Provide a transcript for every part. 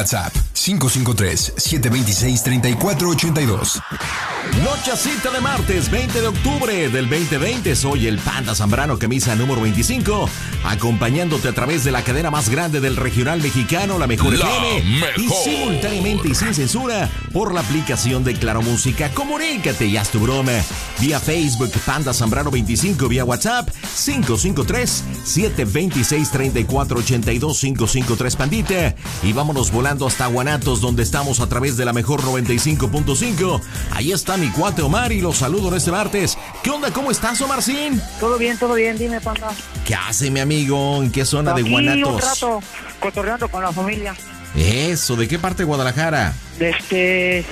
WhatsApp 553-726-3482. Nochecita de martes 20 de octubre del 2020. Soy el Panda Zambrano, camisa número 25, acompañándote a través de la cadena más grande del regional mexicano, la Mejor La FM, y simultáneamente y sin censura por la aplicación de Claro Música. Comunícate y haz tu broma vía Facebook Panda Zambrano 25, vía WhatsApp 553-726-3482-553 Pandita. Y vámonos volando hasta Guanatos, donde estamos a través de la Mejor 95.5. Ahí está mi cuate Omar y los saludo en este martes. ¿Qué onda? ¿Cómo estás, Omarcín? Todo bien, todo bien, dime, panda. ¿Qué hace, mi amigo? ¿En qué zona de Aquí un Guanatos? rato cotorreando con la familia. Eso, ¿de qué parte de Guadalajara? Este,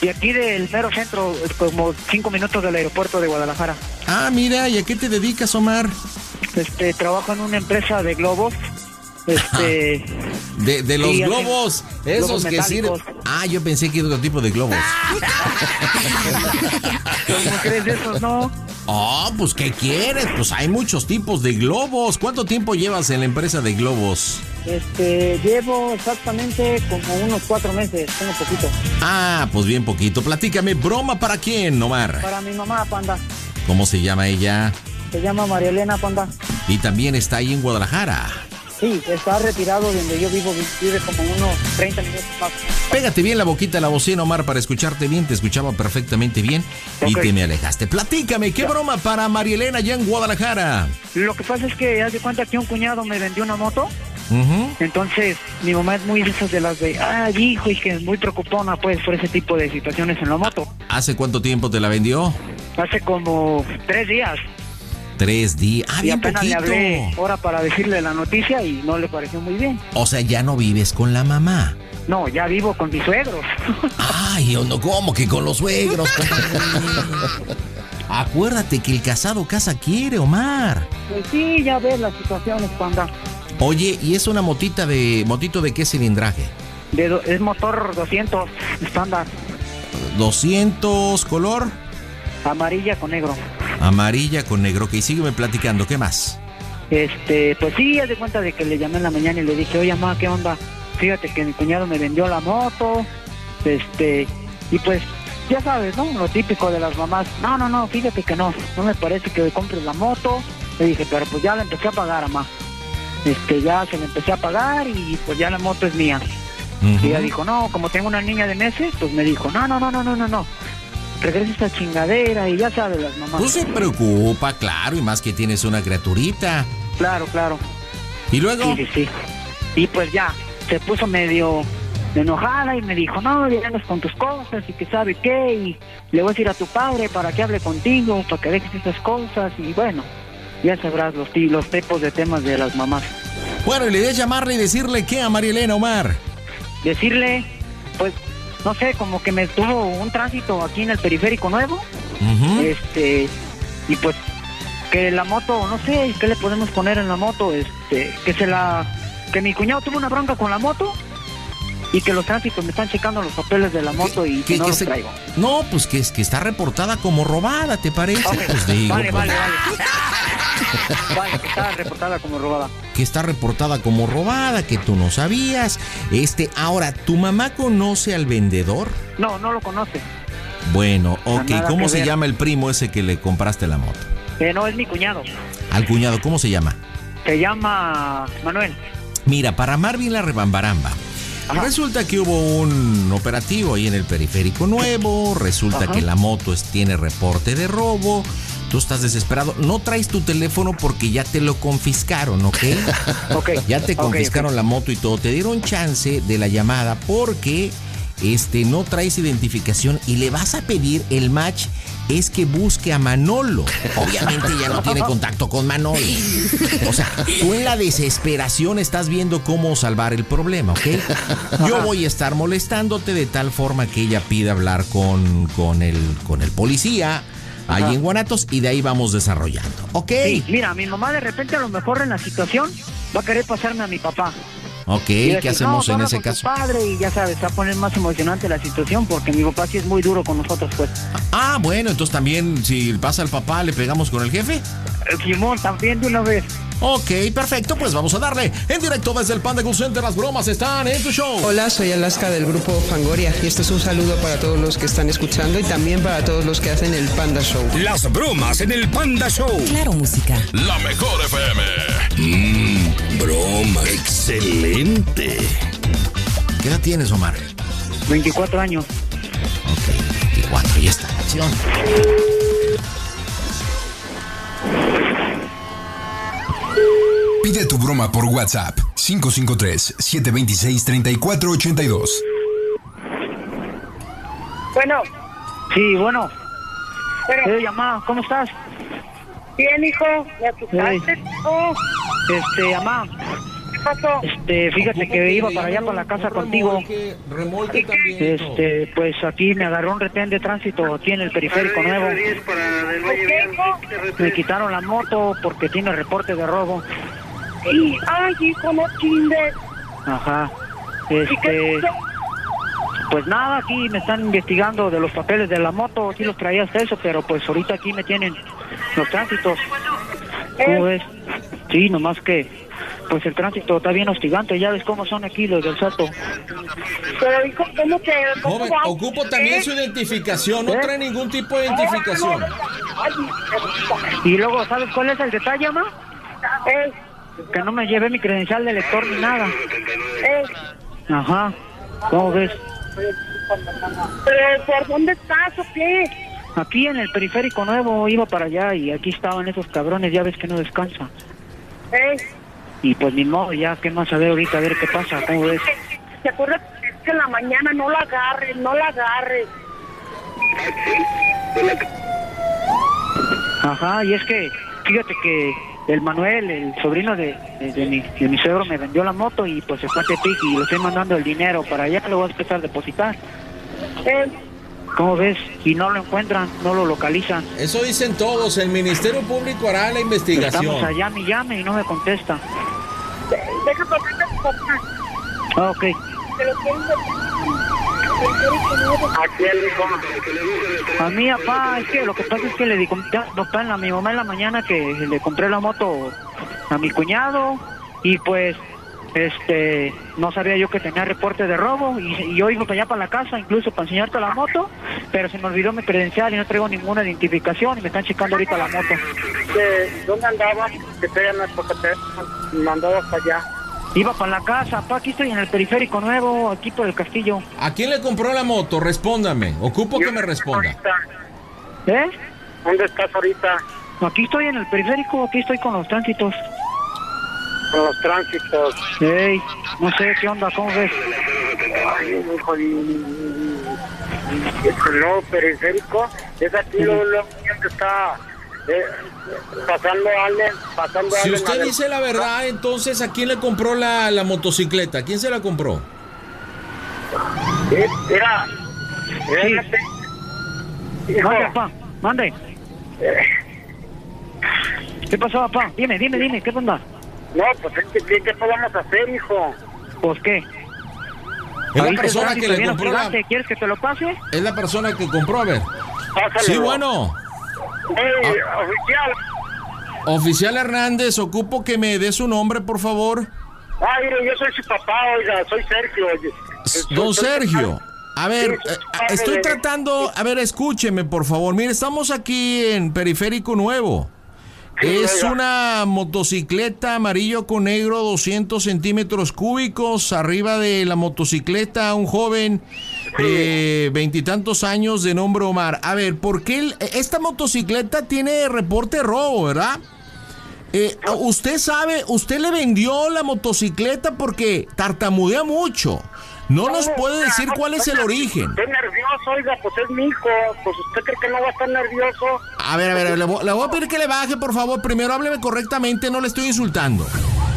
de aquí del mero centro, como cinco minutos del aeropuerto de Guadalajara. Ah, mira, ¿y a qué te dedicas, Omar? Este, trabajo en una empresa de globos. Este, De, de los Sí, globos, esos globos que sirven. Ah, yo pensé que era otro tipo de globos. ¿cómo crees de esos, no? Oh, pues ¿qué quieres? Pues hay muchos tipos de globos. ¿Cuánto tiempo llevas en la empresa de globos? Este, llevo exactamente como unos cuatro meses, tengo poquito. Ah, pues bien poquito. Platícame, ¿broma para quién, Omar? Para mi mamá, panda. ¿Cómo se llama ella? Se llama María Elena, panda. Y también está ahí en Guadalajara. Sí, está retirado de donde yo vivo, vive como unos 30 minutos más. Pégate bien la boquita a la bocina, Omar, para escucharte bien. Te escuchaba perfectamente bien y te me alejaste. Platícame, ¿qué broma para Marielena allá en Guadalajara? Lo que pasa es que, haz de cuenta que un cuñado me vendió una moto. Ujú. Entonces, mi mamá es muy de esas de las de, ay, hijo, y que es muy preocupona, pues, por ese tipo de situaciones en la moto. ¿Hace cuánto tiempo te la vendió? Hace como tres días. Tres días. Ah, y bien apenas poquito. le hablé ahora para decirle la noticia y no le pareció muy bien. O sea, ya no vives con la mamá. No, ya vivo con mis suegros. Ay, no, ¿cómo que con los suegros? Acuérdate que el casado casa quiere, Omar. pues sí, ya ves las situaciones, panda. Oye, ¿y es una motita de motito de qué cilindraje? De do- es motor 200, estándar, 200 color, amarilla con negro. amarilla con negro. Que sígueme platicando, ¿qué más? Este, pues sí, haz de cuenta de que le llamé en la mañana y le dije, oye, mamá, ¿qué onda? Fíjate que mi cuñado me vendió la moto, este, y pues, ya sabes, ¿no? Lo típico de las mamás. No, no, no, fíjate que no, no me parece que compres la moto. Le dije, pero pues ya la empecé a pagar, mamá. Este, ya se la empecé a pagar y pues ya la moto es mía. Y ella dijo, no, como tengo una niña de meses, pues me dijo, no, no, no, no, no, no, no. Regresa esta chingadera y ya sabes las mamás. No se preocupa, claro, y más que tienes una criaturita. Claro, claro. Y luego, Sí, sí, sí. Y pues ya, se puso medio enojada y me dijo, no, ya andas con tus cosas y que sabe qué, y le voy a decir a tu padre para que hable contigo, para que dejes esas cosas, y bueno, ya sabrás los, ti- los tipos de temas de las mamás. bueno, y le debes llamarle y decirle qué a María Elena, Omar. Decirle, pues, no sé, como que me tuvo un tránsito aquí en el periférico nuevo, este, y pues, que la moto, no sé, ¿qué le podemos poner en la moto? Este, que se la, que mi cuñado tuvo una bronca con la moto y que los tránsitos me están checando los papeles de la moto y que, ¿Qué- no los se- traigo. No, pues que es que está reportada como robada, ¿te parece? Pues digo, vale, pues, vale, vale. vale, que está reportada como robada. que está reportada como robada, que tú no sabías. Este, ahora, ¿tu mamá conoce al vendedor? No, no lo conoce. Bueno, ok, Nada ¿cómo se ver. llama el primo ese que le compraste la moto? Eh, no, es mi cuñado. Al cuñado, ¿cómo se llama? Se llama Manuel. Mira, para Marvin la rebambaramba. Ajá. Resulta que hubo un operativo ahí en el periférico nuevo, resulta Ajá. que la moto tiene reporte de robo, tú estás desesperado, no traes tu teléfono porque ya te lo confiscaron, ¿ok? Ya te confiscaron la moto y todo, te dieron chance de la llamada porque este no traes identificación y le vas a pedir el match es que busque a Manolo. Obviamente ya no tiene contacto con Manolo. O sea, tú en la desesperación estás viendo cómo salvar el problema, ¿ok? Yo voy a estar molestándote de tal forma que ella pida hablar con, con, el, con el policía ahí Ajá. en Guanatos y de ahí vamos desarrollando, ¿ok? Sí, mira, mi mamá de repente a lo mejor en la situación va a querer pasarme a mi papá. Ok, ¿qué hacemos no, en ese caso? padre y ya sabes, va a poner más emocionante la situación porque mi papá sí es muy duro con nosotros, pues. Ah, bueno, entonces también si pasa el papá, le pegamos con el jefe. Eh, Simón, también de una vez. Ok, perfecto, pues vamos a darle en directo desde el Panda Cool Center. Las bromas están en tu show. Hola, soy Alaska del grupo Fangoria y este es un saludo para todos los que están escuchando y también para todos los que hacen el Panda Show. Las bromas en el Panda Show. Claro, música. La mejor FM. Mmm, broma. Excelente. ¿Qué edad tienes, Omar? 24 años. Ok, 24, y esta canción. Pide tu broma por WhatsApp. 553-726-3482. Bueno, Sí, bueno. pero Eh, mamá, ¿cómo estás? bien, hijo, me asustaste, hijo. Este, mamá, ¿Qué pasó? este, fíjate que iba para allá, para la casa contigo. Remolque también. Este, pues aquí me agarró un retén de tránsito aquí en el periférico nuevo. ¿Por qué, hijo? Me quitaron la moto porque tiene reporte de robo. Y, ay, hijo, no chingues. Ajá. ¿Y qué Este, pues nada, aquí me están investigando de los papeles de la moto. Sí los traía hasta eso, pero pues ahorita aquí me tienen los tránsitos. ¿Cómo ves? Sí, nomás que, pues el tránsito está bien hostigante. Ya ves cómo son aquí los del salto. Pero, hijo, ¿cómo que? ¿Cómo Joven, ocupo también ¿Eh? su identificación. No ¿Eh? trae ningún tipo de identificación. Y luego, ¿sabes cuál es el detalle, ma? eh, Que no me llevé mi credencial de lector ni nada. eh, Ajá. ¿Cómo ves? pero, ¿por dónde estás o qué? Aquí en el periférico nuevo iba para allá y aquí estaban esos cabrones, ya ves que no descansan. Eh, Y pues ni modo, ya, ¿qué más a ver ahorita? A ver qué pasa, ¿cómo ves? ¿te acuerdas que en la mañana no la agarres, no la agarres? Ajá, y es que, fíjate que el Manuel, el sobrino de, de, de mi, de mi suegro, me vendió la moto y pues se fue a Tepic y le estoy mandando el dinero para allá, lo voy a empezar a depositar. Eh, ¿Cómo ves? Y no lo encuentran, no lo localizan. Eso dicen todos. El Ministerio Público hará la investigación. Estamos allá, me llame y no me contesta. deja pasarte a tu papá. Ah, ok. ¿A? A mí, papá, es que lo que pasa es que le di la, mi mamá en la mañana que le compré la moto a mi cuñado y pues este no sabía yo que tenía reporte de robo y, y yo iba para allá para la casa incluso para enseñarte la moto pero se me olvidó mi credencial y no traigo ninguna identificación y me están checando ahorita la moto ¿De ¿Dónde andabas? Que te llamas porque te mandado hasta allá. iba para la casa papá aquí estoy en el periférico nuevo aquí por el castillo ¿A quién le compró la moto? Respóndame. Ocupo que me responda. Ahorita. ¿eh? ¿Dónde estás ahorita? aquí estoy en el periférico aquí estoy con los tránsitos Con los tránsitos. Ey, no sé qué onda cómo ves Ay, hijo, el nuevo periférico es aquí lo, lo que está eh, pasando alguien, pasando Si alguien usted dice la verdad, entonces ¿a quién le compró la, la motocicleta? ¿A quién se la compró? Eh, Mira, mira, hijo, Mande, papá, mande. ¿Qué pasó, papá? Dime, dime, dime, ¿qué onda? No, pues es que, ¿qué, qué podemos hacer, hijo? Pues qué. Es la persona que le compró la... ¿Quieres que te lo pase? Es la persona que compró, a ver. Sí, bueno. Ey, oficial. Oficial Hernández, ocupo que me dé su nombre, por favor. Ah, mire, yo soy su papá, oiga, soy Sergio. oye. Don soy- Sergio. A ver, eh, estoy tratando, a ver, escúcheme, por favor. Mire, estamos aquí en Periférico Nuevo. Es oiga. una motocicleta amarillo con negro, 200 centímetros cúbicos. Arriba de la motocicleta, un joven, eh, veintitantos años, de nombre Omar. A ver, ¿por qué el- esta motocicleta tiene reporte robo, verdad? Eh, usted sabe, usted le vendió la motocicleta porque tartamudea mucho. No nos puede decir cuál es el origen. Estoy nervioso, oiga, pues es mi hijo. Pues usted cree que no va a estar nervioso. A ver, a ver, le voy, le voy a pedir que le baje, por favor. Primero hábleme correctamente, no le estoy insultando.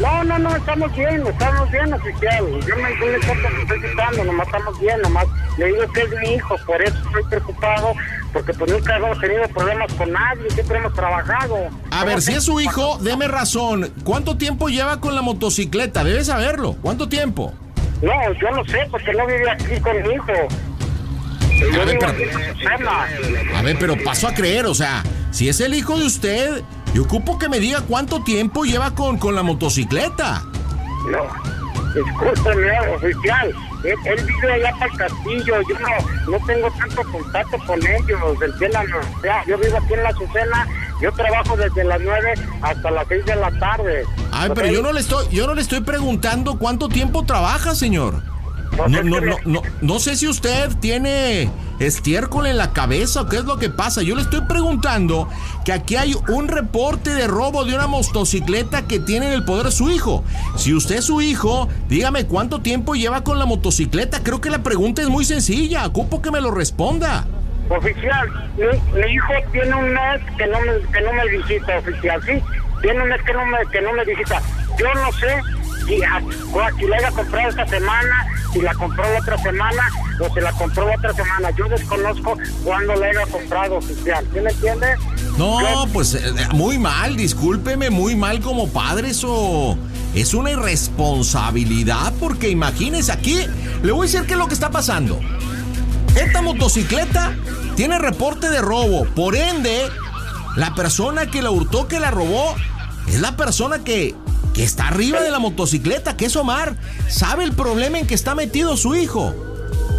No, no, no, estamos bien, estamos bien, oficial. Yo me no le estoy quitando, nomás estamos bien, nomás le digo que es mi hijo, por eso estoy preocupado, porque pues nunca hemos tenido problemas con nadie, siempre hemos trabajado. A ver, si es su hijo, deme razón. ¿Cuánto tiempo lleva con la motocicleta? Debe saberlo. ¿Cuánto tiempo? No, yo no sé, porque no vive aquí con mi hijo. Yo A ver, pero-. A ver, pero paso a creer, o sea, si es el hijo de usted, Y ocupo que me diga cuánto tiempo lleva con, con la motocicleta. No, discúlpeme, oficial. Él, él vive allá para el castillo. Yo no, no tengo tanto contacto con ellos. Entiéndanme. O sea, yo vivo aquí en la Azucena. Yo trabajo desde las 9 hasta las 6 de la tarde. Ay, pero yo no le estoy, yo no le estoy preguntando cuánto tiempo trabaja, señor. No, no, no, no, no sé si usted tiene estiércol en la cabeza o qué es lo que pasa. Yo le estoy preguntando que aquí hay un reporte de robo de una motocicleta que tiene en el poder su hijo. Si usted es su hijo, dígame cuánto tiempo lleva con la motocicleta. Creo que la pregunta es muy sencilla. Ocupo que me lo responda. Oficial, mi, mi hijo tiene un mes que no me, que no me visita, oficial, ¿sí? Tiene un mes que no me, que no me visita. Yo no sé si, a- si la haya comprado esta semana, si la compró la otra semana o si la compró la otra semana. Yo desconozco cuándo la haya comprado, oficial. ¿Sí me entiende? No, Yo- pues eh, muy mal, discúlpeme, muy mal como padre, eso es una irresponsabilidad porque imagínese aquí, le voy a decir qué es lo que está pasando. Esta motocicleta tiene reporte de robo, por ende, la persona que la hurtó, que la robó, es la persona que, que está arriba de la motocicleta, que es Omar. ¿Sabe el problema en que está metido su hijo?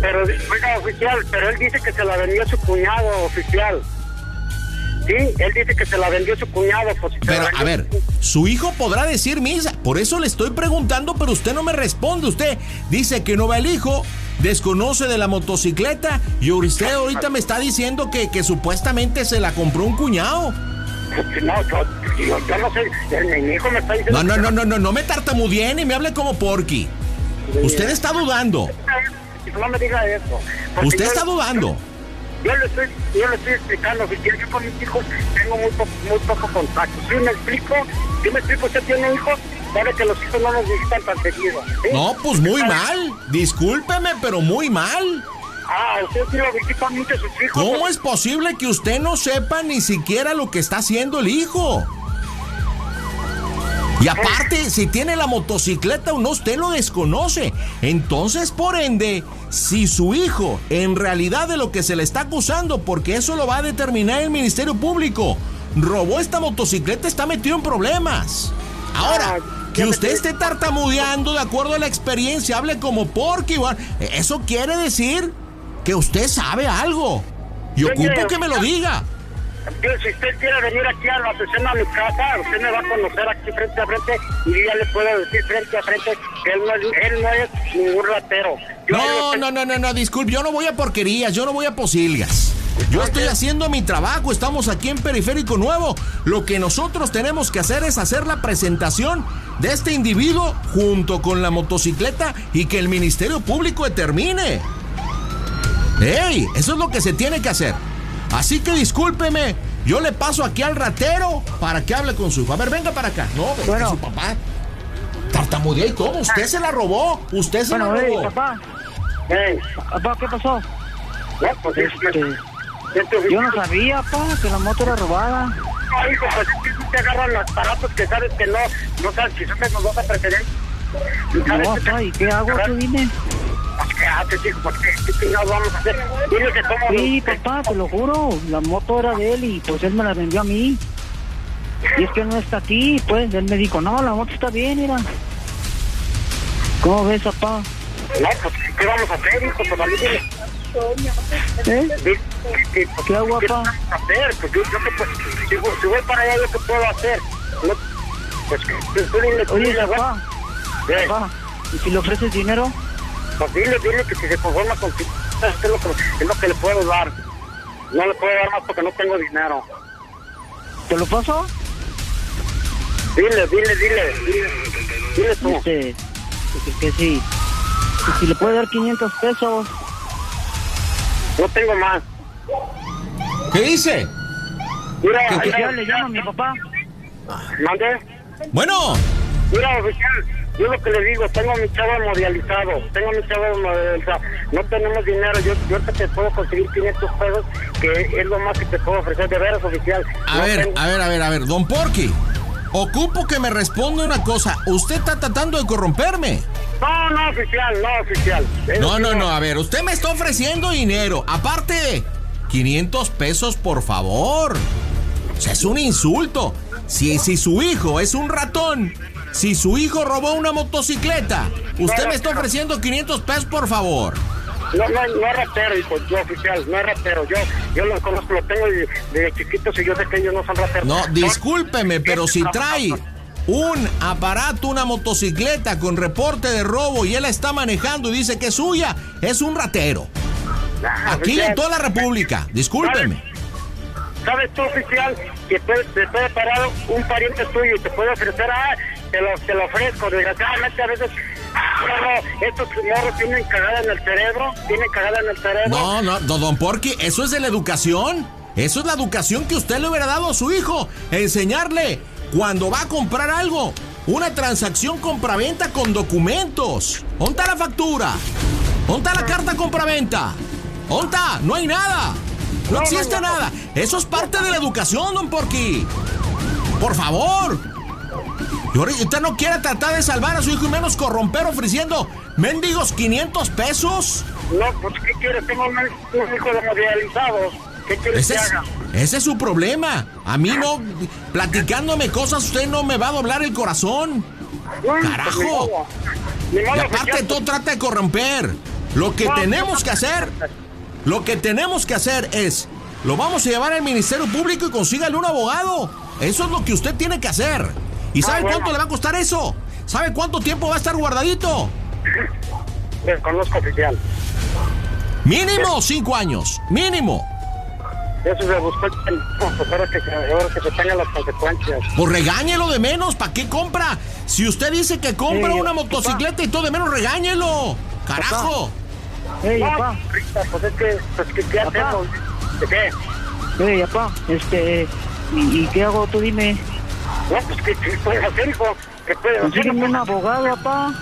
Pero, oiga, oficial, pero él dice que se la vendió su cuñado, oficial. Sí, él dice que se la vendió su cuñado. Pues, Pero, a ver, su- su hijo podrá decir misa. Por eso le estoy preguntando, pero usted no me responde. Usted dice que no va el hijo, desconoce de la motocicleta y usted ahorita me está diciendo que, que supuestamente se la compró un cuñado. No, yo, yo, yo no sé, mi hijo me está diciendo... No, no, no, no, no, no me tartamudeen y me hable como porky. Usted está dudando. No me diga eso. Usted está dudando. Yo le estoy, yo le estoy explicando, si yo con mis hijos tengo muy, po- muy poco contacto. ¿Sí me explico? ¿Sí me explico? ¿Usted tiene hijos? Sabe que los hijos no nos visitan tan seguido. ¿sí? No, pues muy mal. Discúlpeme, pero muy mal. Ah, usted sí lo visitan mucho sus hijos. ¿Cómo es posible que usted no sepa ni siquiera lo que está haciendo el hijo? Y aparte, si tiene la motocicleta o no, usted lo desconoce. Entonces, por ende, si su hijo en realidad de lo que se le está acusando, porque eso lo va a determinar el Ministerio Público, robó esta motocicleta, está metido en problemas. Ahora, Ah, que usted esté tartamudeando de acuerdo a la experiencia, hable como porque igual, eso quiere decir que usted sabe algo. Y Yo ocupo que me lo diga. Si usted quiere venir aquí a la asociación a mi casa, usted me va a conocer aquí frente a frente y yo ya le puedo decir frente a frente que él no es, él no es ningún ratero. Yo No, no, no, no, no, disculpe, yo no voy a porquerías, yo no voy a posilgas. Yo estoy haciendo mi trabajo, estamos aquí en Periférico Nuevo. Lo que nosotros tenemos que hacer es hacer la presentación de este individuo junto con la motocicleta y que el Ministerio Público determine. ¡Ey! Eso es lo que se tiene que hacer. Así que discúlpeme, yo le paso aquí al ratero para que hable con su hijo. A ver, venga para acá. No, es que Bueno. su papá. Tartamudea y todo. Usted se la robó. Usted se Bueno, la hey, robó. papá, Ey, papá, ¿qué pasó? no, pues es Este, yo no sabía, papá, que la moto era robada. No, hijo, pues es que si te agarran los aparatos que sabes que no, no sabes si son de los dos a preferencia. Y sabes No, que te- papá, ¿y qué hago? ¿Qué vine? Pues, ¿Qué haces, hijo? ¿qué, qué chingados vamos a hacer? Dile que cómo... Sí, papá, te lo juro, la moto era de él y pues él me la vendió a mí. Y es que no está aquí, pues él me dijo, no, la moto está bien, mira. ¿Cómo ves, papá? No, pues, ¿qué vamos a hacer, hijo? Pues, a mí dile. ¿Eh? Pues, ¿Qué hago, ¿Qué papá? a hacer? Pues yo, yo te puedo... Si, voy- si voy para allá, ¿yo qué puedo hacer? No, pues, que- tú dile, tú Oye, dile, papá, papá, ¿y si le ofreces dinero? Pues dile, dile que si se conforma con es lo, que, es lo que le puedo dar. No le puedo dar más porque no tengo dinero. ¿Te lo paso? Dile, dile, dile, dile, dile tú. Este, que, que sí. Que si le puede dar 500 pesos. No tengo más. ¿Qué dice? Mira, Que mira, ya le llama a mi papá. ¿Mande? Bueno, Mira, oficial, yo lo que le digo, tengo a mi chavo memorializado, tengo a mi chavo memorializado, no tenemos dinero, yo, yo te puedo conseguir 500 pesos, que es lo más que te puedo ofrecer, de veras, oficial. a No ver, tengo- a ver, a ver, a ver, don Porky. Ocupo que me responda una cosa. Usted está tratando de corromperme. No, no, oficial, no, oficial. No, no, no, a ver, usted me está ofreciendo dinero. Aparte, 500 pesos, por favor. O sea, es un insulto. si, si su hijo es un ratón, si su hijo robó una motocicleta, usted me está ofreciendo 500 pesos, por favor. No, no, no es ratero, hijo, yo oficial, no es ratero. Yo, yo los conozco, lo tengo desde, desde chiquitos y yo sé que ellos no son rateros. No, discúlpeme, pero si trae un aparato, una motocicleta con reporte de robo y él la está manejando y dice que es suya, es un ratero. Ah, Aquí en toda la República. Discúlpeme. ¿Sabes tú, oficial, que te puede parar un pariente tuyo y te puede ofrecer, ah, te lo, te lo ofrezco? Desgraciadamente a veces, ah, estos morros tienen cagada en el cerebro, tienen cagada en el cerebro. No, no, don Porky, eso es de la educación. Eso es la educación que usted le hubiera dado a su hijo. Enseñarle cuando va a comprar algo. Una transacción compraventa con documentos. ¿Onta la factura? ¿Onta la carta compraventa? ¿Onta? No hay nada. No No, existe no, nada. Eso es parte de la educación, don Porky. Por favor. Y usted no quiere tratar de salvar a su hijo y menos corromper ofreciendo mendigos 500 pesos. No, pues ¿qué quieres? Tengo un, un hijo de realizados. ¿Qué quieres Ese que es, haga? ese es su problema. A mí no, platicándome cosas, usted no me va a doblar el corazón. Pues, ¡Carajo! modo. Modo, Y aparte oficial, todo trata de corromper. Lo que No, tenemos que hacer, lo que tenemos que hacer es, lo vamos a llevar al Ministerio Público y consígale un abogado. Eso es lo que usted tiene que hacer. ¿Y sabe Ah, bueno. cuánto le va a costar eso? ¿Sabe cuánto tiempo va a estar guardadito? Desconozco oficial. Mínimo cinco años. Mínimo. Eso se buscó pues ahora que, se- ahora que se tengan las consecuencias. Pues regáñelo de menos, ¿para qué compra? Si usted dice que compra Sí, una papá. motocicleta y todo de menos, regáñelo. Carajo. Ey, No, papá, pues es que, pues que, ¿qué hacemos? ¿De qué? ey, papá, este, ¿y, y qué hago? Tú dime. No, pues ¿qué, qué puedes hacer, hijo? ¿Qué puedes hacer? Consígueme un abogado, papá.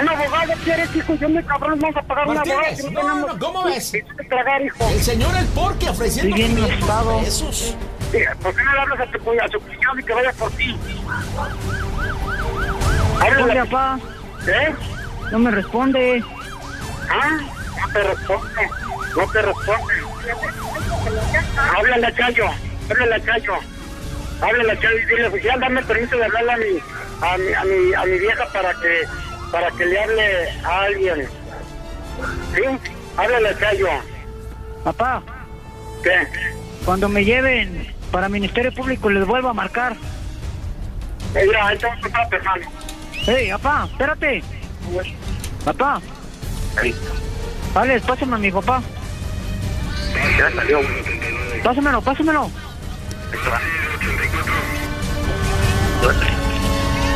Un abogado quieres, hijo, yo me cabrón, vamos a pagar un abogado. si no, tenemos- no, ¿cómo ves? Tragar, hijo. El señor El Porque ofreciendo bien 500 asustado. pesos. Sí, ¿Por qué no le hablas a tu, a su cuñado y que vaya por ti? Oye, papá, ¿eh? no me responde. Ah, no te responde, no te responde. Háblale a Chayo, háblale a Chayo. Háblale a Chayo y dile, oficial, dame permiso de hablarle a mi, a mi, a mi, a mi vieja para que, para que le hable a alguien. ¿Sí? Háblale a Chayo. Papá, ¿Qué? cuando me lleven para Ministerio Público les vuelvo a marcar. Eh, Mira, ahí contar, hermano. Ey, papá, espérate. Papá, Ahí, vale, pásame a mi papá. ya salió. Pásamelo, pásamelo.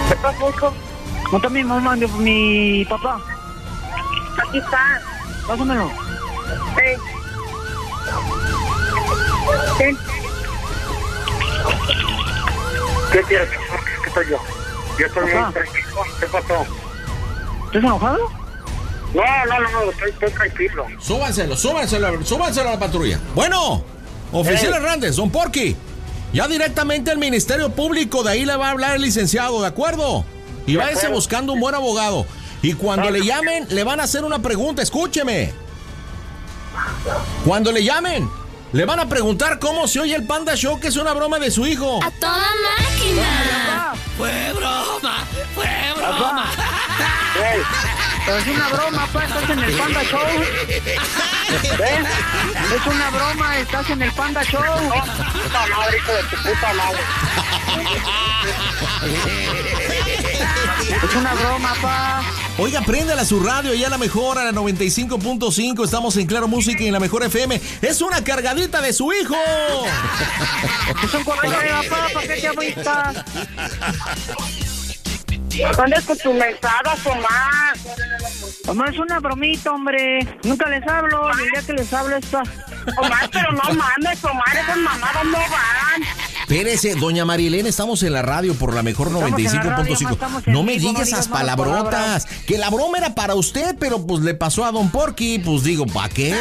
¿Qué pasó, hijo? No está mi mamá, mi, mi papá. Aquí está. Pásamelo. Hey. Ven. ¿Qué quieres? ¿Qué soy yo? Yo estoy tranquilo. ¿Qué pasó? ¿Estás enojado? No, no, no, no, estoy, estoy tranquilo. Súbanselo, súbanselo, súbanselo a la patrulla. Bueno, oficial. Hernández, don Porky. Ya directamente al Ministerio Público, de ahí le va a hablar el licenciado, ¿de acuerdo? Y váyase buscando un buen abogado. Y cuando le llamen, le van a hacer una pregunta, escúcheme. Cuando le llamen, le van a preguntar cómo se oye el Panda Show, que es una broma de su hijo. ¡A toda máquina! Fue broma, fue broma. Pero es una broma, papá, estás en el Panda Show. ven. Es una broma, estás en el Panda Show. Puta madre, hijo de tu puta madre. Es una broma, pa. Oiga, préndala a su radio, ya la mejor a la 95.5. Estamos en Claro Música y en la mejor FM. Es una cargadita de su hijo. Es un correo de papá, ¿para qué te agüitas? ¿Dónde con tu mensadas, Omar? Mamá, es una bromita, hombre. Nunca les hablo, el día que les hablo está. Omar, pero no mames, Omar, esas mamadas no van. Espérese, doña Marilena, estamos en la radio por la mejor Estamos en la radio, ma, 95.5. estamos en No me digas esas palabrotas. palabras. Que la broma era para usted, pero pues le pasó a don Porky. Pues digo, ¿para qué?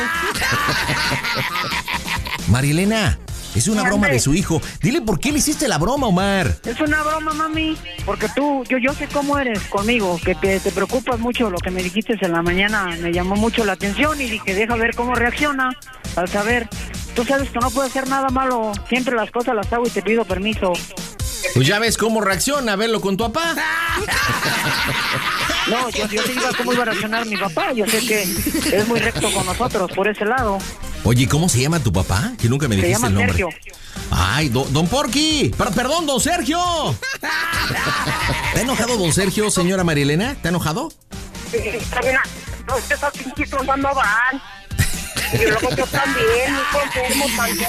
Marilena, es una broma de su hijo. Dile por qué le hiciste la broma, Omar. Es una broma, mami. Porque tú, yo, yo sé cómo eres conmigo, que te, te preocupas mucho. Lo que me dijiste en la mañana me llamó mucho la atención y dije, deja ver cómo reacciona al saber. Tú sabes que no puedo hacer nada malo. Siempre las cosas las hago y te pido permiso. Pues ya ves cómo reacciona, verlo con tu papá. No, yo, yo te digo cómo iba a reaccionar mi papá. Yo sé que es muy recto con nosotros por ese lado. Oye, ¿cómo se llama tu papá? Que nunca me Se dijiste llama el nombre. Sergio. Ay, do- don Porky. Per- perdón, don Sergio. ¿Está enojado don Sergio, señora Marielena? ¿Está enojado? No, esos pinchitos no van. Y luego yo también, enfermo también.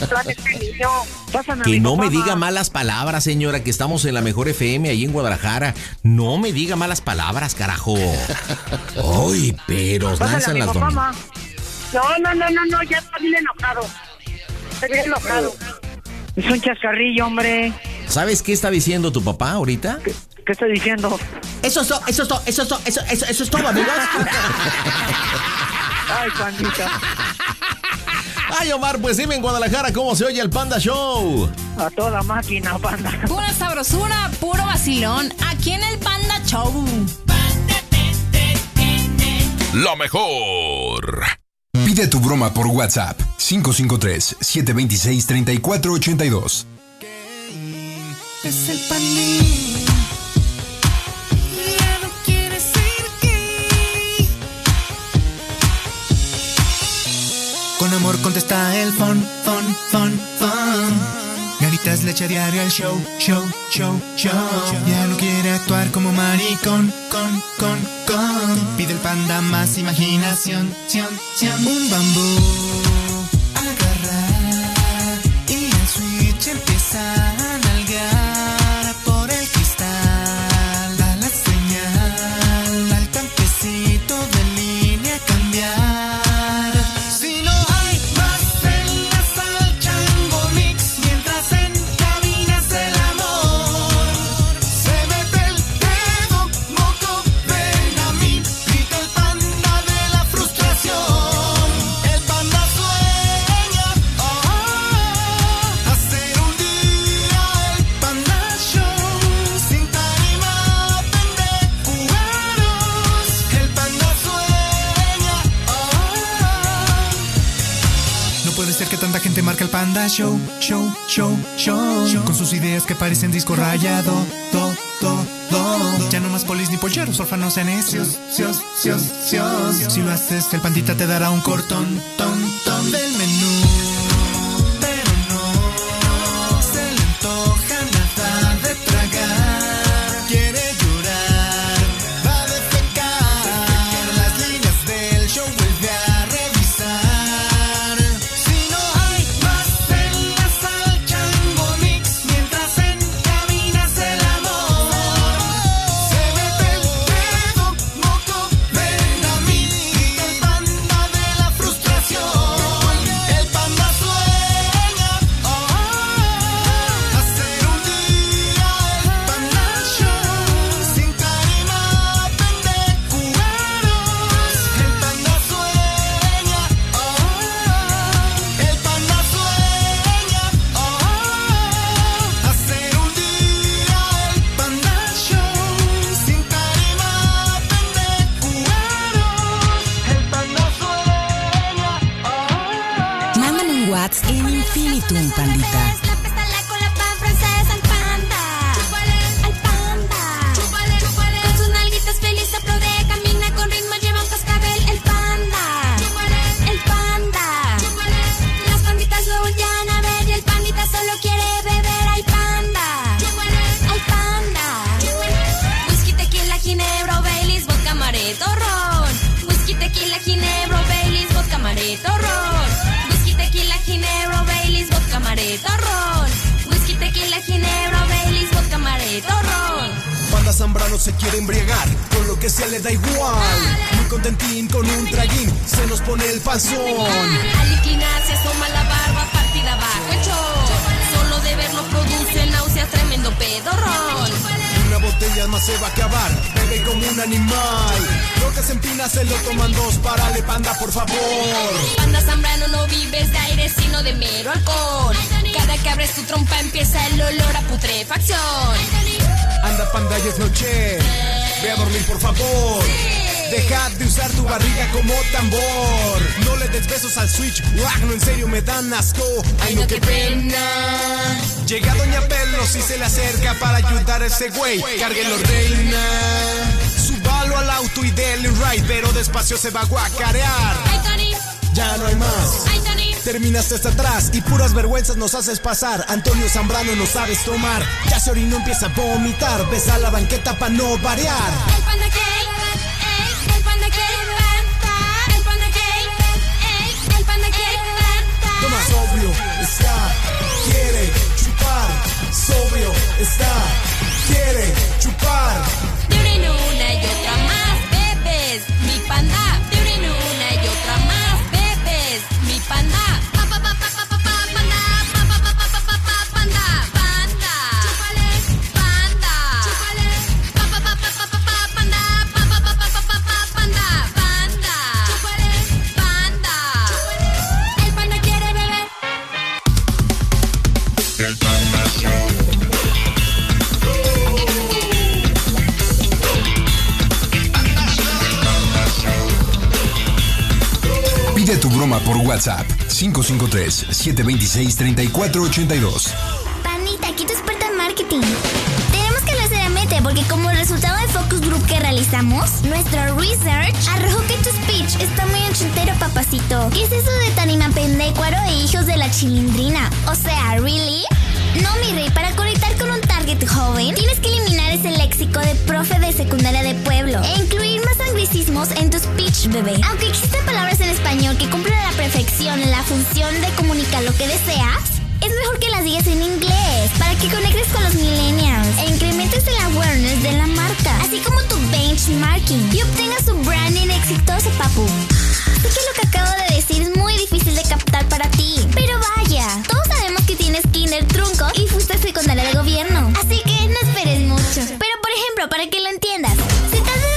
Pero Que no me diga ma. malas palabras, señora, que estamos en la mejor FM ahí en Guadalajara. No me diga malas palabras, carajo. Ay, pero mi las donas. No, no, no, no, no, ya está bien enojado. Está bien enojado. Es un chascarrillo, hombre. ¿Sabes qué está diciendo tu papá ahorita? ¿Qué, qué estoy diciendo? Eso es todo, eso es todo, eso es todo, eso, eso, eso es todo, amigos. Ay, pandita. Ay, Omar, pues dime en Guadalajara cómo se oye el Panda Show. A toda máquina, panda. Pura sabrosura, puro vacilón. Aquí en el Panda Show. La mejor. Pide tu broma por WhatsApp 553-726-3482. Es el. Con amor contesta el phone, phone, phone, phone. Ganitas le echa diario al show, show, show, show. Ya no quiere actuar como maricón, con, con, con. Pide el panda más imaginación, ción, ción. Un bambú agarrar y el switch empieza show, show, show, show. Con sus ideas que parecen disco rayado, do, do, do. Ya no más polis ni polleros, órfanos en necios, cios, cios, cios. Si lo haces, el pandita te dará un cortón, ton güey. Cárguelo, reina. Súbalo al auto y dele un ride, pero despacio se va a guacarear. Ay, Tony. Ya no hay más. Ay, Tony. Terminaste hasta atrás y puras vergüenzas nos haces pasar. Antonio Zambrano no sabes tomar. Ya se orinó, empieza a vomitar. Besa la banqueta para no variar. El panda cake. Ey, el panda cake. El panda cake. Ey, el panda cake. Sobrio está, quiere chupar. Sobrio está, por WhatsApp 553-726-3482. Panita, aquí tu experta en marketing. Tenemos que hablar seriamente porque como resultado del focus group que realizamos, nuestro research arrojó que tu speech está muy enchutero, papacito. ¿Qué es eso de tanima pendécuaro e hijos de la chilindrina? O sea, ¿really? No, mi rey, para conectar con un target joven, tienes que eliminar ese léxico de profe de secundaria de pueblo e incluir anglicismos en tu speech, bebé. Aunque existen palabras en español que cumplen a la perfección la función de comunicar lo que deseas, es mejor que las digas en inglés para que conectes con los millennials e incrementes el awareness de la marca, así como tu benchmarking y obtengas tu branding exitoso, papu. Sé que lo que acabo de decir es muy difícil de captar para ti, pero vaya, todos sabemos que tienes kinder trunco y fuiste secundaria de gobierno, así que no esperes mucho. Pero por ejemplo, para que lo entiendas, se trata de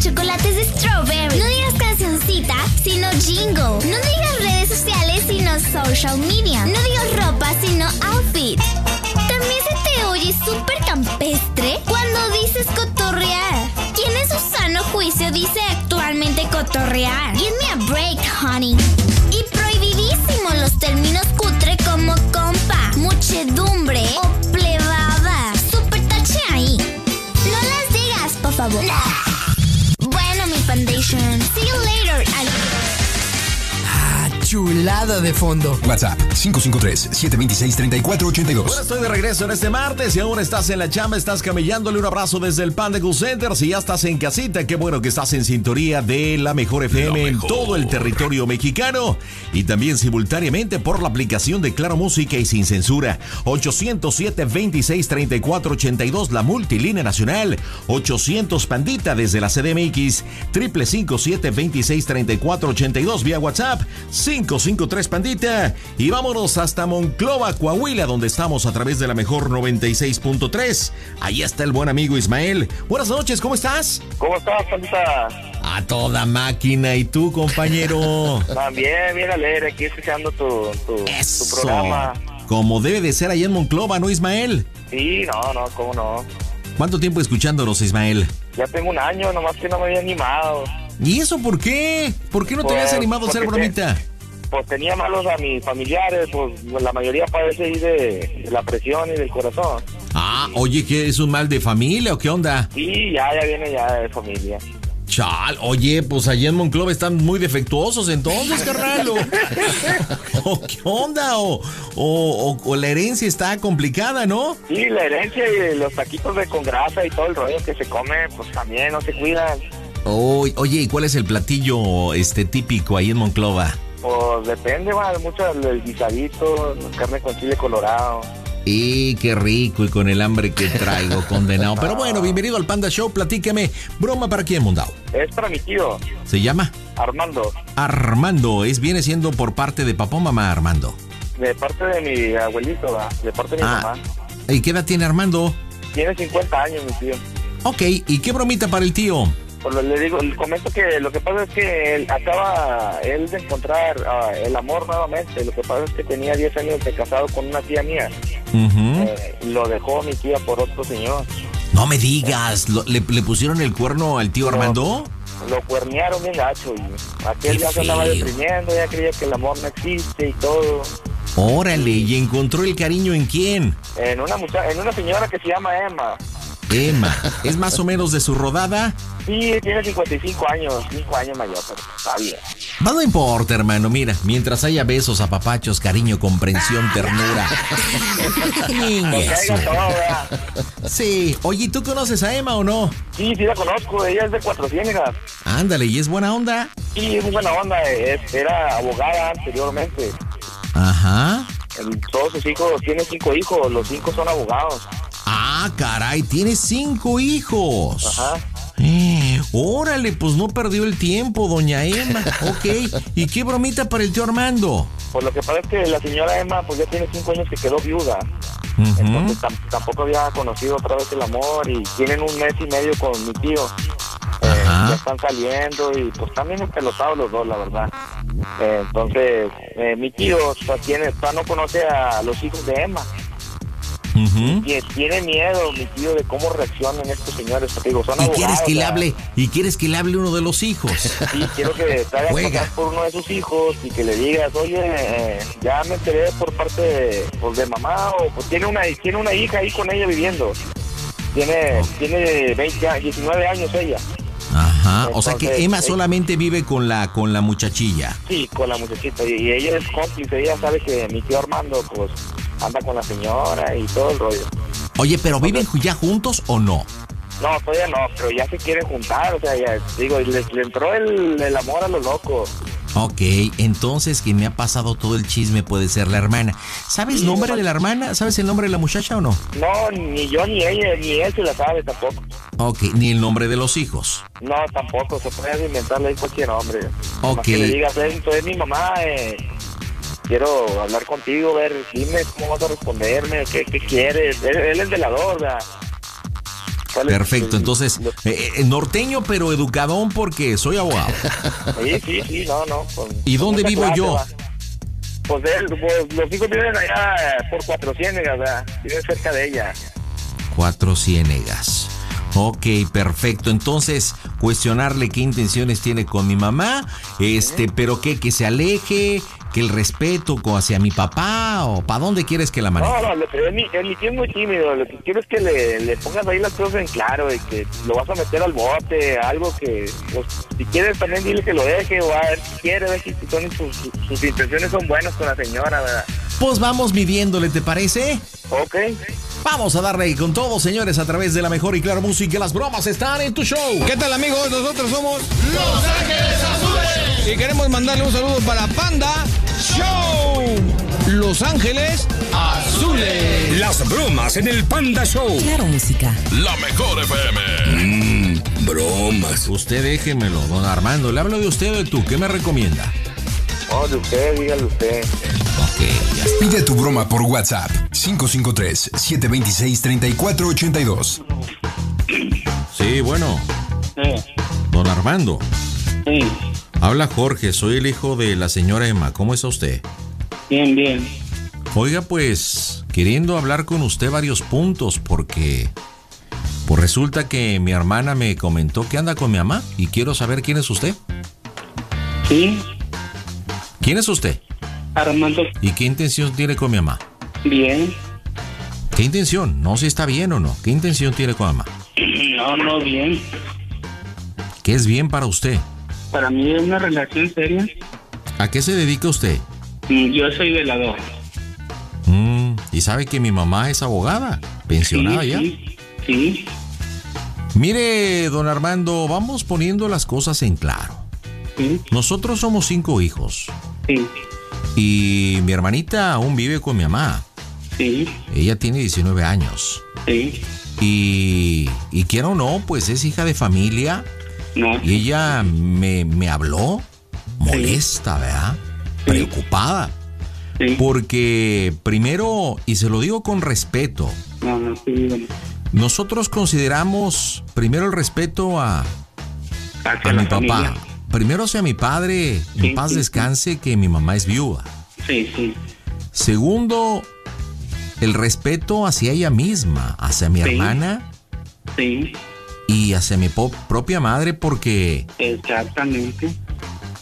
chocolates de strawberry. No digas cancioncita, sino jingle. No digas redes sociales, sino social media. No digas ropa, sino outfit. También se te oye súper campestre cuando dices cotorrear. ¿Quién en su sano juicio dice actualmente cotorrear? Give me a break, honey. Y prohibidísimo los términos Chulada de fondo. WhatsApp 553-726-3482. Bueno, estoy de regreso en este martes y aún estás en la chamba, estás camellándole un abrazo desde el Panda Cool Center. Si ya estás en casita, qué bueno que estás en sintonía de la mejor FM en todo el territorio mexicano y también simultáneamente por la aplicación de Claro Música y Sin Censura. 807-26-3482, la multilínea nacional. 800 Pandita desde la CDMX. 557-26-3482 vía WhatsApp. 553 Pandita. Y vámonos hasta Monclova, Coahuila, donde estamos a través de la mejor 96.3. Ahí está el buen amigo Ismael. Buenas noches, ¿cómo estás? ¿Cómo estás, Pandita? A toda máquina. ¿Y tú, compañero? También, bien alegre, aquí escuchando tu, tu, tu programa. Como debe de ser allá en Monclova, ¿no, Ismael? Sí, no, no, cómo no. ¿Cuánto tiempo escuchándonos, Ismael? Ya tengo un año, nomás que no me había animado. ¿Y eso por qué? ¿Por qué no te Pues, habías animado a porque bromita? Pues tenía malos a mis familiares, pues la mayoría padece ahí de, de la presión y del corazón. Ah, oye, ¿qué es un mal de familia o qué onda? Sí, ya, ya viene ya de familia. Chal, oye, pues allá en Monclova están muy defectuosos entonces, carnal. ¿O, o qué onda? O, o- o- o la herencia está complicada, ¿no? Sí, la herencia y los taquitos de con grasa y todo el rollo que se come, pues también no se cuidan. Oh, oye, ¿y cuál es el platillo este típico ahí en Monclova? Pues depende, va, mucho del guisadito, carne con chile colorado. Y qué rico y con el hambre que traigo, condenado. Pero bueno, bienvenido al Panda Show, platícame. Broma para quién, Mundao. Es para mi tío, ¿Se llama? Armando, Armando. Es viene siendo por parte de papá o mamá Armando. de parte de mi abuelito, va, de parte de mi Ah. mamá. ¿Y qué edad tiene Armando? Tiene 50 años mi tío. Ok, ¿y qué bromita para el tío? Pues le digo, le comento que lo que pasa es que él acaba él de encontrar ah, el amor nuevamente. Lo que pasa es que tenía 10 años de casado con una tía mía. Eh, lo dejó mi tía por otro señor. No me digas, ¿lo- le, le pusieron el cuerno al tío Armando? Lo cuernearon bien gacho y aquel ya se andaba deprimiendo, ya creía que el amor no existe y todo. Órale, ¿y encontró el cariño en quién? En una mucha en una señora que se llama Emma. Emma, ¿es más o menos de su rodada? Sí, tiene 55 años, 5 años mayor, pero está bien. No importa, hermano, mira, mientras haya besos, apapachos, cariño, comprensión, ternura. Sí, oye, ¿tú conoces a Emma o no? Sí, sí la conozco, ella es de Cuatro Ciénegas. Ándale, ¿y es buena onda? Sí, es muy buena onda, era abogada anteriormente. Ajá. Todos sus hijos, tiene cinco hijos, los cinco son abogados. Ah, caray, tiene cinco hijos. Ajá. Eh, órale, pues no perdió el tiempo, doña Emma. Ok, ¿y qué bromita para el tío Armando? Pues lo que pasa es que la señora Emma pues ya tiene cinco años que quedó viuda. Entonces tam- tampoco había conocido otra vez el amor y tienen un mes y medio con mi tío. Eh, ya están saliendo y pues también pelotados los dos, la verdad. Eh, entonces, eh, mi tío tiene, no conoce a los hijos de Emma. Y tiene miedo, mi tío, de cómo reaccionan estos señores. Porque digo, son ¿Y quieres que le o sea, hable? ¿Y quieres que le hable uno de los hijos? Sí, quiero que te hagas pasar por uno de sus hijos y que le digas, oye, eh, ya me enteré por parte de, pues, de mamá o pues tiene una tiene una hija ahí con ella viviendo. Tiene tiene 20 años, 19 años ella. Ajá, o sea que Emma eh, solamente vive con la con la muchachilla. Sí, con la muchachita y, y ella es cómplice, ella sabe que mi tío Armando pues anda con la señora y todo el rollo. Oye, pero viven ya juntos o no? No, todavía no, pero ya se quieren juntar, o sea, ya, digo, le, le entró el, el amor a lo loco. Ok, entonces quien me ha pasado todo el chisme puede ser la hermana. ¿Sabes Sí, nombre no de la hermana? ¿Sabes el nombre de la muchacha o no? No, ni yo ni ella, ni él se la sabe tampoco. Ok, ni el nombre de los hijos. No, tampoco, se puede inventarle cualquier nombre. Ok. Que le digas, "Ven, tú eres mi mamá, eh, quiero hablar contigo, ver, dime cómo vas a responderme, qué, qué quieres. Él, él es velador, ¿verdad? ¿Cuál es Perfecto, entonces, eh, eh, norteño pero educadón porque soy abogado. Sí, sí, sí, no, no. ¿Y dónde vivo clase, yo? va. Pues, él, pues los hijos viven allá eh, por Cuatro Ciénegas, ¿verdad? Viven cerca de ella. Cuatro ciénegas. Ok, perfecto. Entonces, cuestionarle qué intenciones tiene con mi mamá, este, pero qué, que se aleje, que el respeto hacia mi papá, o para dónde quieres que la maneje. No, no, pero mi, mi tío es muy tímido. Lo que quiero es que le, le pongas ahí las cosas en claro y que lo vas a meter al bote, algo que, pues, si quieres también dile que lo deje o a ver si quiere, ver si son, sus, sus- sus intenciones son buenas con la señora, ¿verdad? Pues vamos midiéndole, ¿te parece? Ok. Vamos a darle con todo, señores, a través de la mejor y clara música. Las bromas están en tu show. ¿Qué tal amigos? Nosotros somos Los Ángeles Azules y queremos mandarle un saludo para Panda Show. Los Ángeles Azules. Las bromas en el Panda Show. Claro, música. La mejor FM. Mmm, bromas. Usted déjemelo, don Armando. ¿Le hablo de usted o de tú? ¿Qué me recomienda? No, de usted, dígale usted. Pide tu broma por WhatsApp 553-726-3482. Sí, bueno. Don Armando. Sí, Habla Jorge, soy el hijo de la señora Emma. ¿Cómo está usted? bien, bien. Oiga, pues, queriendo hablar con usted varios puntos porque... Pues resulta que mi hermana me comentó que anda con mi mamá y quiero saber quién es usted. Sí, ¿Quién es usted? Armando, ¿Y qué intención tiene con mi mamá? bien. ¿Qué intención? No sé si está bien o no. ¿Qué intención tiene con mi mamá? No, no, bien. ¿Qué es bien para usted? Para mí es una relación seria. ¿A qué se dedica usted? Mm, Yo soy velador. Mm, y sabe que mi mamá es abogada, pensionada sí, ya. Sí, sí, Mire, don Armando, vamos poniendo las cosas en claro. sí, Nosotros somos cinco hijos. sí, Y mi hermanita aún vive con mi mamá. sí, Ella tiene 19 años. sí. Y, y quiera o no, pues es hija de familia. No. Y ella me, me habló molesta, ¿verdad? Preocupada. Porque primero, y se lo digo con respeto, No, no, sí, nosotros consideramos primero el respeto a, a mi papá. familia. Primero hacia mi padre, en paz descanse, que mi mamá es viuda. Sí, sí, Segundo, el respeto hacia ella misma, hacia mi hermana, Sí, y hacia mi propia madre porque exactamente.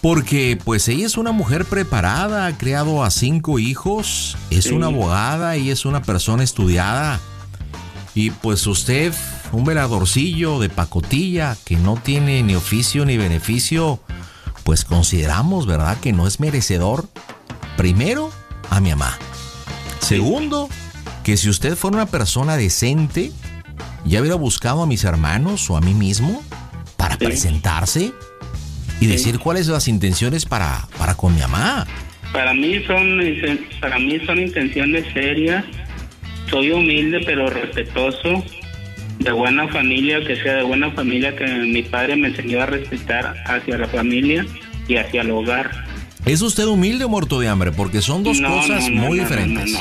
porque pues ella es una mujer preparada, ha criado a cinco hijos, es Sí. una abogada y es una persona estudiada. Y pues usted, un veladorcillo de pacotilla que no tiene ni oficio ni beneficio, pues consideramos, ¿verdad?, que no es merecedor, primero, a mi mamá. Segundo, que si usted fuera una persona decente, ya hubiera buscado a mis hermanos o a mí mismo para presentarse y decir cuáles son las intenciones para, para con mi mamá. Para mí son para mí son intenciones serias. Soy humilde pero respetuoso, de buena familia, que sea de buena familia, que mi padre me enseñó a respetar hacia la familia y hacia el hogar. ¿Es usted humilde o muerto de hambre? Porque son dos No, cosas no, no, muy diferentes.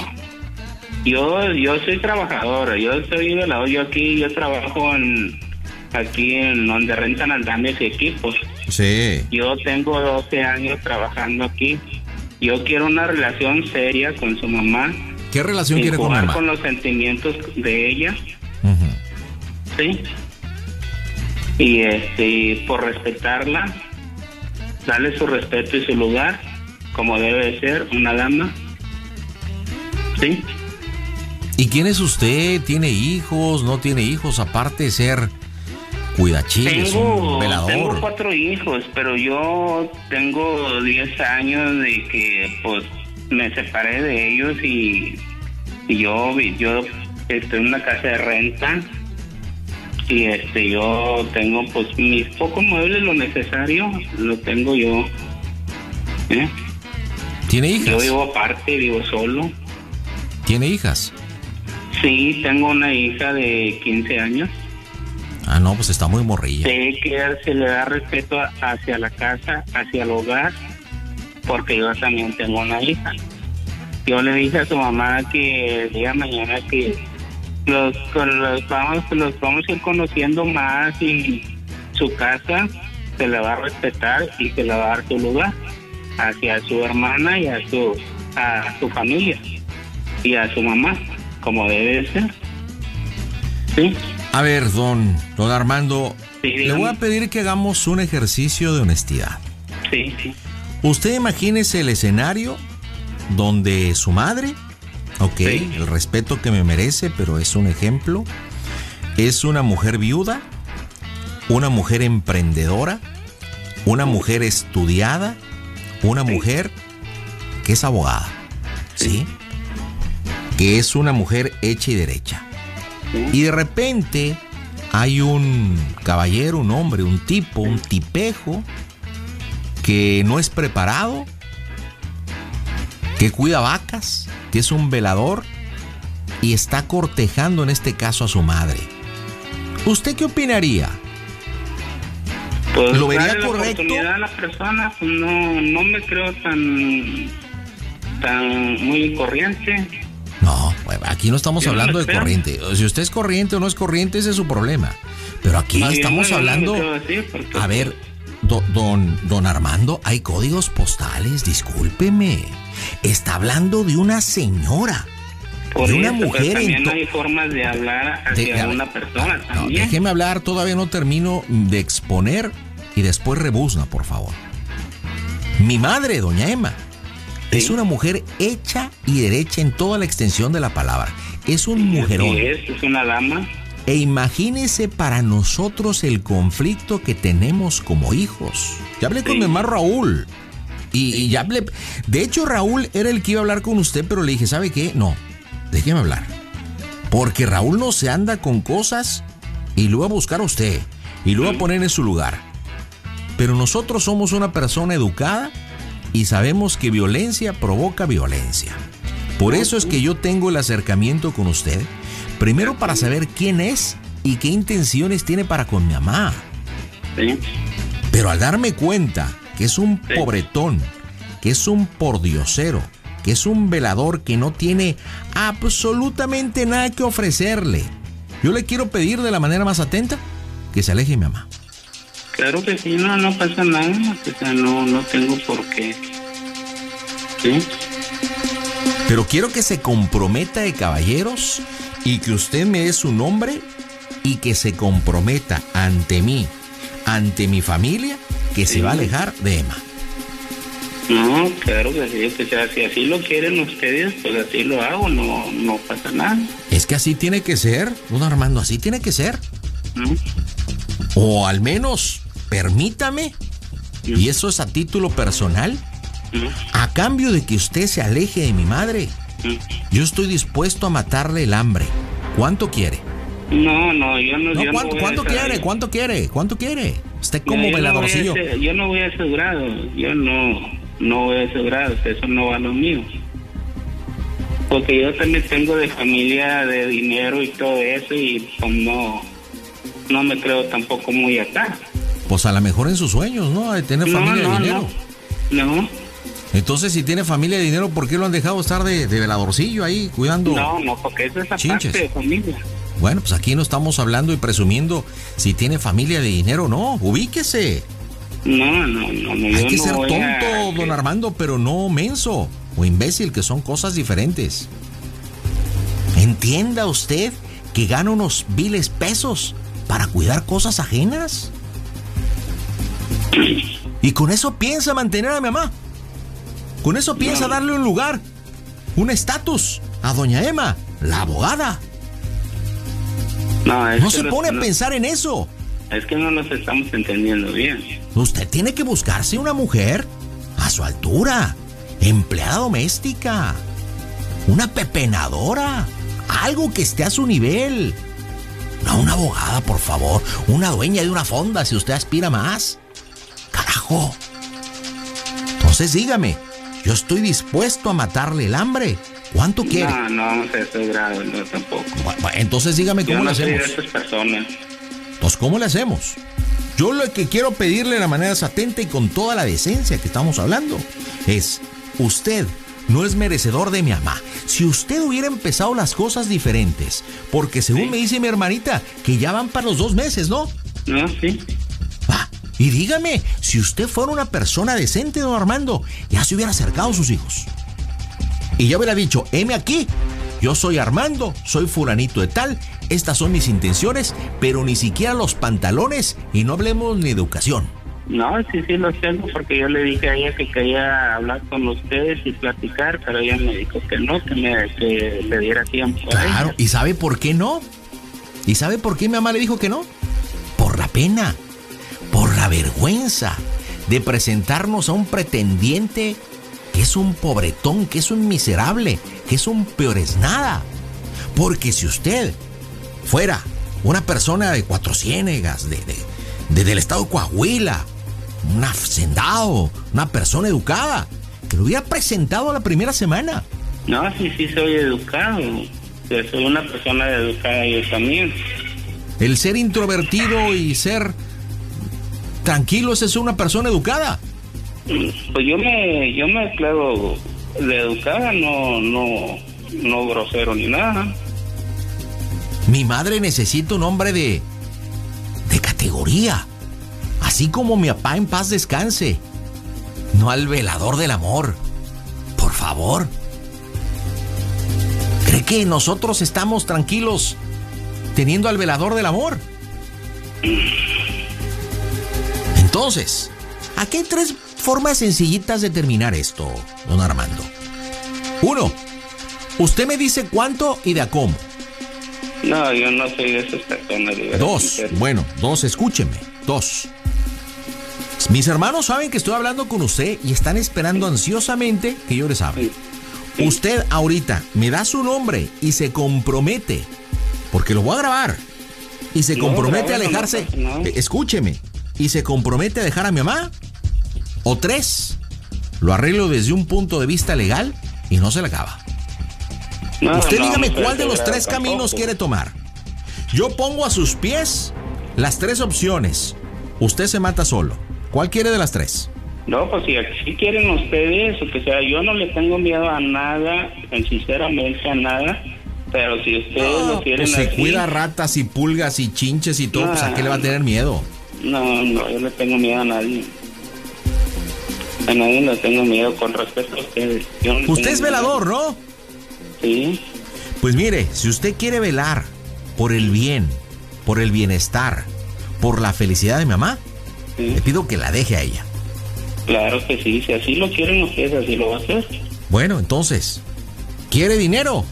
Yo, yo soy trabajador, yo soy velador, yo aquí, yo trabajo en, aquí en donde rentan andamios y equipos. Sí. Yo tengo 12 años trabajando aquí. Yo quiero una relación seria con su mamá. ¿Qué relación quiere con mamá? con los sentimientos de ella, ¿sí? Y este, por respetarla, darle su respeto y su lugar, como debe de ser una dama, ¿sí? ¿Y quién es usted? ¿Tiene hijos? ¿No tiene hijos? Aparte de ser cuidachiles, un Tengo, velador. tengo cuatro hijos, pero yo tengo 10 años de que pues me separé de ellos y, y yo yo estoy en una casa de renta y este yo tengo pues mis pocos muebles lo necesario lo tengo yo ¿eh? ¿Tiene hijas? yo vivo aparte vivo solo ¿Tiene hijas? sí tengo una hija de 15 años Ah, no, pues está muy morrilla. Que se le da respeto hacia la casa, hacia el hogar, porque yo también tengo una hija. Yo le dije a su mamá que el día de mañana que los, con los vamos los vamos a ir conociendo más y su casa se le va a respetar y se le va a dar su lugar hacia su hermana y a su a su familia y a su mamá como debe de ser. Sí. A ver, don, don Armando, Sí, le voy a pedir que hagamos un ejercicio de honestidad. Sí, sí. Usted imagínese el escenario donde su madre, ok, el respeto que me merece, pero es un ejemplo, es una mujer viuda, una mujer emprendedora, una mujer estudiada, una mujer que es abogada, ¿sí? Que es una mujer hecha y derecha. Y de repente hay un caballero, un hombre, un tipo, un tipejo que no es preparado, que cuida vacas, que es un velador y está cortejando en este caso a su madre. ¿Usted qué opinaría? Pues ¿Lo vería darle la correcto? oportunidad a no, no me creo tan, tan muy corriente. No, aquí no estamos Yo hablando de corriente. Si usted es corriente o no es corriente, ese es su problema. Pero aquí estamos no, hablando... A ver, do- don, don Armando, hay códigos postales, discúlpeme. Está hablando de una señora. Por de una eso, pero mujer en también hay formas de hablar De- hacia ver, una persona No, también. déjeme hablar, todavía no termino de exponer y después rebuzna, por favor. Mi madre, doña Emma, es una mujer hecha y derecha en toda la extensión de la palabra. Es un mujerón. Sí, es, es una dama. E imagínese para nosotros el conflicto que tenemos como hijos. Ya hablé con mi hermano Raúl. Y, y ya hablé. De hecho, Raúl era el que iba a hablar con usted, pero le dije, ¿sabe qué? No, déjeme hablar. Porque Raúl no se anda con cosas y lo va a buscar a usted. Y lo va a poner en su lugar. Pero nosotros somos una persona educada y sabemos que violencia provoca violencia. Por eso es que yo tengo el acercamiento con usted, primero para saber quién es y qué intenciones tiene para con mi mamá. Pero al darme cuenta que es un pobretón, que es un pordiosero, que es un velador que no tiene absolutamente nada que ofrecerle, yo le quiero pedir de la manera más atenta que se aleje mi mamá. Claro que sí, no, no pasa nada. O sea, no, no tengo por qué. ¿Sí? Pero quiero que se comprometa de caballeros y que usted me dé su nombre y que se comprometa ante mí, ante mi familia, que se va a alejar de Emma. No, claro que sí, que sea, si así lo quieren ustedes, pues así lo hago, no, no pasa nada. Es que así tiene que ser, don Armando, así tiene que ser. O al menos, permítame, y eso es a título personal, a cambio de que usted se aleje de mi madre, yo estoy dispuesto a matarle el hambre. ¿Cuánto quiere? No, no, yo no, No, yo no ¿cuánto, a cuánto quiere? ¿Cuánto quiere? ¿Cuánto quiere? Usted como No, no veladorcillo. ser- yo no voy a ese grado, yo no, no voy a ese grado, eso no va a lo mío. Porque yo también tengo de familia de dinero y todo eso y pues no, no me creo tampoco muy acá. Pues a lo mejor en sus sueños, ¿no? De tener No, familia no, de dinero. No, no, Entonces, si tiene familia de dinero, ¿por qué lo han dejado estar de, de veladorcillo ahí cuidando? no, no, porque eso es aparte de familia. Bueno, pues aquí no estamos hablando y presumiendo si tiene familia de dinero o no. Ubíquese. No, no, no, no Hay yo que no ser tonto, a- don Armando, pero no menso o imbécil, que son cosas diferentes. Entienda usted que gana unos viles pesos para cuidar cosas ajenas. Y con eso piensa mantener a mi mamá. Con eso piensa darle un lugar, un estatus a doña Emma, la abogada. No, se pone a pensar en eso. Es que no nos estamos entendiendo bien. Usted tiene que buscarse una mujer a su altura, empleada doméstica, una pepenadora, algo que esté a su nivel. No una abogada, por favor, una dueña de una fonda si usted aspira más. Carajo. Entonces dígame, yo estoy dispuesto a matarle el hambre. ¿Cuánto quiere? No, no a ese grado, no tampoco. Entonces dígame Yo cómo no le soy de hacemos. esas personas. Entonces, ¿cómo le hacemos? Yo lo que quiero pedirle de la manera atenta y con toda la decencia que estamos hablando es, usted no es merecedor de mi mamá. Si usted hubiera empezado las cosas diferentes, porque según me dice mi hermanita, que ya van para los dos meses, ¿no? No, sí. Y dígame, si usted fuera una persona decente, don Armando, ya se hubiera acercado a sus hijos. Y ya hubiera dicho, heme aquí, yo soy Armando, soy fulanito de tal, estas son mis intenciones, pero ni siquiera los pantalones y no hablemos ni educación. No, sí, sí los tengo porque yo le dije a ella que quería hablar con ustedes y platicar, pero ella me dijo que no, que, me, que le diera tiempo. Claro. ¿y sabe por qué no? ¿Y sabe por qué mi mamá le dijo que no? Por la pena, por la vergüenza de presentarnos a un pretendiente que es un pobretón, que es un miserable, que es un peor es nada. Porque si usted fuera una persona de Cuatro Ciénegas, de, de- de- del estado de Coahuila, un hacendado, una persona educada, que lo hubiera presentado la primera semana. No, sí, sí, soy educado. Soy una persona educada yo también. El ser introvertido y ser tranquilo es ser una persona educada. Pues yo me, yo me declaro de educada, no, no, no grosero ni nada. Mi madre necesita un hombre de de categoría, así como mi papá en paz descanse. No al velador del amor. Por favor. ¿Cree que nosotros estamos tranquilos teniendo al velador del amor? Entonces, aquí hay tres formas sencillitas de terminar esto, don Armando. Uno, usted me dice cuánto y de a cómo. No, yo no soy de esas personas. Dos, bueno, dos, escúcheme. Dos. Mis hermanos saben que estoy hablando con usted y están esperando ansiosamente que yo les hable. Usted ahorita me da su nombre y se compromete, porque lo voy a grabar, y se No, compromete a no alejarse. Eh, Escúcheme, y se compromete a dejar a mi mamá. O tres, lo arreglo desde un punto de vista legal y no se le acaba. No, Usted no, dígame no cuál de los tres caminos quiere tomar. Yo pongo a sus pies las tres opciones. Usted se mata solo. ¿Cuál quiere de las tres? No, pues si así quieren ustedes, o que sea, yo no le tengo miedo a nada, sinceramente a nada, pero si ustedes lo quieren Pues se así, cuida ratas y pulgas y chinches y todo, pues a qué le va a tener miedo. No, no, yo no tengo miedo a nadie. A nadie le tengo miedo con respeto a ustedes. No le Usted es miedo. velador, ¿no? Sí. Pues mire, si usted quiere velar por el bien por el bienestar, por la felicidad de mi mamá, le pido que la deje a ella. Claro que sí, si así lo quieren ustedes, así lo va a hacer. Bueno, entonces, ¿quiere dinero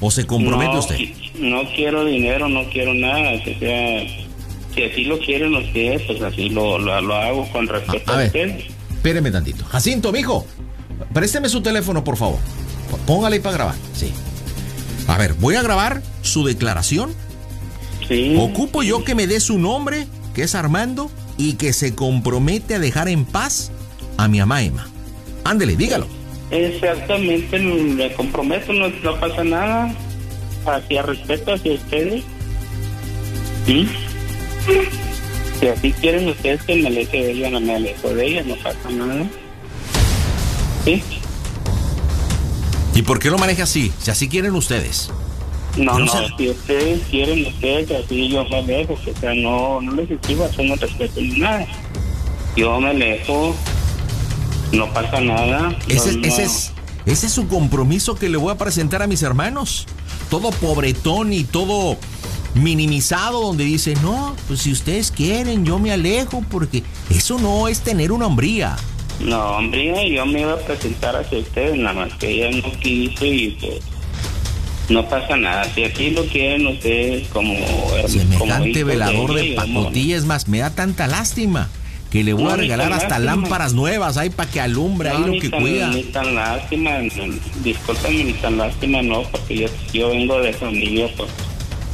o se compromete no, usted? No quiero dinero, no quiero nada, que sea... Si así lo quieren ustedes, pues así lo, lo, lo hago con respeto A a, ver. ustedes. Espéreme tantito. Jacinto, mijo, présteme su teléfono, por favor. Póngale ahí para grabar. Sí. A ver, voy a grabar su declaración. Sí. Ocupo yo que me dé su nombre, que es Armando, y que se compromete a dejar en paz a mi mamá Emma. Ándele, dígalo. Exactamente, me comprometo, no, no pasa nada. Hacia respeto hacia ustedes. ¿Sí? Si así quieren ustedes que me aleje de ella, no me alejo de ella, no pasa nada. ¿Sí? ¿Y por qué lo maneja así? Si así quieren ustedes. No, no, si ustedes quieren ustedes, así yo me alejo, o sea, no, no les estoy haciendo respeto ni nada. Yo me alejo, no pasa nada. Ese, no- ese no- es, ese es su compromiso que le voy a presentar a mis hermanos. Todo pobretón y todo minimizado donde dice, no, pues si ustedes quieren, yo me alejo porque eso no es tener una hombría. No, hombre, yo me iba a presentar hacia ustedes, nada más que ella no quiso y pues no pasa nada. Si así lo quieren ustedes como, Semejante velador de pacotilla, es más, me da tanta lástima que le voy No, a regalar hasta lástima. lámparas nuevas ahí para que alumbre ahí No, lo ni que tan- cuida. Ni tan lástima, discúlpame, ni tan lástima no, porque yo, yo vengo de familia, pues.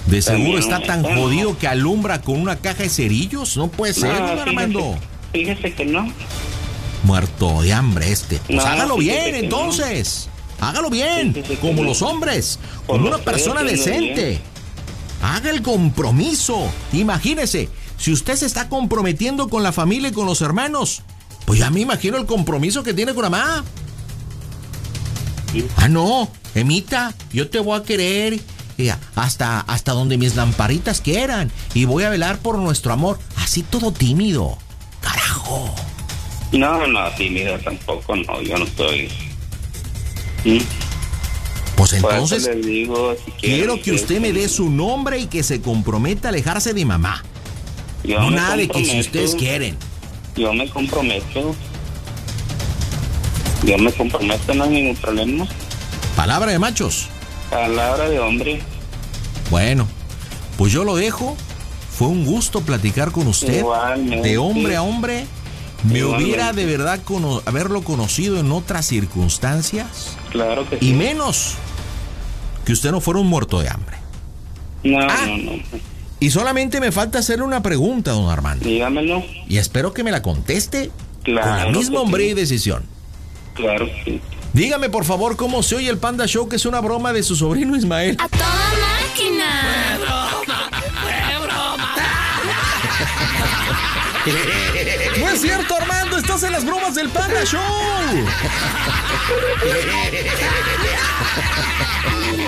De seguro también, está tan bueno. jodido que alumbra con una caja de cerillos. No puede ser, No, fíjese- Armando. Fíjese que no. Muerto de hambre este. Pues No, hágalo bien entonces. Hágalo bien, Fíjese como los hombres, como una persona decente. bien. Haga el compromiso. Imagínese, si usted se está comprometiendo con la familia y con los hermanos, pues ya me imagino el compromiso que tiene con la mamá. Ah, no, Emita, yo te voy a querer hasta, hasta donde mis lamparitas quieran y voy a velar por nuestro amor. Así todo tímido. Carajo. No, no, tímido tampoco, no, yo no soy. ¿Mm? Pues entonces, digo, si quiero que usted me dé su nombre y que se comprometa a alejarse de mamá. yo no nada de que si ustedes quieren. Yo me comprometo. Yo me comprometo, no hay ningún problema. Palabra de machos. Palabra de hombre. Bueno, pues yo lo dejo. Fue un gusto platicar con usted. Igualmente. De hombre a hombre. Me Igualmente. hubiera de verdad cono- haberlo conocido en otras circunstancias. Claro que sí. Y menos que usted no fuera un muerto de hambre. No, Ah. no, no. Y solamente me falta hacerle una pregunta, don Armando. Dígamelo. Y espero que me la conteste Claro con la misma sí. hombría y decisión. Claro que sí. Dígame por favor cómo se oye el Panda Show, que es una broma de su sobrino Ismael. ¡A toda máquina! No es cierto, Armando, estás en las bromas del Panda Show.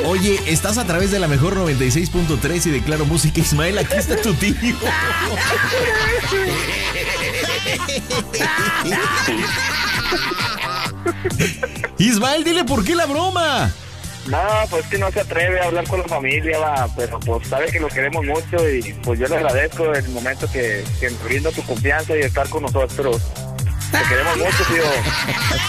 Oye, estás a través de la mejor 96.3 y de Claro Música Ismael, aquí está tu tío. Ismael, dile por qué la broma. No, pues que no se atreve a hablar con la familia, va, pero pues sabe que lo queremos mucho y pues yo le agradezco el momento que, que brinda tu confianza y estar con nosotros. Te queremos mucho, tío.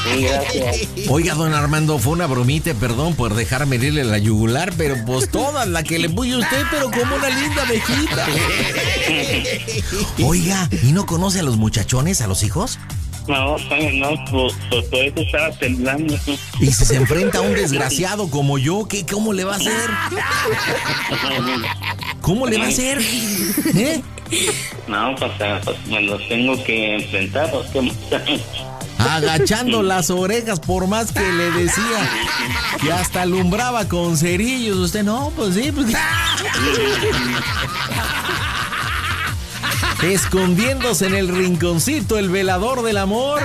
Sí, gracias. Oiga, don Armando, fue una bromita, perdón por dejarme irle la yugular, pero pues toda la que le puye usted, pero como una linda abejita. Oiga, ¿y no conoce a los muchachones, a los hijos? No, no, pues, pues por eso estaba temblando. Y si se enfrenta a un desgraciado como yo, ¿qué, ¿cómo le va a hacer? ¿Cómo le va a hacer? ¿Eh? No, pues, ah, pues me los tengo que enfrentar, pues Agachando las orejas por más que le decía que hasta alumbraba con cerillos. Usted no, pues sí, pues. Escondiéndose en el rinconcito, el velador del amor.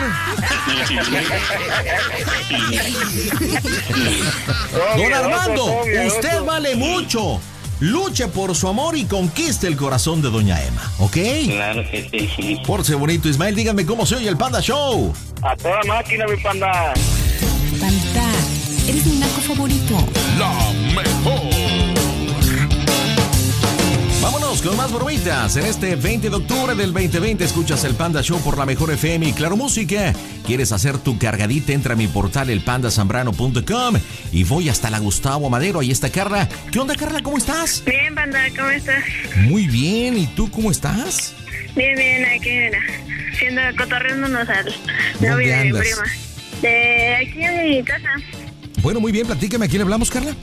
Don Armando, usted vale mucho. Luche por su amor y conquiste el corazón de Doña Emma, ¿ok? Claro que sí. Porce bonito, Ismael, dígame cómo se oye el Panda Show. A toda máquina, mi panda. Panda, eres mi naco favorito. La mejor. Con más bromitas. En este 20 de octubre del 2020 escuchas el Panda Show por la mejor FM y Claro Música. ¿Quieres hacer tu cargadita? Entra a mi portal elpandasambrano.com y voy hasta la Gustavo Madero. Ahí está Carla. ¿Qué onda, Carla? ¿Cómo estás? Bien, banda, ¿cómo estás? Muy bien. ¿Y tú cómo estás? Bien, bien, aquí, mira, siendo cotorreándonos al ¿Dónde novio de mi prima. De aquí en mi casa, Bueno, muy bien. Platícame. ¿A quién hablamos, Carla?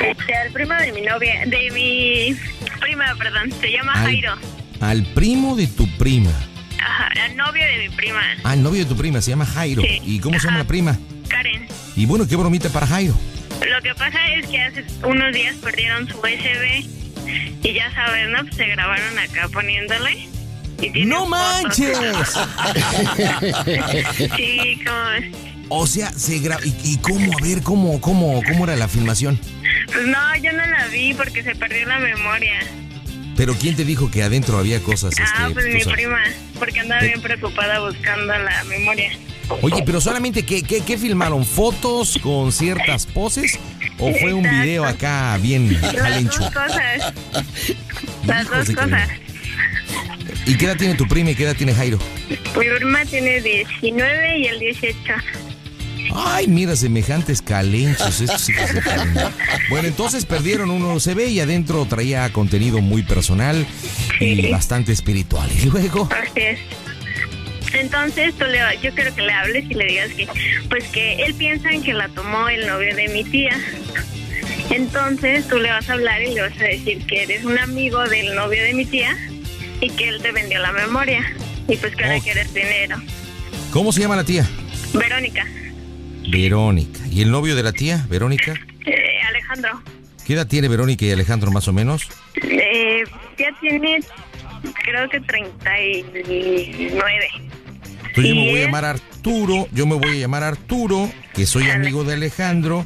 Este, al primo de mi novia, de mi prima, perdón, se llama Al- Jairo. Al primo de tu prima. Ajá, al novio de mi prima, Ah, el novio de tu prima se llama Jairo. Sí. ¿Y cómo se llama la prima? Karen. Y bueno, qué bromita para Jairo. Lo que pasa es que hace unos días perdieron su USB y ya sabes, ¿no? Pues se grabaron acá poniéndole. Y ¡No fotos. manches! sí, como? O sea, se graba. ¿Y, y cómo? A ver, ¿cómo, cómo, ¿cómo era la filmación? Pues no, yo no la vi porque se perdió la memoria. Pero ¿quién te dijo que adentro había cosas? Ah, este, pues mi sabes? prima, porque andaba bien preocupada buscando la memoria. Oye, pero solamente, ¿qué, qué, qué filmaron? ¿Fotos con ciertas poses? ¿O fue un Exacto. video acá bien Las jalencho? dos cosas. Las dos cosas. ¿Y qué edad tiene tu prima y qué edad tiene Jairo? Mi prima tiene 19 y el 18. Ay, mira, semejantes calenchos estos hijos de Kalimba. Bueno, entonces perdieron un USB y adentro traía contenido muy personal y bastante espiritual. Y luego, Así es. Entonces, tú le, yo quiero que le hables y le digas que, pues que él piensa en que la tomó el novio de mi tía. Entonces, tú le vas a hablar y le vas a decir que eres un amigo del novio de mi tía y que él te vendió la memoria. Y pues que ahora Ok. quieres dinero. ¿cómo se llama la tía? Verónica, Verónica. ¿Y el novio de la tía, Verónica? eh, Alejandro, ¿Qué edad tiene Verónica y Alejandro más o menos? eh, ya tiene, creo que 39. Entonces yo me ¿Y voy a llamar Arturo, yo me voy a llamar Arturo, que soy amigo de Alejandro,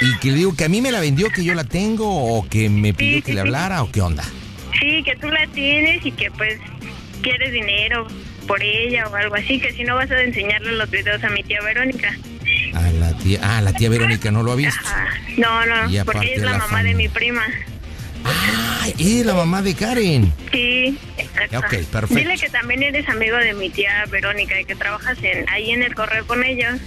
y que le digo que a mí me la vendió, que yo la tengo, o que me pidió Sí, que sí, le hablara, o qué onda. Sí, que tú la tienes y que pues quieres dinero por ella o algo así, que si no vas a enseñarle los videos a mi tía Verónica. A la tía, ah, la tía Verónica no lo ha visto. Ajá. No, no, Y porque es la, la mamá de mi prima. Ay, es la mamá de Karen. Sí, exacto. Ok, perfecto. Dile que también eres amigo de mi tía Verónica y que trabajas en, ahí en el correo con ellos.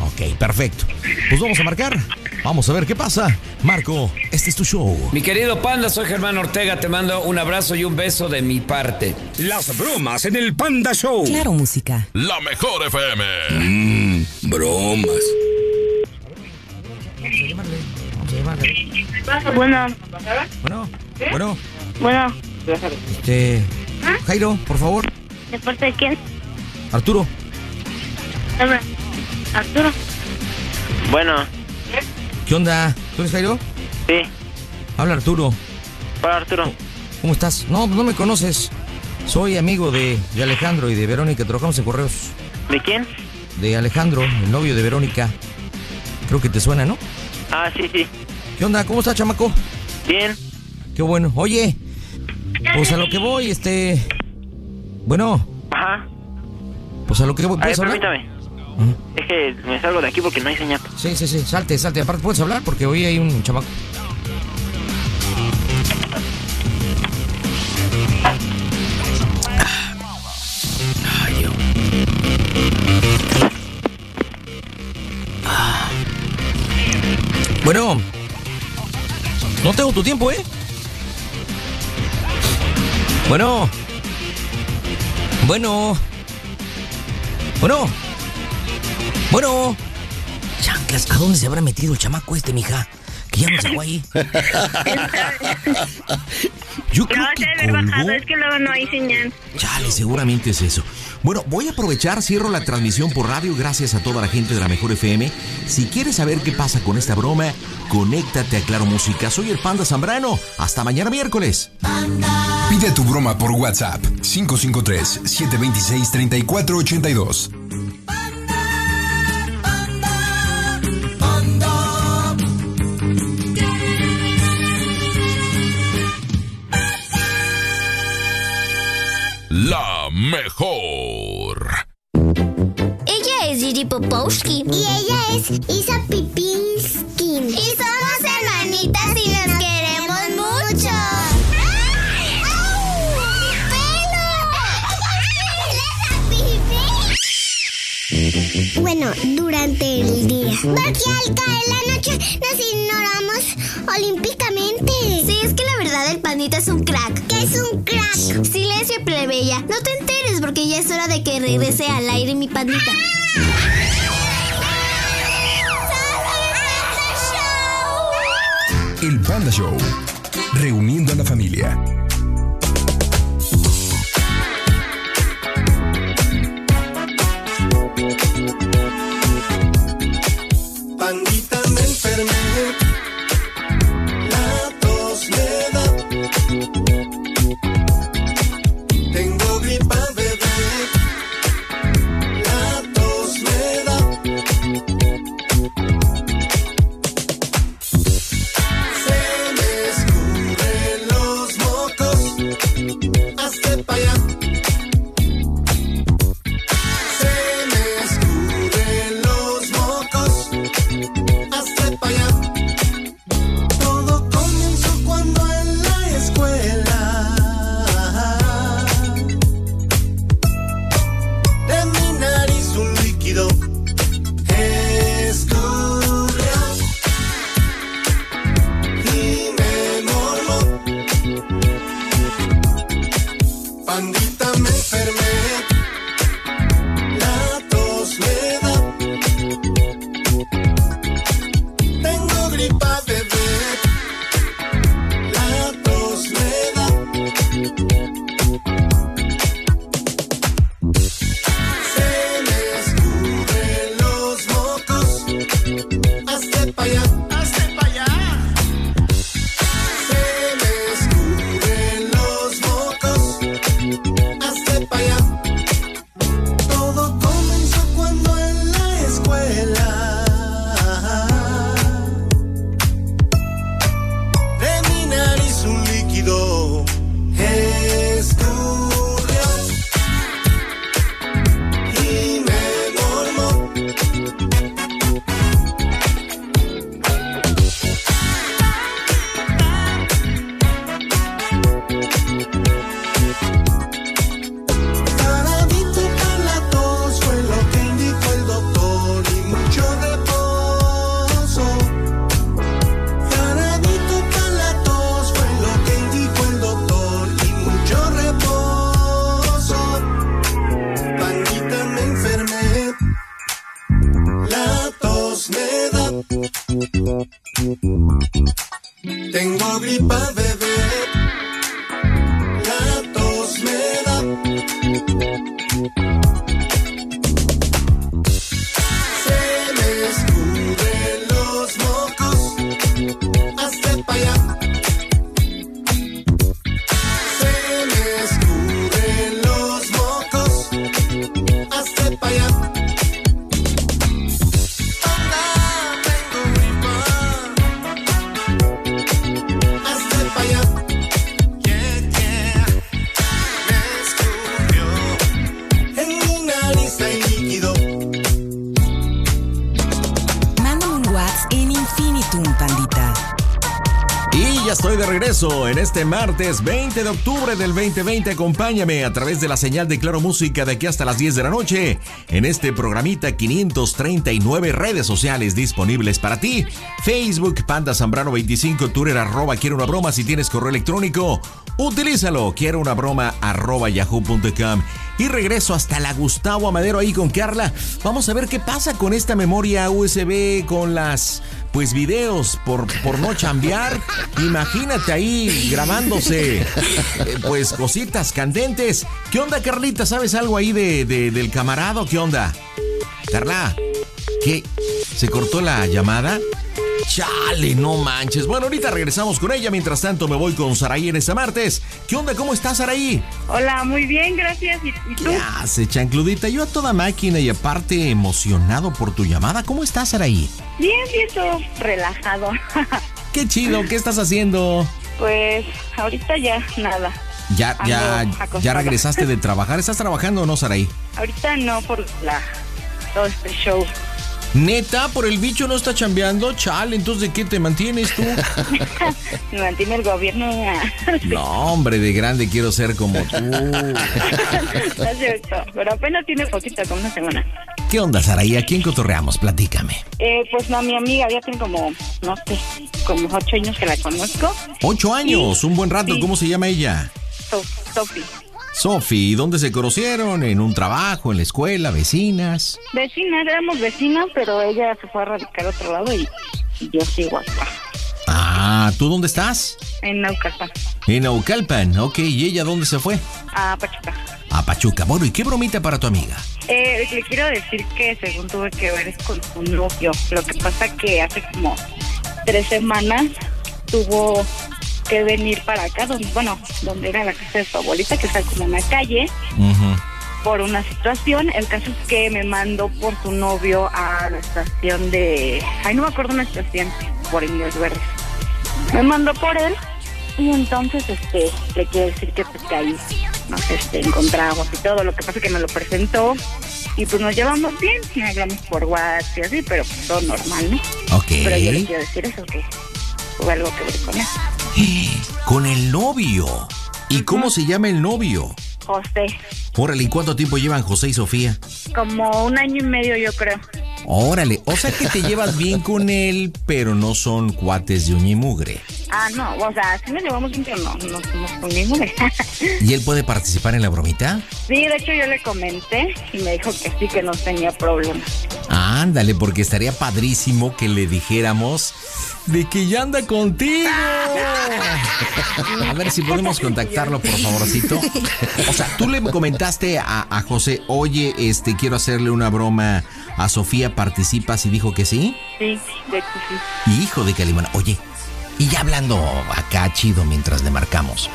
Ok, perfecto. Pues vamos a marcar. Vamos a ver qué pasa. Marco, este es tu show. Mi querido Panda, soy Germán Ortega, te mando un abrazo y un beso de mi parte. Las bromas en el Panda Show. Claro, música. La mejor FM. Mmm, bromas. Bueno, Bueno, bueno, bueno, este. Jairo, por favor. ¿de parte de quién? Arturo. Habla. Arturo. Bueno, ¿Qué onda? ¿Tú eres Jairo? sí. Habla Arturo. Hola Arturo. ¿Cómo estás? No, no me conoces. Soy amigo de, de Alejandro y de Verónica. Trabajamos en correos. ¿De quién? De Alejandro, el novio de Verónica. Creo que te suena, ¿no? Ah, sí, sí. ¿Qué onda? ¿Cómo estás, chamaco? Bien. Qué bueno. Oye, pues a lo que voy, este. Bueno, Ajá. pues a lo que voy. A ver, ¿Puedes hablar? permítame. Es que me salgo de aquí porque no hay señal. Sí, sí, sí. Salte, salte. Aparte, puedes hablar porque hoy hay un chamaco. No tengo tu tiempo, ¿eh? Bueno, bueno, bueno, bueno. Chanclas, ¿a dónde se habrá metido el chamaco este, mija? Que ya nos dejó ahí. Yo creo no, que se colgó. bajado, es que luego no hay señal. Chale, seguramente es eso. Bueno, voy a aprovechar, cierro la transmisión por radio gracias a toda la gente de la Mejor FM. Si quieres saber qué pasa con esta broma, conéctate a Claro Música. Soy el Panda Zambrano. Hasta mañana miércoles. Pide tu broma por WhatsApp 553-726-3482. La mejor. Y ella es Isa Pipinski. Y somos hermanitas y nos queremos mucho. Bueno, durante el día. Porque al caer la noche nos ignoramos olímpicamente. Sí, es que la verdad el pandita es un crack. ¿Qué es un crack? Silencio, plebeya. No te enteres porque ya es hora de que regrese al aire mi pandita. ¡Ah! El Panda Show. Reuniendo a la familia. Pandita me enfermé, en este martes 20 de octubre del 2020. Acompáñame a través de la señal de Claro Música de aquí hasta las 10 de la noche en este programita 539 redes sociales disponibles para ti. Facebook, Panda Zambrano 25, Twitter, arroba quiero una broma. Si tienes correo electrónico, utilízalo. Quiero una broma arroba yahoo.com. Y regreso hasta la Gustavo Amadero ahí con Carla. Vamos a ver qué pasa con esta memoria USB, con las pues videos por, por no chambear. Imagínate ahí grabándose eh, pues cositas candentes. ¿Qué onda, Carlita? ¿Sabes algo ahí de, de- del camarado? ¿Qué onda? Carla, ¿qué? ¿Se cortó la llamada? Chale, no manches. Bueno, ahorita regresamos con ella. Mientras tanto, me voy con Saraí en este martes. ¿Qué onda? ¿Cómo estás, Saraí? Hola, muy bien, gracias. ¿Y, y tú? Ya se chancludita. Yo a toda máquina y aparte emocionado por tu llamada. ¿Cómo estás, Saraí? Bien, bien, todo relajado. Qué chido. ¿Qué estás haciendo? pues ahorita ya nada. Ya, ya, Ando ya acostada. regresaste de trabajar. ¿Estás trabajando o no, Saraí? Ahorita no por la todo este show. Neta, por el bicho no está chambeando. Chale, entonces ¿de qué te mantienes tú? Me mantiene el gobierno. No, hombre, de grande quiero ser como tú. No es cierto, pero apenas tiene poquito, como una semana. ¿Qué onda, Saraí? ¿A quién cotorreamos? Platícame. Eh, pues no, mi amiga ya tiene como, no sé, como ocho años que la conozco. Ocho años, un buen rato. Sí. ¿Cómo se llama ella? So- Sofi. Sofi. ¿Y dónde se conocieron? ¿En un trabajo, en la escuela, vecinas? Vecinas, éramos vecinas, pero ella se fue a radicar a otro lado y, y yo sigo acá, Ah, ¿tú dónde estás? en Naucalpan, En Naucalpan. Ok, ¿y ella dónde se fue? a Pachuca. A Pachuca. Bueno, ¿y qué bromita para tu amiga? Eh, le quiero decir que según tuve que ver es con su novio. Lo que pasa que hace como tres semanas tuvo que venir para acá, donde, bueno, donde era la casa de su abuelita, que está como en la calle, por una situación. El caso es que me mandó por su novio a la estación de... Ay, no me acuerdo una estación, por Indios Verdes. Me mandó por él y entonces este le quiero decir que pues que ahí nos este, encontramos y todo. Lo que pasa es que me lo presentó y pues nos llevamos bien, y hablamos por WhatsApp y así, pero pues todo normal, ¿no? Ok. Pero yo le quiero decir eso, que tuve algo que ver con él. Con el novio. ¿Y cómo se llama el novio? José, Órale, ¿y cuánto tiempo llevan José y Sofía? como un año y medio yo creo. Órale, o sea que te llevas bien con él, pero no son cuates de uña y mugre. Ah, no, o sea, sí nos llevamos bien, pero no, no somos con ninguno. ¿Y él puede participar en la bromita? sí, de hecho yo le comenté y me dijo que sí, que no tenía problema. Ándale, porque estaría padrísimo que le dijéramos de que ya anda contigo. A ver si podemos contactarlo, por favorcito. O sea, tú le comentaste a, a José, oye, este, quiero hacerle una broma a Sofía, ¿participas? Y dijo que sí. Sí, de hecho sí. Y hijo de Calimán, oye, y ya hablando acá chido mientras le marcamos,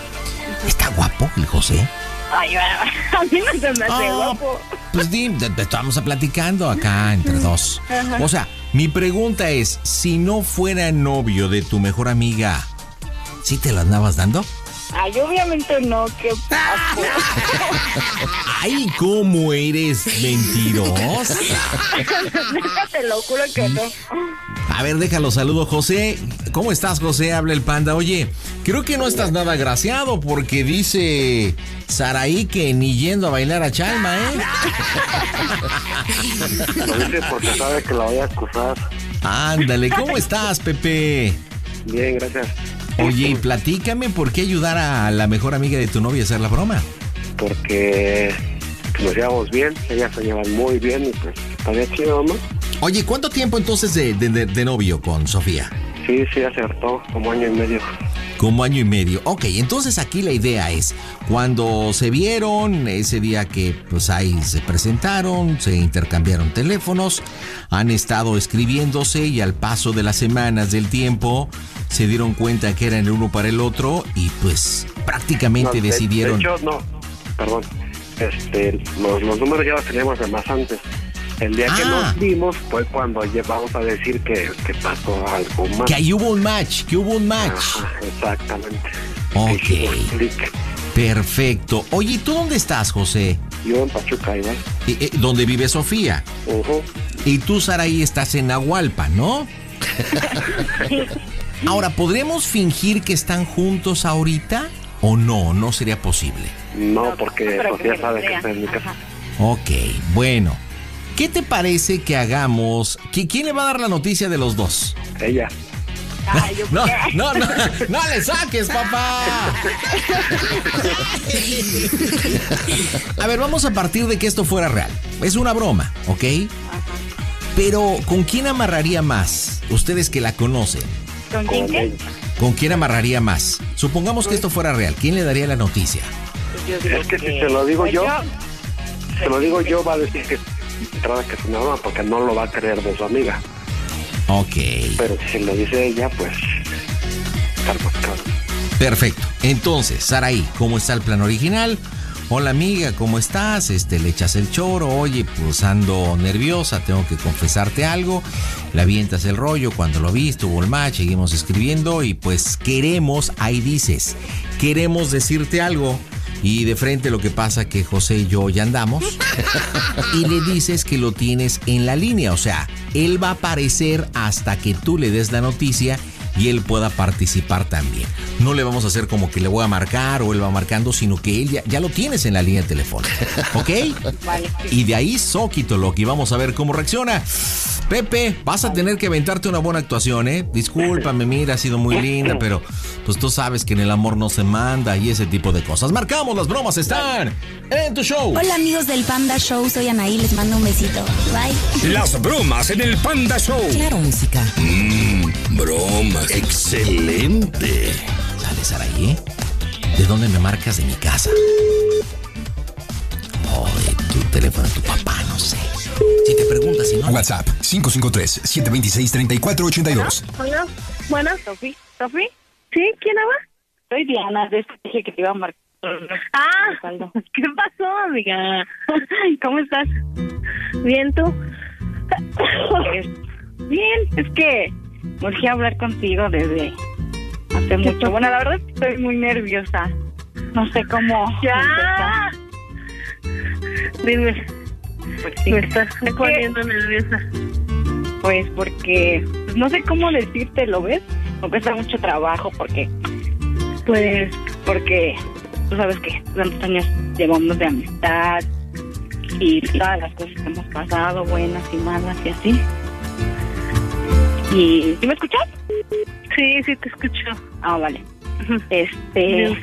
¿está guapo el José? Ay, a mí no se me hace guapo. Pues di, te- te estamos platicando acá entre dos. Ajá. O sea, mi pregunta es, si no fuera novio de tu mejor amiga, ¿sí te lo andabas dando? Ay, obviamente no, qué papo. Ay, ¿cómo eres mentirosa? Te lo juro que no. A ver, déjalo, saludo José. ¿Cómo estás, José? Habla el panda. Oye, creo que no estás nada agraciado porque dice Saraí que ni yendo a bailar a Chalma, ¿eh? Lo dice porque sabe que la voy a acusar. Ándale, ¿cómo estás, Pepe? Bien, gracias. Oye, y platícame por qué ayudar a la mejor amiga de tu novia a hacer la broma. Porque nos llevamos bien, ellas se llevan muy bien y pues estaría chido, ¿no? Oye, ¿cuánto tiempo entonces de, de- de- de novio con Sofía? Sí, sí, acertó, como año y medio. Como año y medio. Ok, entonces aquí la idea es, cuando se vieron, ese día que pues ahí se presentaron, se intercambiaron teléfonos, han estado escribiéndose y al paso de las semanas del tiempo se dieron cuenta que eran el uno para el otro y pues prácticamente No, de- decidieron... De hecho, no, perdón. Este, los, los números ya los teníamos de más antes. El día que Ah. nos vimos fue cuando vamos a decir que, que pasó algo más. Que ahí hubo un match, que hubo un match. Ajá, exactamente. Ok. Perfecto. Oye, ¿y tú dónde estás, José? Yo en Pachuca, igual. Eh, eh, ¿Dónde vive Sofía? Y tú, Saraí, estás en Nahualpa, ¿no? Ahora, ¿podremos fingir que están juntos ahorita? ¿O no? No sería posible. No, porque Sofía que sabe que está en mi casa. Ok, bueno. ¿Qué te parece que hagamos? ¿Qui- ¿Quién le va a dar la noticia de los dos? Ella. Ay, yo No, no, no, no le saques, papá. A ver, vamos a partir de que esto fuera real. Es una broma, ¿ok? Pero, ¿con quién amarraría más? Ustedes que la conocen. ¿Con quién qué? ¿Con quién amarraría más? Supongamos que esto fuera real. ¿Quién le daría la noticia? Es que si se lo digo pues yo, se lo digo yo, va a decir que entrada que es una broma porque no lo va a creer de su amiga. Ok. Pero si lo dice ella, pues. Perfecto. Entonces, Saraí, ¿cómo está el plan original? Hola amiga, ¿cómo estás? Este, le echas el choro, oye, pues ando nerviosa, tengo que confesarte algo. Le avientas el rollo, cuando lo vi, estuvo el match, seguimos escribiendo y pues queremos, ahí dices, queremos decirte algo. Y de frente lo que pasa que José y yo ya andamos. Y le dices que lo tienes en la línea. O sea, él va a aparecer hasta que tú le des la noticia y él pueda participar también. No le vamos a hacer como que le voy a marcar o él va marcando, sino que él ya, ya lo tienes en la línea telefónica. ¿Ok? Vale. Y de ahí Soquito Loki. Vamos a ver cómo reacciona. Pepe, vas a tener que aventarte una buena actuación, ¿eh? Discúlpame, mira, ha sido muy linda, pero pues tú sabes que en el amor no se manda y ese tipo de cosas. Marcamos, las bromas están en tu show. Hola amigos del Panda Show, soy Anaí, les mando un besito. Bye. Las bromas en el Panda Show. Claro, música. Mmm, bromas. Excelente. Sale Saraí, ¿eh? ¿De dónde me marcas? De mi casa. O de tu teléfono de tu papá, no sé. Si te preguntas si no. WhatsApp 553-726-3482. Hola, buenas. ¿Sofi? ¿Sofi? ¿Sí? ¿Quién habla? Soy Diana, de este dije que te iba a marcar. Ah, ¿qué pasó, amiga? ¿Cómo estás? Bien, ¿tú? Bien, es que urgí hablar contigo desde hace mucho. Bueno, la verdad es que estoy muy nerviosa. No sé cómo. Ya. Dime. Me estás poniendo nerviosa. Pues porque pues, no sé cómo decirte, ¿lo ves? Me cuesta mucho trabajo porque, pues, porque tú sabes que tantos años llevamos de amistad y todas las cosas que hemos pasado, buenas y malas y así. ¿Y ¿sí me escuchas? Sí, sí te escucho. Ah, vale. Este,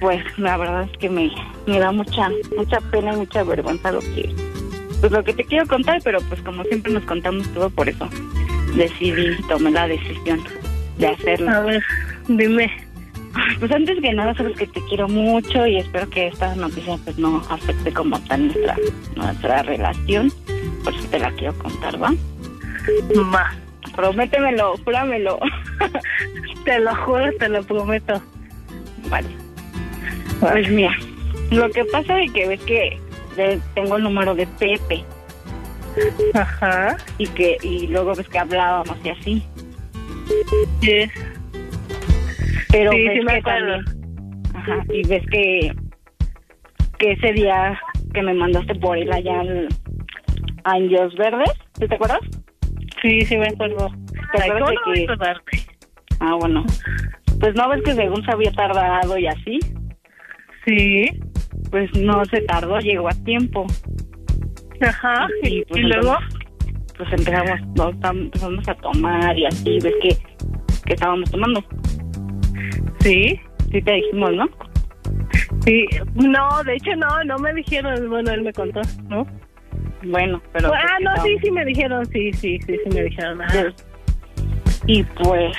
pues la verdad es que me, me da mucha mucha pena y mucha vergüenza lo que pues lo que te quiero contar, pero pues como siempre nos contamos todo por eso decidí tomé la decisión de hacerlo. A ver, dime. Pues antes que nada sabes que te quiero mucho y espero que esta noticia pues no afecte como tal nuestra nuestra relación. Por eso te la quiero contar, ¿va? Va. Prométemelo, júramelo. te lo juro, te lo prometo. Vale. Pues mira, lo que pasa es que ves que tengo el número de Pepe. Ajá. Y que y luego ves que hablábamos y así. Sí. Pero Sí, ves sí me que acuerdo. también. Ajá. Y ves que que ese día que me mandaste por él allá al- a Indios Verdes, ¿sí te acuerdas? Sí, sí me acuerdo. ¿Te acuerdas ¿cómo de no que Ah, bueno. Pues no ves que según se había tardado y así. Sí. Pues no se tardó, llegó a tiempo. Ajá. Y, pues, ¿Y luego? Pues empezamos, nos empezamos a tomar y así, ves que, que estábamos tomando. Sí. Sí te dijimos, ¿no? Sí, no, de hecho no, no me dijeron, bueno, él me contó, ¿no? Bueno, pero... ah, pues, no, sí, sí me dijeron, sí, sí, sí, sí me dijeron. ajá. Y pues...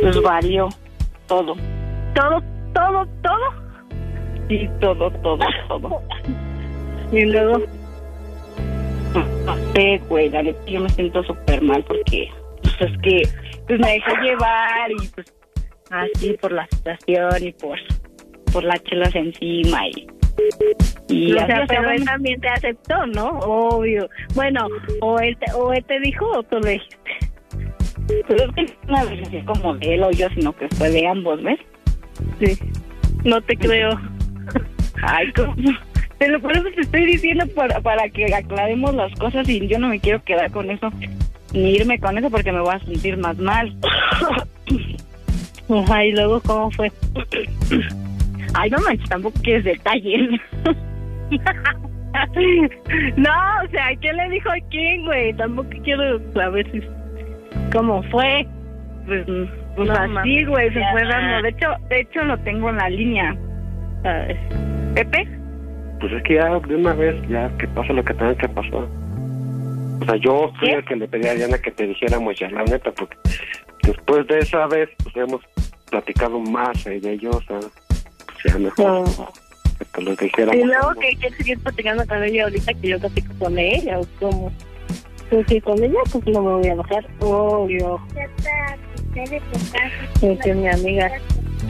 Pues valió todo. ¿Todo, todo, todo? Sí, todo, todo, todo. Y luego... No sé, güey, la neta, yo me siento súper mal porque pues es que pues me dejé llevar y pues así por la situación y por por las chelas encima y y o sea, pero él también te aceptó, ¿no? Obvio. Bueno, o él te, o él te dijo o tú le dijiste. pero es que no es una decisión como de él o yo, sino que fue de ambos, ¿ves? Sí. No te creo. Ay, ¿cómo? Pero por eso te estoy diciendo para, para que aclaremos las cosas y yo no me quiero quedar con eso, ni irme con eso porque me voy a sentir más mal. Ajá, y luego, ¿cómo fue? Ay, no manches, tampoco quieres detalles. no, o sea, ¿quién le dijo a quién, güey? Tampoco quiero saber si cómo fue. Pues, pues No, así, mami, güey, se fue dando. De hecho, de hecho lo tengo en la línea. Pepe, Pues es que ya de una vez, ya que pase lo que tenga que pasar. O sea, yo fui el que le pedí a Diana que te dijéramos ya la neta, porque después de esa vez, pues hemos platicado más ella y yo, o sea, pues ya mejor que te lo dijéramos. Y luego que quieres seguir platicando con ella ahorita que yo platico con ella, o cómo. Pues si con ella, pues no me voy a enojar, obvio. Que mi amiga.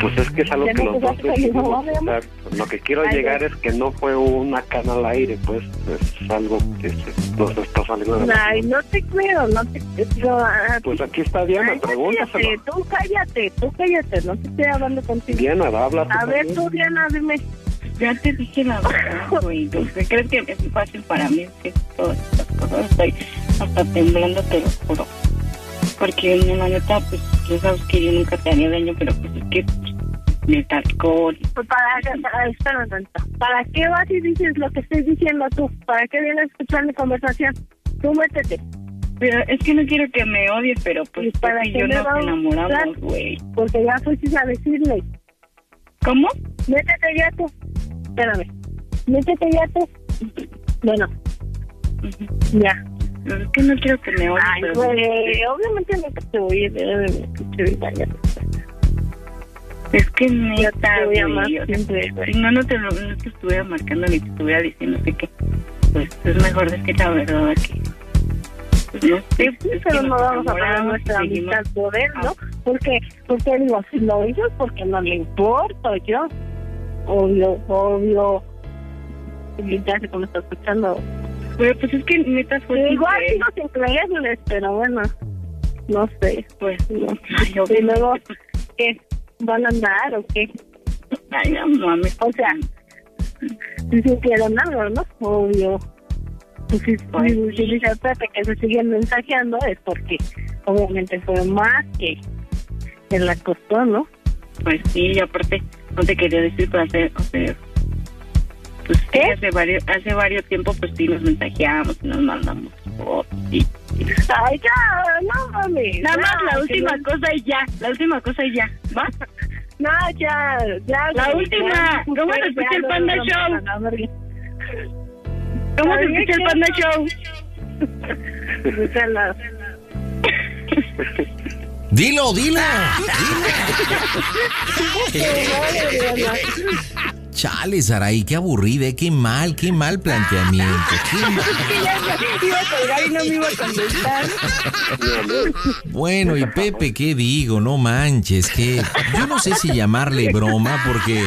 Pues es que es algo que los dos decidimos. lo que quiero Ay, llegar es que no fue una cana al aire, pues es algo que se- nos está saliendo de la Ay, no te creo, no te creo. Pues aquí está Diana, Ay, pregúntaselo. cállate, tú cállate, tú cállate, no te estoy hablando contigo. Diana, habla A ver, también. tú, Diana, dime. ya te dije la verdad, güey. ¿Tú qué crees que es fácil para mí? Es que todas estas cosas estoy hasta temblando, te lo juro. Porque la neta, pues tú sabes que yo nunca te haría daño, pero pues es que pues, neta alcohol. Pues para, para, espera. ¿Para qué vas y dices lo que estoy diciendo tú? ¿Para qué vienes a escuchar mi conversación? Tú métete. Pero es que no quiero que me odie, pero pues para y qué yo me nos enamoramos, güey. Porque ya fuiste a decirle. ¿Cómo? Métete ya tú. Espérame. Métete ya tú. Bueno. Ya. Es que no quiero que me Ay, güey, obviamente no te voy a ver Es que neta, te voy a güey, o sea, no, no te, no te estuviera marcando ni te estuviera diciendo así que, pues, es mejor decir la verdad aquí. Pues no sé, Sí, que pero no vamos a y nuestra amistad por él, ¿no? Porque, porque digo, si lo hizo porque no le importo yo. Obvio, obvio. Y Ya sé cómo está escuchando. Pero pues es que neta fue Igual sigo sin creerles, pero bueno, no sé. Pues, no. ay, Y luego, ¿qué? ¿Van a andar o qué? Ay, no mames. O sea, si sintieron algo, ¿no? Obvio. Pues si, Pepe que se siguen mensajeando es porque obviamente fue más que que la costó, ¿no? Pues sí, y aparte, no te quería decir, pero hace, o sea, pues sí, hace varios, hace varios tiempo, pues sí nos mensajeamos y nos mandamos fotos y... Ay, ya, no mames. Nada más la última no- cosa y ya, la última cosa y ya, ¿va? No, ya, ya. La güey, última, ya, ¿cómo se escucha el no, Panda no, no, Show? no, no, verga. ¿Cómo se escucha el ¿qué? Panda Show? Escúchala. Dilo, dilo. Chale, Saraí, qué aburrida, eh, qué mal, qué mal planteamiento. Qué mal. Iba a colgar y no me iba a contestar. Bueno, y Pepe, ¿qué digo? No manches, que yo no sé si llamarle broma porque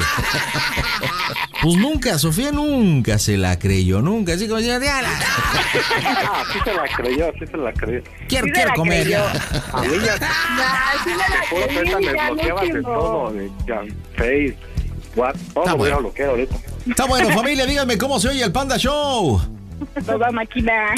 pues nunca, Sofía nunca se la creyó, nunca, así como decía, "Ya la- Ah, sí se la creyó, sí se la creyó. quiero, Sí comer creyó. ya". A mí ya, Nah, sí me la bloqueabas de todo, de Face, Está bueno. bloquear ahorita. Está bueno, familia, díganme cómo se oye el Panda Show. Toda máquina.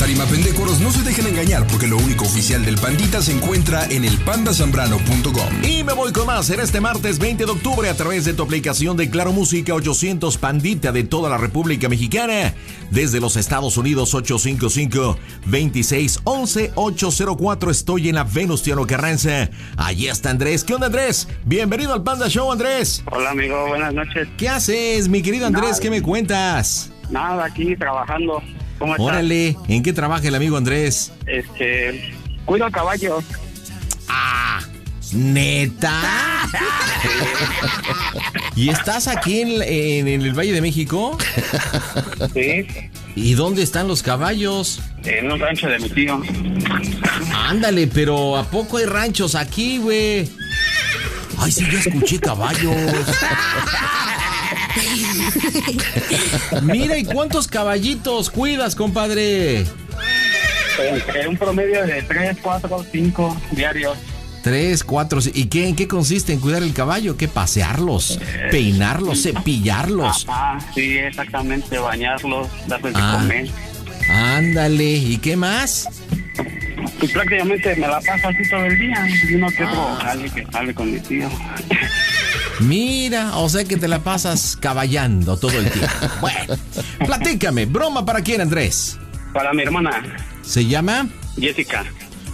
Tarima Pendecoros no se dejen engañar porque lo único oficial del Pandita se encuentra en el pandasambrano.com. Y me voy con más en este martes 20 de octubre a través de tu aplicación de Claro Música 800 Pandita de toda la República Mexicana. Desde los Estados Unidos 855-2611-804 estoy en la Venustiano Carranza. Allí está Andrés. ¿Qué onda Andrés? Bienvenido al Panda Show Andrés. Hola amigo, buenas noches. ¿Qué haces mi querido Andrés? Nada. ¿Qué me cuentas? Nada, aquí trabajando. ¿Cómo estás? Órale, ¿en qué trabaja el amigo Andrés? Este, cuido caballos. Ah, ¿Neta? ¿Y estás aquí en, en- en el Valle de México? Sí, ¿Y dónde están los caballos? en un rancho de mi tío. Ándale, pero ¿a poco hay ranchos aquí, güey? Ay, sí, ya escuché caballos. Mira, ¿y cuántos caballitos cuidas, compadre? Entre un promedio de 3, 4, 5 diarios. Tres, cuatro, ci- ¿y qué, en qué consiste en cuidar el caballo? ¿Qué? ¿Pasearlos? ¿Peinarlos? ¿Cepillarlos? Ah, sí, exactamente, bañarlos, darles de Ah. comer. Ándale, ¿y qué más? Pues prácticamente me la paso así todo el día. Y uno que otro Ah. jale que sale con mi tío. Mira, o sea que te la pasas caballando todo el tiempo. Bueno, platícame, broma para quién, Andrés. Para mi hermana, ¿Se llama? Jessica.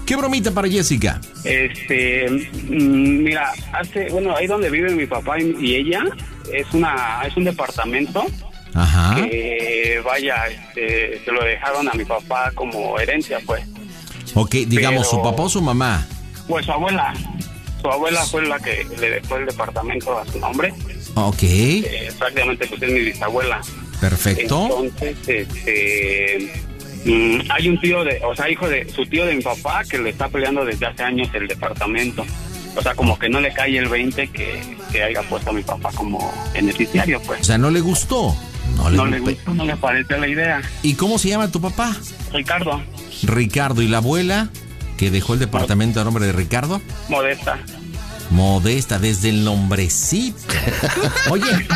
¿Qué bromita para Jessica? Este, mm, mira, hace, bueno, ahí donde vive mi papá y, y ella, es una, es un departamento Ajá. que, vaya, este, se lo dejaron a mi papá como herencia, pues. Ok, digamos, Pero- su papá o su mamá. Pues su abuela, su abuela fue la que le dejó el departamento a su nombre. Ok, Eh, prácticamente pues es mi bisabuela. perfecto. Entonces, este, mm, hay un tío de, o sea, hijo de su tío de mi papá que le está peleando desde hace años el departamento. O sea, como que no le cae el 20 que, que haya puesto a mi papá como beneficiario, O pues. sea, no le gustó. No le, No le gustó. gustó, no le parece la idea. ¿Y cómo se llama tu papá? Ricardo, Ricardo. ¿Y la abuela que dejó el departamento a nombre de Ricardo? modesta. Modesta, desde el nombrecito. Oye,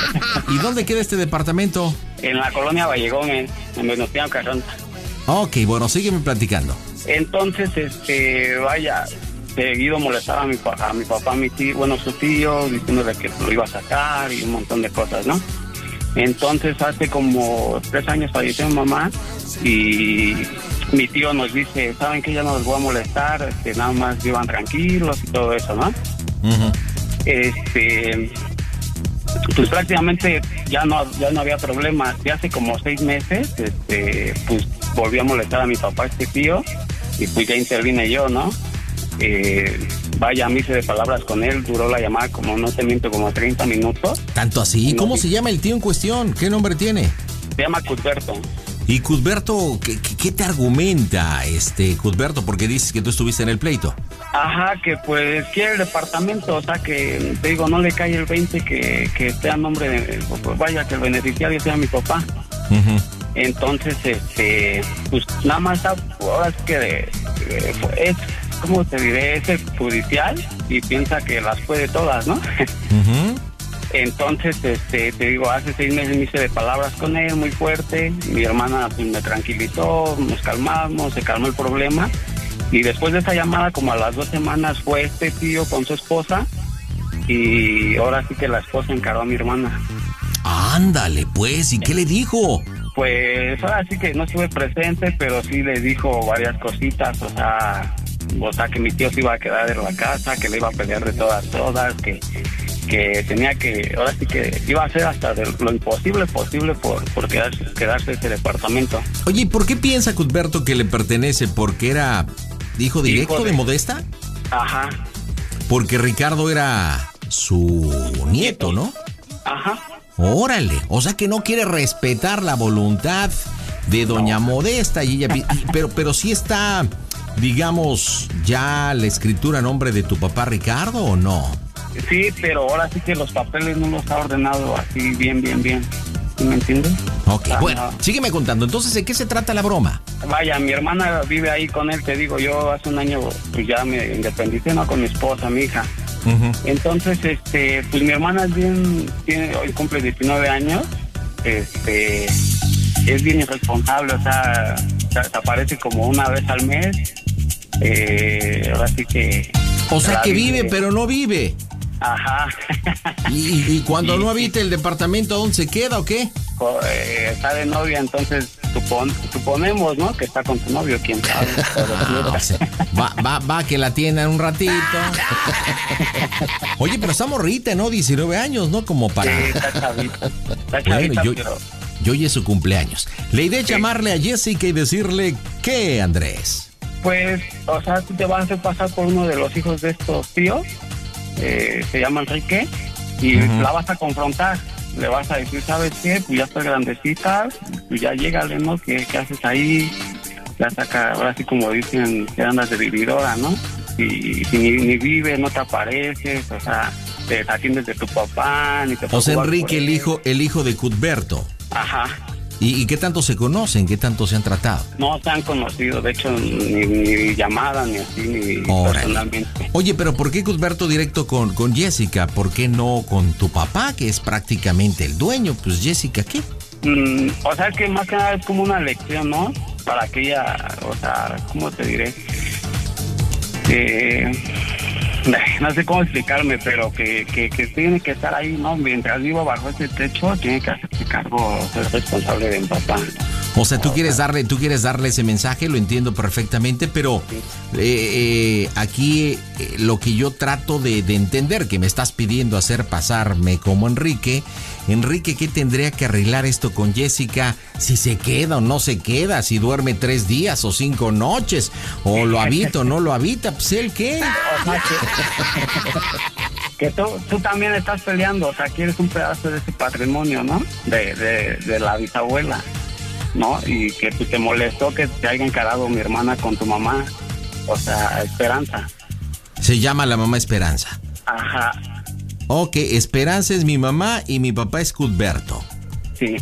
¿y dónde queda este departamento? En la colonia Vallegón, en, en Venustiano Carranza. Ok, bueno, sígueme platicando. Entonces, este, vaya, seguido molestaba a mi, a mi papá, a mi tío, bueno, su tío, diciéndole que lo iba a sacar y un montón de cosas, ¿no? Entonces, hace como tres años falleció mi mamá y mi tío nos dice, ¿saben que ya no los voy a molestar? Este, nada más vivan tranquilos y todo eso, ¿no? Este, pues prácticamente ya no ya no había problema. Ya hace como seis meses, este, pues volví a molestar a mi papá, este tío, y pues ya intervine yo, ¿no? Eh, vaya, me hice de palabras con él, duró la llamada como, no te miento, como 30 minutos. Tanto así. ¿Cómo se llama el tío en cuestión? ¿Qué nombre tiene? Se llama Cuthberto. Y Cusberto, ¿qué, qué- qué te argumenta este Cusberto? Porque dices que tú estuviste en el pleito. Ajá, que pues quiere el departamento, o sea que te digo, no le cae el 20 que, que esté a nombre de, pues vaya, que el beneficiario sea mi papá. Entonces, este, pues nada más está, ahora es que de- es, ¿cómo te diré? Es el judicial y piensa que las puede todas, ¿no? Entonces, este, te digo, hace seis meses me hice de palabras con él muy fuerte. Mi hermana pues, me tranquilizó, nos calmamos, se calmó el problema. Y después de esa llamada, como a las dos semanas, fue este tío con su esposa. Y ahora sí que la esposa encaró a mi hermana. Ándale, pues, ¿y qué le dijo? Pues ahora sí que no estuve presente, pero sí le dijo varias cositas, o sea, o sea que mi tío se iba a quedar en la casa, que le iba a pelear de todas, todas, que, que tenía que, ahora sí que iba a hacer hasta de lo imposible posible por, por quedarse, quedarse ese departamento. Oye, ¿y por qué piensa Cusberto que le pertenece? ¿Porque era hijo directo de... de- Modesta? Ajá, Porque Ricardo era su nieto, ¿no? ajá. Órale, o sea que no quiere respetar la voluntad de Doña Modesta y ella, pero, pero sí está, digamos, ya la escritura a nombre de tu papá Ricardo o no? Sí, pero ahora sí que los papeles no los ha ordenado así bien, bien, bien. ¿Sí ¿Me entiendes? Ok, Ah, bueno, no. sígueme contando. Entonces, ¿de qué se trata la broma? Vaya, mi hermana vive ahí con él, te digo, yo hace un año pues ya me independicé, no con mi esposa, mi hija. Entonces, este, pues mi hermana es bien, tiene, hoy cumple 19 años, este, es bien irresponsable, o sea, se aparece como una vez al mes, eh, ahora sí que... O sea que vive, pero no vive. Ajá. Y, y cuando no habita el departamento, ¿dónde se queda o qué? Eh, está de novia, entonces supon- suponemos, ¿no? Que está con tu novio, quién sabe. Pero Ah, o sea, va, va, va, que la atiendan un ratito. Oye, pero está morrita, ¿no? 19 años, ¿no? Como para... Sí, está chavita. Está Bueno, chavita, yo, pero... yo hoy es su cumpleaños. La idea es llamarle a Jessica y decirle, ¿qué, Andrés? Pues, o sea, tú te vas a hacer pasar por uno de los hijos de estos tíos, eh, se llama Enrique, y la vas a confrontar. Le vas a decir, ¿sabes qué? Pues ya estoy grandecita, pues ya llégale, ¿no? ¿Qué, qué haces ahí? Ya saca, ahora sí como dicen, que andas de vividora, ¿no? Y, y ni, ni vives, no te apareces, o sea, te atiendes de tu papá, ni te O sea, Enrique, el hijo, el hijo de Cuthberto. Ajá. ¿Y, y qué tanto se conocen? ¿Qué tanto se han tratado? No se han conocido, de hecho, ni, ni llamada, ni así, ni Órale. personalmente. Oye, pero ¿por qué Cuthberto directo con, con Jessica? ¿Por qué no con tu papá, que es prácticamente el dueño? Pues Jessica, ¿qué? Mm, o sea, es que más que nada es como una lección, ¿no? Para que ella, o sea, ¿cómo te diré? Eh, no sé cómo explicarme, pero que, que, que tiene que estar ahí, ¿no? Mientras vivo bajo ese techo, tiene que hacerse cargo, ser responsable de mi papá. O sea, tú quieres darle, tú quieres darle ese mensaje, lo entiendo perfectamente, pero eh, eh, aquí eh, lo que yo trato de, de entender, que me estás pidiendo hacer pasarme como Enrique, Enrique, ¿qué tendría que arreglar esto con Jessica? Si se queda o no se queda, si duerme tres días o cinco noches, o lo habita o no lo habita, pues él qué. O sea, que, que tú, tú también estás peleando, o sea, quieres un pedazo de ese patrimonio, ¿no? De, de, de la bisabuela, ¿no? Y que te molestó que te haya encarado mi hermana con tu mamá, o sea, Esperanza. Se llama la mamá Esperanza. Ajá, Ok, Esperanza es mi mamá y mi papá es Cuthberto. sí.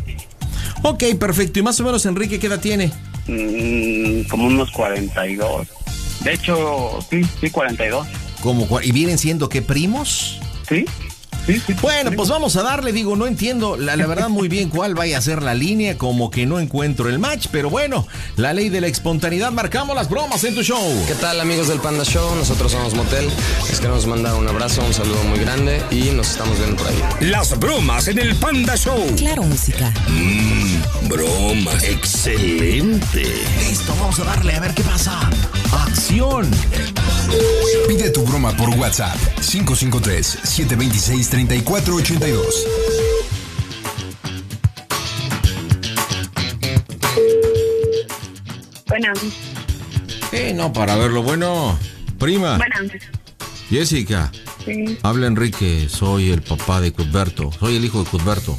Ok, perfecto. ¿Y más o menos Enrique qué edad tiene? Mm, como unos 42. De hecho, sí, sí, 42. Como, cua- ¿Y vienen siendo qué primos? Sí. Bueno, pues vamos a darle, digo, no entiendo la, la verdad muy bien cuál vaya a ser la línea, como que no encuentro el match, pero bueno, la ley de la espontaneidad, marcamos las bromas en tu show. ¿Qué tal amigos del Panda Show? Nosotros somos Motel. Les queremos mandar un abrazo, un saludo muy grande y nos estamos viendo por ahí. Las bromas en el Panda Show. Claro, música. Mmm, bromas. Excelente. Listo, vamos a darle a ver qué pasa. Acción. Pide tu broma por WhatsApp 553-726-3482. Bueno, Eh, no, para verlo bueno. Prima. bueno, Jessica. sí. Habla Enrique, soy el papá de Cudberto, soy el hijo de Cudberto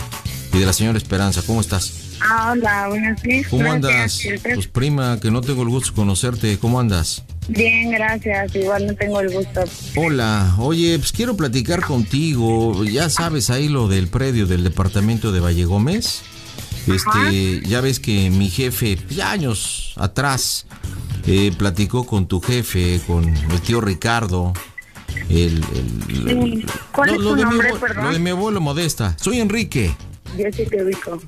y de la señora Esperanza. ¿Cómo estás? Ah, hola, buenos días. ¿Cómo andas? Pues prima, que no tengo el gusto de conocerte. ¿Cómo andas? Bien, gracias. Igual no tengo el gusto. Hola, oye, pues quiero platicar contigo. Ya sabes ahí lo del predio del departamento de Valle Gómez. Este, ya ves que mi jefe, ya años atrás, eh, platicó con tu jefe, con el tío Ricardo. El, el- el- ¿Cuál es tu de mi nombre, perdón? lo de mi abuelo Modesta. Soy Enrique. Yo sí te ubico.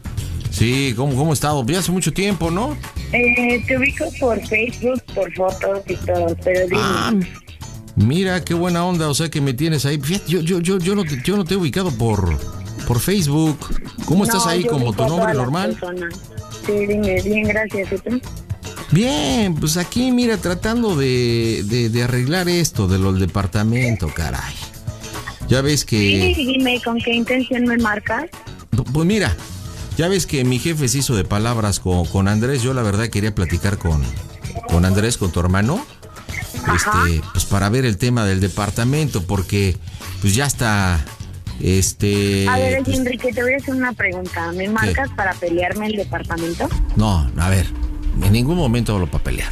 Sí, ¿cómo, cómo he estado? Ya hace mucho tiempo, ¿no? Eh, te ubico por Facebook, por fotos y todo, pero dime. Ah, mira, qué buena onda, o sea que me tienes ahí. Fíjate, yo, yo, yo, yo, no, te, yo no te he ubicado por, por Facebook. ¿Cómo estás ahí? ¿Como tu nombre normal? Sí, dime, bien, gracias. ¿Y tú? Bien, pues aquí, mira, tratando de, de, de arreglar esto de los departamentos, caray. Ya ves Sí, que... dime, ¿con qué intención me marcas? Pues mira, ya ves que mi jefe se hizo de palabras con, con Andrés. Yo la verdad quería platicar con, con Andrés, con tu hermano. Este, pues para ver el tema del departamento, porque pues ya está... Este... a ver, pues, Enrique, te voy a hacer una pregunta. ¿Me marcas para pelearme el departamento? No, a ver, en ningún momento hablo para pelear.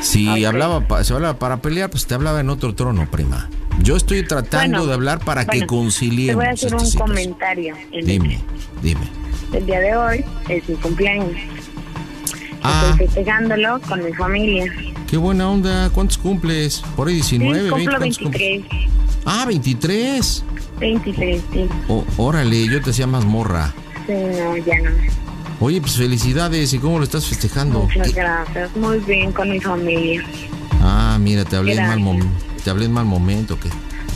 Si hablaba, pa- si hablaba para pelear, pues te hablaba en otro trono, prima. Yo estoy tratando Bueno, de hablar para que bueno, Te conciliemos. voy a hacer un situación. comentario. Enrique. Dime, dime. El día de hoy es mi cumpleaños. Ah, Estoy festejándolo con mi familia. qué buena onda. ¿Cuántos cumples? Por ahí 19, sí, 20. cumplo ¿cuántos cumples? 23. Ah, 23. 23, sí. Oh, órale, yo te hacía más morra. Sí, no, ya no. Oye, pues felicidades. ¿Y cómo lo estás festejando? Muchas ¿Qué- gracias. Muy bien con mi familia. Ah, mira, te hablé en mal. Te hablé en mal momento, ¿qué?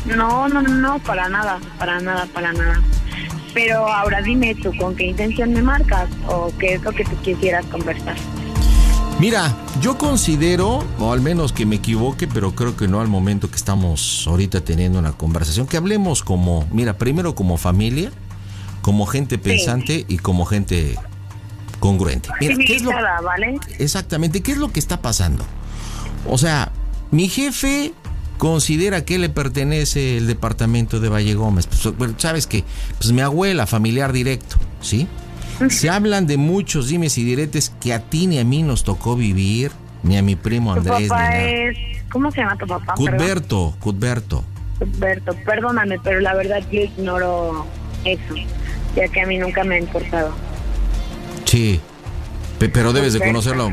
No, no, no, no, para nada, para nada, para nada. Pero ahora dime tú, ¿con qué intención me marcas? ¿O qué es lo que tú quisieras conversar? Mira, yo considero, o al menos que me equivoque, pero creo que no al momento que estamos ahorita teniendo una conversación, que hablemos como, mira, primero como familia, como gente pensante y como gente congruente. Mira, ¿qué es lo, ¿vale? exactamente, ¿qué es lo que está pasando? O sea, mi jefe considera que le pertenece el departamento de Valle Gómez. Pues, sabes que, pues mi abuela, familiar directo, ¿sí? Se hablan de muchos dimes y diretes que a ti ni a mí nos tocó vivir, ni a mi primo Tu Andrés, ni papá es... ¿Cómo se llama tu papá? Cudberto, Cudberto. Cudberto, perdóname, pero la verdad yo ignoro eso, ya que a mí nunca me ha importado. Sí, Pe- pero debes de conocerlo.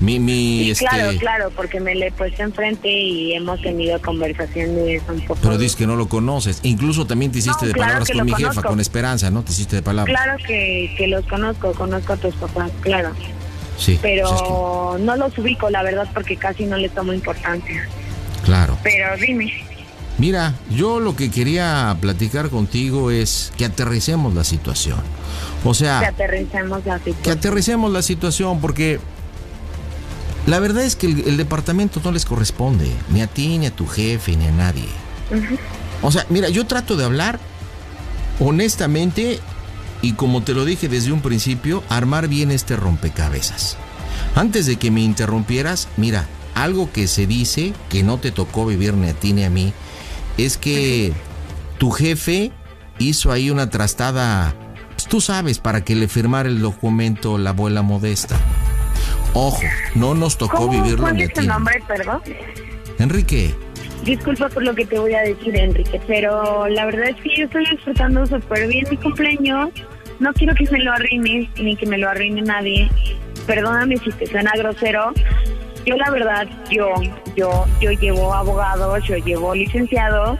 Mi, mi, Sí, este, claro, claro, porque me le he puesto enfrente y hemos tenido conversaciones un poco... pero dices que no lo conoces. Incluso también te hiciste No, de claro palabras que con mi jefa, con Esperanza, ¿no? Te hiciste de palabras. Claro que, que los conozco, conozco a tus papás, claro. Sí, Pero pues es no los ubico, la verdad, porque casi no les tomo importancia. claro. Pero dime, Mira, yo lo que quería platicar contigo es que aterricemos la situación. O sea, que aterricemos la que situación. aterricemos la situación porque la verdad es que el, el departamento no les corresponde, ni a ti, ni a tu jefe, ni a nadie. O sea, mira, yo trato de hablar honestamente y como te lo dije desde un principio, armar bien este rompecabezas. Antes de que me interrumpieras, mira, algo que se dice que no te tocó vivir ni a ti ni a mí, es que tu jefe hizo ahí una trastada, pues, tú sabes, para que le firmara el documento la abuela modesta. Ojo, no nos tocó ¿Cómo, vivirlo ¿Cuál es tu nombre, perdón? Enrique, Disculpa por lo que te voy a decir, Enrique, pero la verdad es que yo estoy disfrutando súper bien mi cumpleaños. No quiero que me lo arruines, ni que me lo arruine nadie. Perdóname si te suena grosero. Yo la verdad, yo, yo, yo llevo abogados, yo llevo licenciados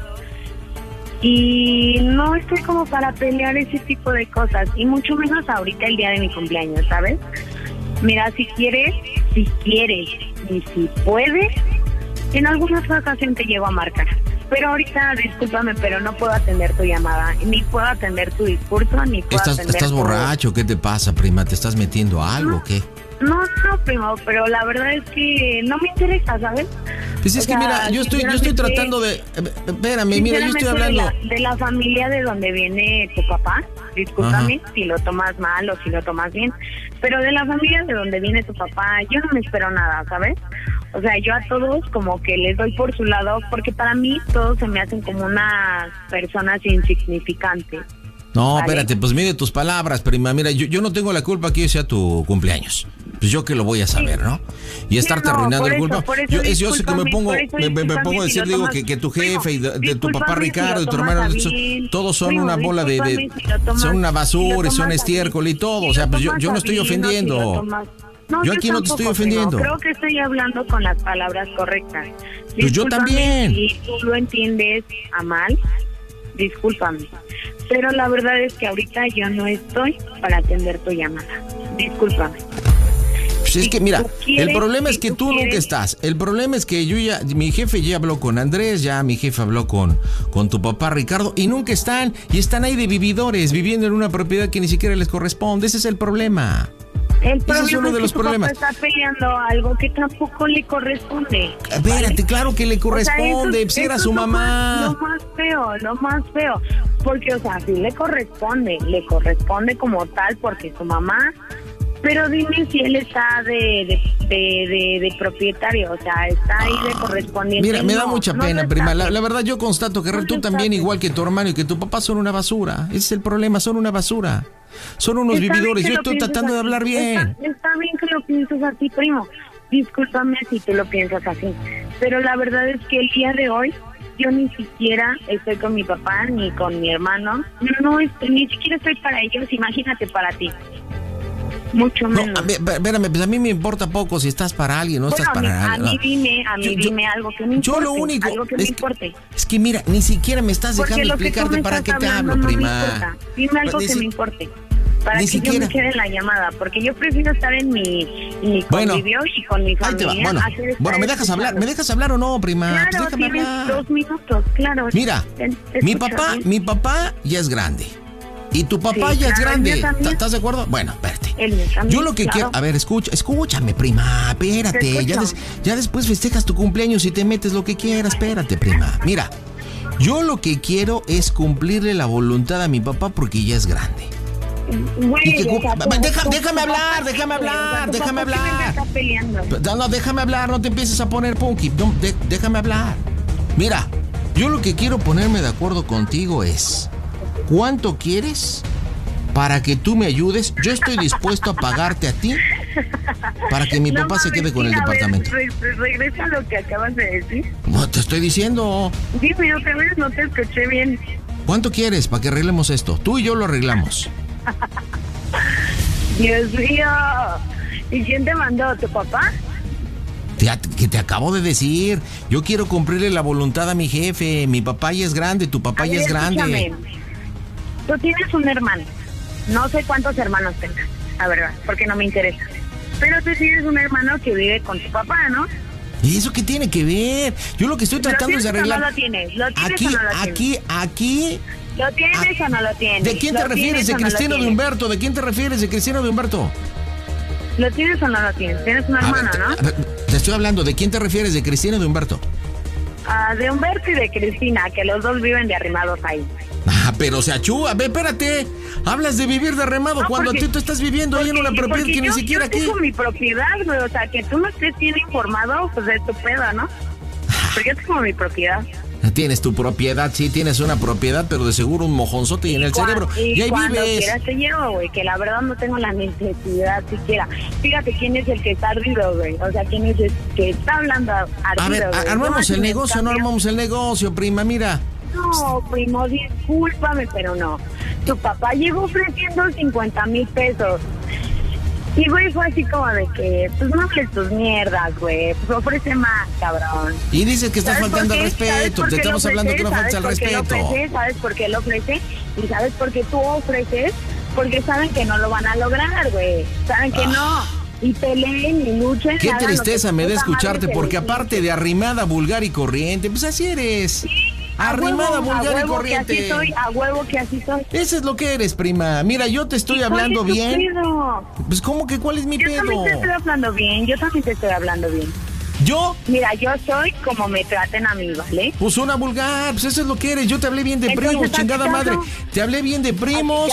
Y no estoy como para pelear ese tipo de cosas, y mucho menos ahorita el día de mi cumpleaños, ¿sabes? Mira, si quieres, si quieres y si puedes, en alguna otra ocasión te llevo a marcar. Pero ahorita, discúlpame, pero no puedo atender tu llamada, ni puedo atender tu discurso, ni puedo ¿Estás, atender estás tu- borracho? ¿Qué te pasa, prima? ¿Te estás metiendo algo o qué? No, no, primo, pero la verdad es que no me interesa, ¿sabes? Pues es O que sea, mira, yo estoy, yo estoy tratando de... Espérame, mira, yo estoy hablando... De la, de la familia de donde viene tu papá, discúlpame si lo tomas mal o si lo tomas bien, pero de la familia de donde viene tu papá, yo no me espero nada, ¿sabes? O sea, yo a todos como que les doy por su lado, porque para mí todos se me hacen como unas personas insignificantes. No, Vale. espérate, pues mide tus palabras, prima. Mira, yo, yo no tengo la culpa que sea tu cumpleaños. Pues yo que lo voy a saber, ¿no? Y estarte no, arruinando el culpa. yo, yo sé que me pongo, me, me- me discúlpame pongo a decir, digo, que, que tu jefe y de, de tu papá si Ricardo y tu hermano, todos son Primo, una bola de, de- si tomas- son una basura y son estiércol y todo. O sea, pues yo, no estoy ofendiendo. No, Yo aquí no te estoy ofendiendo. Creo que estoy hablando con las palabras correctas. Pues yo también. Si tú lo entiendes a mal, discúlpame. Pero la verdad es que ahorita yo no estoy para atender tu llamada. Discúlpame. Pues es que mira, quieres, el problema es que tú tú nunca estás. El problema es que yo ya, mi jefe ya habló con Andrés, ya mi jefe habló con, con tu papá Ricardo y nunca están. Y están ahí de vividores, viviendo en una propiedad que ni siquiera les corresponde. Ese es el problema. El Ese problema es uno de que los papá problemas. está peleando algo que tampoco le corresponde. Espérate, claro que le O sea, corresponde, eso- si era eso su es lo mamá. más- Lo más feo, lo más feo. Porque, o sea, sí le corresponde, le corresponde como tal porque su mamá. Pero dime si él está de, de, de, de- de propietario, o sea, está ahí de correspondiente. Mira, me da No, mucha no pena, prima. La, la verdad, yo constato que tú también, igual que tu hermano y que tu papá, son una basura. Ese es el problema, son una basura. Son unos Está vividores. Yo estoy tratando de hablar bien. Está, está bien que lo pienses así, primo. Discúlpame si tú lo piensas así. Pero la verdad es que el día de hoy yo ni siquiera estoy con mi papá ni con mi hermano. No estoy, ni siquiera estoy para ellos. Imagínate para ti. Mucho No, menos. a ver, espérame, pues a mí me importa poco si estás para alguien o no estás Bueno, a para mí, a alguien. mí dime, a mí Yo- yo- dime algo que me yo importe. lo único algo que es me que- importe. Es que mira, ni siquiera me estás Porque dejando que explicarte para qué te hablo, no prima. Dime algo que si- me importe. Para ni que yo siquiera. me quede en la llamada. Porque yo prefiero estar en mi, mi Bueno, convivio y con mi Ahí te familia. va. Bueno, bueno, ¿me dejas hablar? ¿Me dejas hablar o no, prima? Pues Claro, tienes hablar. dos minutos, claro. Mira, Te- te mi escucho papá, bien. mi papá ya es grande. Y tu papá Sí, ya es claro, grande. ¿Estás de acuerdo? Bueno, espérate. También, Yo lo que claro. quiero, a ver, escucha, escúchame, prima, Te espérate. Ya, des- ya después festejas tu cumpleaños y te metes lo que quieras, espérate, prima. Mira, yo lo que quiero es cumplirle la voluntad a mi papá porque ya es grande. Güey, Y que o cu- sea, Va- tu- deja- déjame hablar, déjame hablar, déjame hablar. No, no, déjame hablar, no te empieces a poner punky. No, de- déjame hablar. Mira, yo lo que quiero ponerme de acuerdo contigo es, ¿cuánto quieres para que tú me ayudes? Yo estoy dispuesto a pagarte a ti para que mi No papá se quede con el ver, departamento. re- re- regresa lo que acabas de decir. No, te estoy diciendo, Dime otra vez, no te escuché bien. ¿cuánto quieres para que arreglemos esto? Tú y yo lo arreglamos. Dios mío. ¿Y quién te mandó? ¿Tu papá? Te, que te acabo de decir, yo quiero cumplirle la voluntad a mi jefe. Mi papá ya es grande, tu papá A ya ver, es grande. escúchame. Tú tienes un hermano. No sé cuántos hermanos tengas, la verdad, porque no me interesa. Pero tú tienes un hermano que vive con tu papá, ¿no? ¿Y eso qué tiene que ver? Yo lo que estoy ¿Lo tratando es de o arreglar. no lo tienes? ¿Lo tienes Aquí, o no lo tienes? aquí, aquí. ¿Lo tienes o no lo tienes? ¿De quién te ¿Lo refieres? ¿De o no Cristina de? Humberto? ¿De quién te refieres? ¿De Cristina de Humberto? ¿Lo tienes o no lo tienes? Tienes un hermano, ¿no? ver, te estoy hablando. ¿De quién te refieres? ¿De Cristina de Humberto? Ah, de Humberto y de Cristina, que los dos viven de arrimados ahí. Ah, pero se achúa. Ve, espérate. Hablas de vivir de remado No, cuando porque- tú, estás viviendo ahí en una propiedad que ni siquiera yo aquí. tengo mi propiedad, güey, o sea, que tú no estés bien informado, pues es tu pedo, ¿no? Pero yo tengo mi propiedad. Tienes tu propiedad, sí, tienes una propiedad, pero de seguro un mojonzote y en el cerebro. Y, ahí cuando vives. quieras te llevo, güey, que la verdad no tengo la necesidad siquiera. Fíjate quién es el que está ardido, güey. O sea, quién es el que está hablando ardido, A ver, armamos No, el negocio, no armamos el negocio, prima, mira. No, primo, discúlpame, pero no. Tu papá llegó ofreciendo 50 mil pesos. Y güey fue así como de que, pues no hables tus mierdas, güey. Pues ofrece más, cabrón. Y dices que estás ¿Sabes faltando al respeto. Te estamos hablando que no faltes al ¿Sabes por qué lo respeto. ofrece? ¿Sabes por qué lo ofrece? ¿Y sabes por qué tú ofreces? Porque saben que no lo van a lograr, güey. Saben que no. Y peleen y luchen. Ah. Qué que tristeza me da escucharte, porque aparte de arrimada, vulgar y corriente, pues así eres. A Arrimada, huevo, vulgar y que así corriente. soy, a huevo que así soy. Eso es lo que eres, prima. Mira, yo te estoy ¿Y cuál hablando bien. pedo? Pues, ¿cómo que cuál es mi Yo pedo? también te estoy hablando bien, yo también te estoy hablando bien. ¿Yo? Mira, yo soy como me traten a mí, ¿vale? Pues una vulgar, pues eso es lo que eres. Yo te hablé bien de primos, ¿a ti chingada madre. Te hablé bien de primos.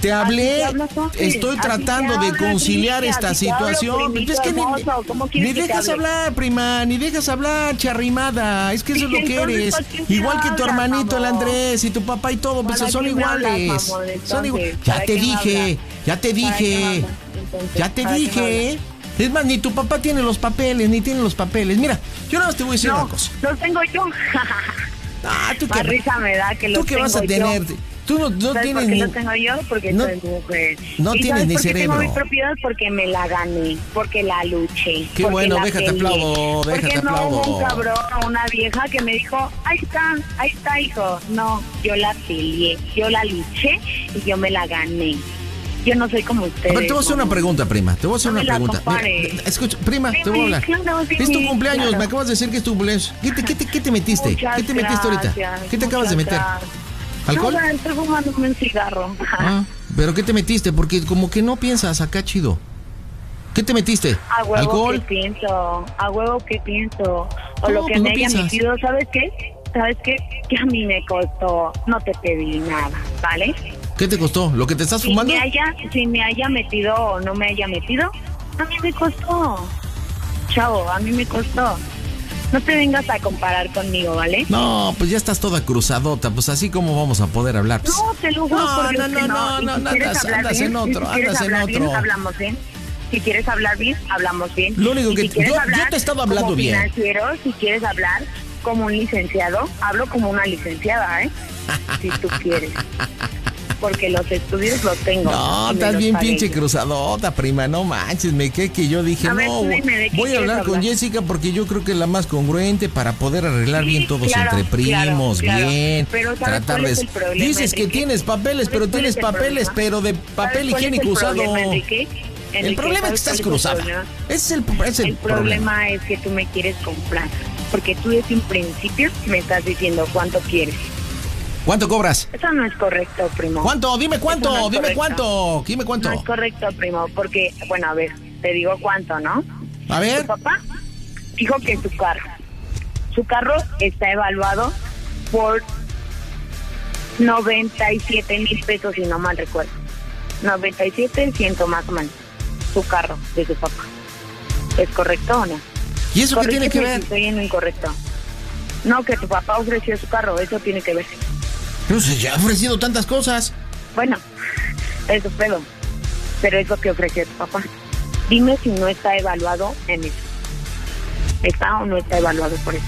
Te hablé. Estoy tratando de conciliar esta situación. Pues es que ni, hermoso. ¿Cómo quieres ni que te dejas hablar, prima, ni dejas hablar, charrimada. Es que eso es lo ¿Y que eres. Igual que tu hermanito, el? Andrés, y tu papá y todo, pues ¿Para son iguales. Son iguales. Ya ¿Para te dije, ya te ¿Para qué me dije. Ya te ¿Para qué me dije. Es más, ni tu papá tiene los papeles, ni tiene los papeles. Mira, yo nada más te voy a decir No, una cosa. los tengo yo. Ah, tú qué- risa me da que ¿Tú los qué vas a tengo tener? yo. Tú no, no ¿Sabes tienes por qué ni... los tengo yo? Porque no- soy mujer. no ¿Y tienes sabes ni por qué tengo cerebro. mi propiedad? Porque me la gané, porque la luché. Qué bueno, déjate aplaudo, déjate Porque no hubo aplaudo. un cabrón, una vieja que me dijo, ahí está, ahí está, hijo. No, yo la peleé, yo la luché y yo me la gané. Yo no soy como ustedes. A ver, te voy a hacer una pregunta, prima. Te voy a hacer No una pregunta. Mira, compares. escucha, prima, te voy a hablar. claro, dime, es tu cumpleaños, claro. me acabas de decir que es tu cumpleaños. ¿Qué te, qué te, qué te metiste? Muchas ¿Qué te metiste ahorita? ¿Qué te acabas de meter? gracias. ¿Alcohol? No, estoy fumándome un cigarro. Ah, ¿Pero qué te metiste? Porque como que no piensas acá chido. ¿Qué te metiste? A huevo ¿Alcohol? que pienso, a huevo que pienso. O No, lo que pues me no haya piensas. metido, ¿sabes qué? ¿Sabes qué? Que a mí me costó, no te pedí nada, ¿vale? ¿Qué te costó? ¿Lo que te estás Si fumando? me haya, si me haya metido o no me haya metido, a mí me costó. Chavo, a mí me costó. No te vengas a comparar conmigo, ¿vale? No, pues ya estás toda cruzadota. Pues así como vamos a poder hablar. Pues, No, te lo juro No, por no, no, no. Y no, si no, quieres andas- hablar andas bien, en otro, si quieres andas en hablar bien, otro. hablamos bien. Si quieres hablar bien, hablamos bien. Lo único que- si yo- yo te he estado hablando como bien. financiero, si quieres hablar como un licenciado, hablo como una licenciada, ¿eh? Si tú quieres. Porque los estudios los tengo. No, estás bien pagué pinche cruzadota, prima. No manches, me quedé que yo dije, A ver, no, dime, ¿de qué voy a hablar con hablar? Jessica porque yo creo que es la más congruente para poder arreglar bien todos claro, entre primos, claro, claro. bien. Pero ¿sabes cuál es el problema, Dices que Enrique? tienes papeles, pero tienes es el papeles, problema? pero de ¿Sabes papel higiénico usado. problema, Enrique? el problema es que ¿sabes estás cuál es el cruzada. problema? Ese es el, El problema es que tú me quieres comprar. Porque tú desde un principio me estás diciendo cuánto quieres. ¿Cuánto cobras? Eso no es correcto, primo. ¿Cuánto? Dime cuánto, no dime correcto. cuánto, dime cuánto. No es correcto, primo, porque, bueno, a ver, te digo cuánto, ¿no? A ver. Tu papá dijo que su carro, su carro está evaluado por 97 mil pesos, si no mal recuerdo. 97, ciento más o menos. Su carro de su papá. ¿Es correcto o no? ¿Y eso qué tiene que ver? estoy en incorrecto. No, que tu papá ofreció su carro, eso tiene que ver. Pero se ya ha ofrecido tantas cosas. Bueno, eso es pedo. Pero es lo que ofreció tu papá. Dime si no está evaluado en eso. ¿Está o no está evaluado por eso?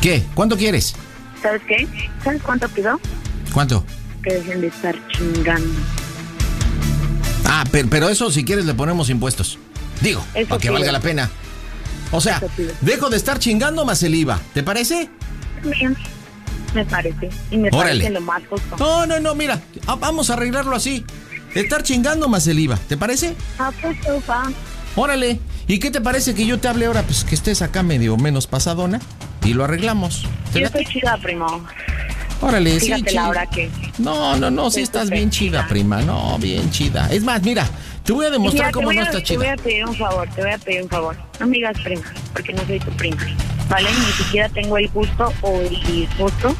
¿Qué? ¿Cuánto quieres? ¿Sabes qué? ¿Sabes cuánto pido? ¿Cuánto? Que dejen de estar chingando. Ah, pero, pero eso si quieres le ponemos impuestos. Digo, Eso para que pido. valga la pena. O sea, dejo de estar chingando más el IVA. ¿Te parece? Bien, me parece. Y me Órale. parece lo más justo. No, no, no, mira, vamos a arreglarlo así. Estar chingando más el IVA. ¿Te parece? Ah, pues. Órale. ¿Y qué te parece que yo te hable ahora? Pues que estés acá medio menos pasadona y lo arreglamos. ¿Te Yo estoy chida, primo. Órale, sí, Fíjate chida. la hora que... No, no, no, sí estás bien chida, prima. No, bien chida. Es más, mira, te voy a demostrar Mira, cómo no a- está Te voy a pedir un favor, te voy a pedir un favor. No me digas prima, porque no soy tu prima. ¿Vale? Ni siquiera tengo el gusto o el disgusto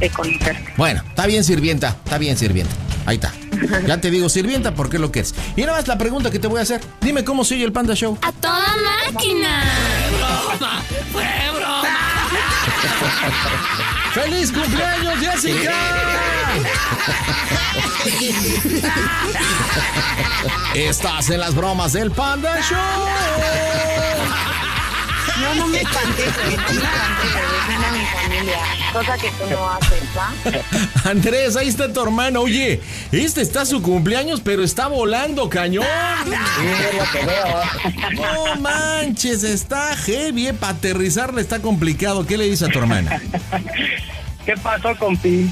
de conocerte. Bueno, está bien, sirvienta. Está bien, sirvienta. Ahí está. Ya te digo, sirvienta, porque es lo que es. Y nada más la pregunta que te voy a hacer. Dime cómo sigue el Panda Show. ¡A toda máquina! ¡Fue ¡Feliz cumpleaños, Jessica! Estás en las bromas del Panda Show. No, no me espanté. No me espanté, familia. Cosa que tú no haces, ¿va? Andrés, ahí está tu hermano. Oye, este está su cumpleaños, pero está volando, cañón. No manches, está heavy. Para aterrizarle está complicado. ¿Qué le dice a tu hermana? ¿Qué pasó, compi?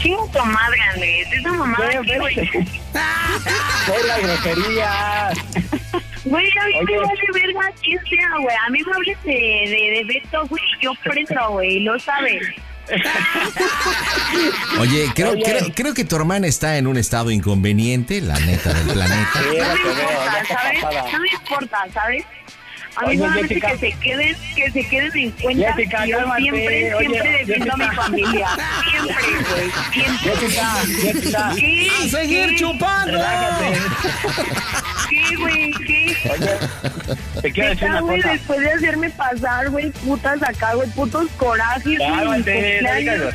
Chingo tu madre, Andrés. Esa mamá. Ve la grosería. Güey, a mí me Oye. vale verga quién sea, güey. A mí me hables de, de, de Beto, güey. Yo prendo, güey. Lo sabes. Oye, creo, Oye. creo, creo que tu hermana está en un estado inconveniente, la neta del planeta. No me importa, ¿sabes? No me importa, ¿sabes? A mí solamente Jessica. que se queden, que se queden en cuenta Jessica, que yo cálmate. siempre, Oye, siempre defiendo a mi familia. Siempre, güey. Siempre. Jessica, Jessica. ¿Qué? ¡A seguir ¿Qué? chupando! Relájate. ¿Qué, güey? ¿Qué? Oye, te quiero decir una güey, cosa. después de hacerme pasar, güey, putas acá, güey, putos corajes, Cálmate, no digas.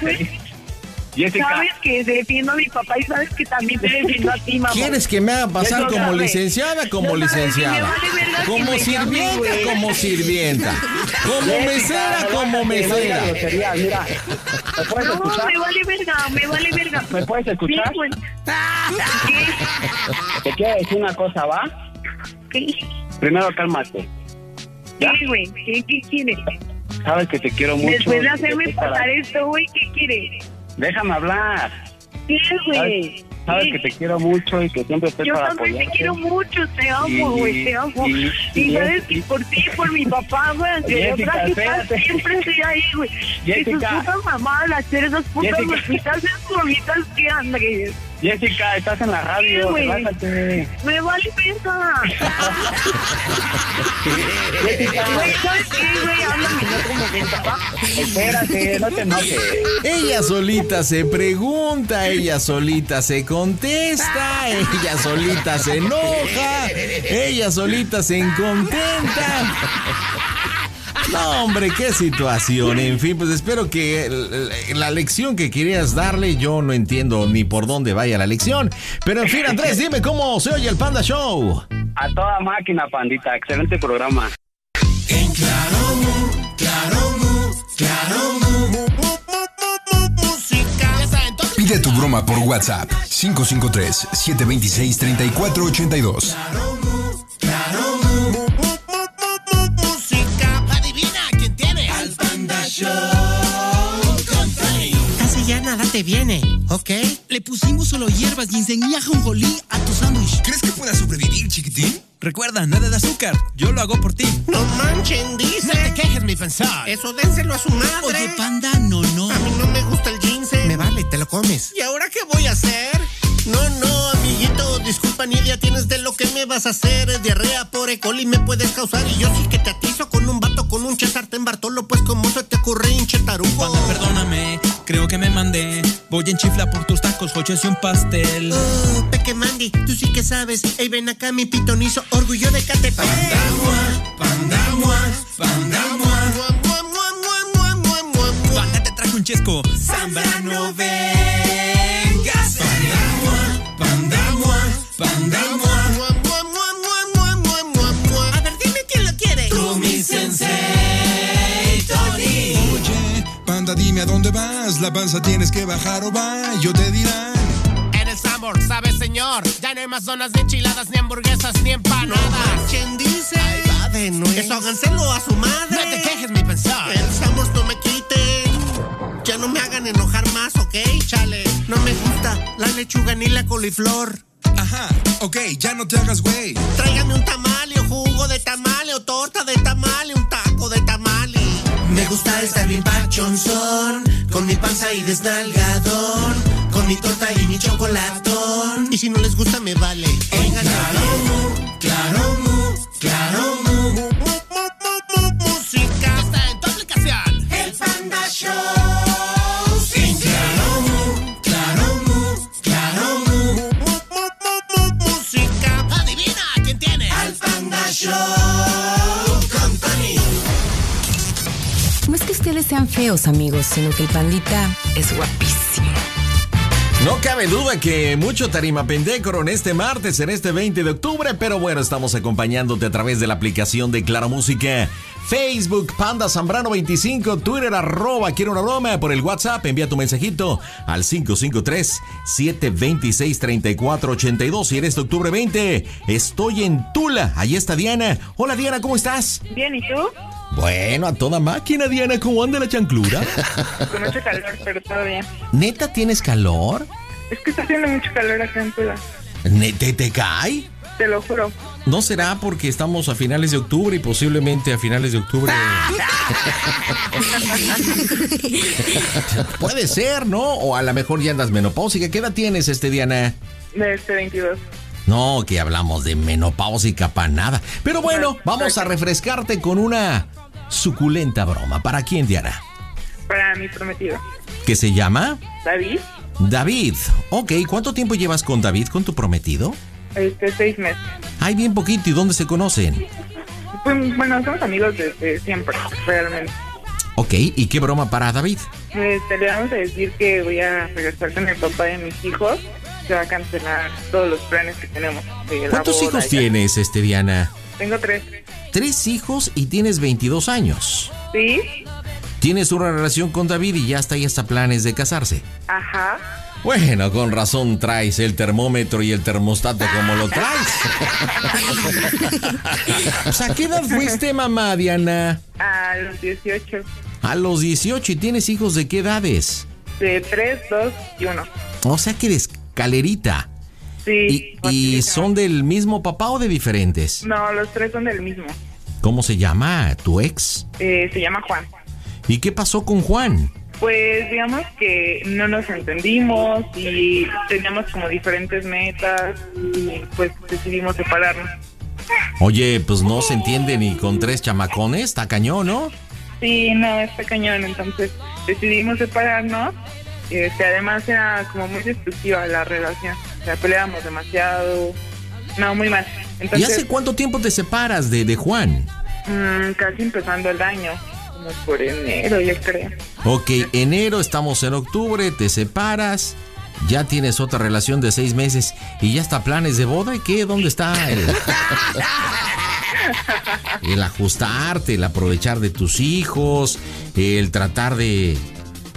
Jessica. Sabes que defiendo a mi papá y sabes que también te defiendo a ti, mamá. ¿Quieres que me haga pasar como licenciada? Como No licenciada. vale Como sirvienta, como sirvienta. Como mesera, como mesera. Grosería, mira. ¿Me puedes No, escuchar? me vale verga, me vale verga. ¿Me puedes escuchar? Sí, güey. Te quiero decir una cosa, ¿va? ¿Qué? Primero cálmate. ¿Qué, ¿Qué, güey? ¿Qué, qué quieres? Sabes que te quiero mucho. Después de hacerme pasar esto, güey, ¿qué quieres? Déjame hablar. ¿Qué, güey? Sabes, ¿Qué? que te quiero mucho y que siempre estoy Yo para también te apoyarte. quiero mucho, te Y- amo, güey, te amo. y- Y, y- sabes y- que por ti, por mi papá, güey, Jessica, espérate. siempre estoy ahí, güey. Que sus putas mamadas, hacer esas putas esas bolitas que Andrés. Jessica, estás en la Sí, radio, güey. relájate. Me vale verga. Jessica. Güey, ¿sabes qué, güey? Háblame en otro momento, ¿va? Espérate, no te enojes. Ella solita se pregunta, ella solita se contesta, ella solita se enoja, ella solita se incontenta. No, hombre, qué situación. En fin, pues espero que la lección que querías darle, yo no entiendo ni por dónde vaya la lección. Pero en fin, Andrés, dime cómo se oye el Panda Show. A toda máquina, pandita. Excelente programa. En Claro, Claro, Claro, Pide tu broma por WhatsApp 553 726 3482. Nada te viene, ¿ok? Le pusimos solo hierbas, ginseng y ajonjolí a tu sándwich. ¿Crees que pueda sobrevivir, chiquitín? Recuerda, nada de azúcar. Yo lo hago por ti. No manchen, dice. No te quejes, mi pensar. Eso dénselo a su madre. Oye, panda, no, no. A mí no me gusta el ginseng. Me vale, te lo comes. ¿Y ahora qué voy a hacer? No, no, amiguito, disculpa, ni idea tienes de lo que me vas a hacer. Es diarrea por E. coli me puedes causar. Y yo sí que te atizo con un vato, con un chesarte Bartolo. Pues, ¿cómo se te ocurre, hinche tarugo? Panda, perdóname, creo que me mandé. Voy en chifla por tus tacos, hochos y un pastel. Oh, Peque Mandy, tú sí que sabes. Ey, ven acá, mi pitonizo, orgullo de Catepec. Pandamua, pandamua, pandamua. Panda, te traje un chesco. Zambrano, vengas. Pandamua, pandamua, pandamua. Dime a dónde vas. La panza tienes que bajar o va. Yo te dirán. En el Sambor, ¿sabes, señor? Ya no hay más zonas de enchiladas, ni hamburguesas, ni empanadas. ¿Quién dice? va de nuevo. Eso háganselo a su madre. No te quejes, mi pensar. El Sambor no me quiten. Ya no me hagan enojar más, ¿ok? Chale. No me gusta la lechuga ni la coliflor. Ajá, ok, ya no te hagas güey. Tráigame un tamale o jugo de tamale o torta de tamale, un gusta estar bien pachonzón, con mi panza y desnalgadón, con mi torta y mi chocolatón. Y si no les gusta, me vale. Oigan, que sean feos, amigos, sino que el pandita es guapísimo. No cabe duda que mucho tarima pendécoro en este martes, en este 20 de octubre, pero bueno, estamos acompañándote a través de la aplicación de Claro Música. Facebook, Panda Zambrano 25, Twitter, arroba, quiero una broma, por el WhatsApp, envía tu mensajito al 553-726-3482. Si eres de octubre 20, estoy en Tula, ahí está Diana. Hola Diana, ¿cómo estás? Bien, ¿y tú? Bueno, a toda máquina, Diana, ¿cómo anda la chanclura? Con mucho calor, pero todo bien. ¿Neta tienes calor? Es que está haciendo mucho calor acá en Tula. ¿Ne- ¿Te, te cae? Te lo juro. ¿No será porque estamos a finales de octubre y posiblemente a finales de octubre? Puede ser, ¿no? O a lo mejor ya andas menopáusica. ¿Qué edad tienes, este Diana? De este 22. No, que hablamos de menopáusica para nada. Pero bueno, vamos a refrescarte con una suculenta broma. ¿Para quién, Diana? Para mi prometido. ¿Qué se llama? David, David. Ok, ¿cuánto tiempo llevas con David, con tu prometido? este, seis meses. Ay, bien poquito. ¿Y dónde se conocen? Pues, bueno, somos amigos desde siempre, realmente. Ok, ¿y qué broma para David? Este, le vamos a decir que voy a regresar con el papá de mis hijos. Se va a cancelar todos los planes que tenemos. de ¿Cuántos hijos tienes, este Diana? Tengo tres. Tres hijos y tienes 22 años. ¿Sí? Tienes una relación con David y ya está ahí hasta planes de casarse. Ajá. Bueno, con razón traes el termómetro y el termostato como lo traes. o sea, ¿qué edad fuiste, mamá, Diana? A los 18. A los 18 y tienes hijos de qué edades? De tres, dos y uno. O sea que eres calerita. Sí. ¿Y, y son del mismo papá o de diferentes? No, los tres son del mismo. ¿Cómo se llama tu ex? Eh, se llama Juan. ¿Y qué pasó con Juan? Pues digamos que no nos entendimos y teníamos como diferentes metas y pues decidimos separarnos. Oye, pues no se entiende ni con tres chamacones, está cañón, ¿no? Sí, no, está cañón, entonces decidimos separarnos. Este, además era como muy destructiva la relación, o sea, peleábamos demasiado, no, muy mal. ¿Y hace cuánto tiempo te separas de, de Juan? mm, casi empezando el año, como por enero, yo creo. Ok, enero, estamos en octubre, te separas, ya tienes otra relación de seis meses y ya está planes de boda. ¿Y qué? ¿Dónde está el, el ajustarte, el aprovechar de tus hijos, el tratar de,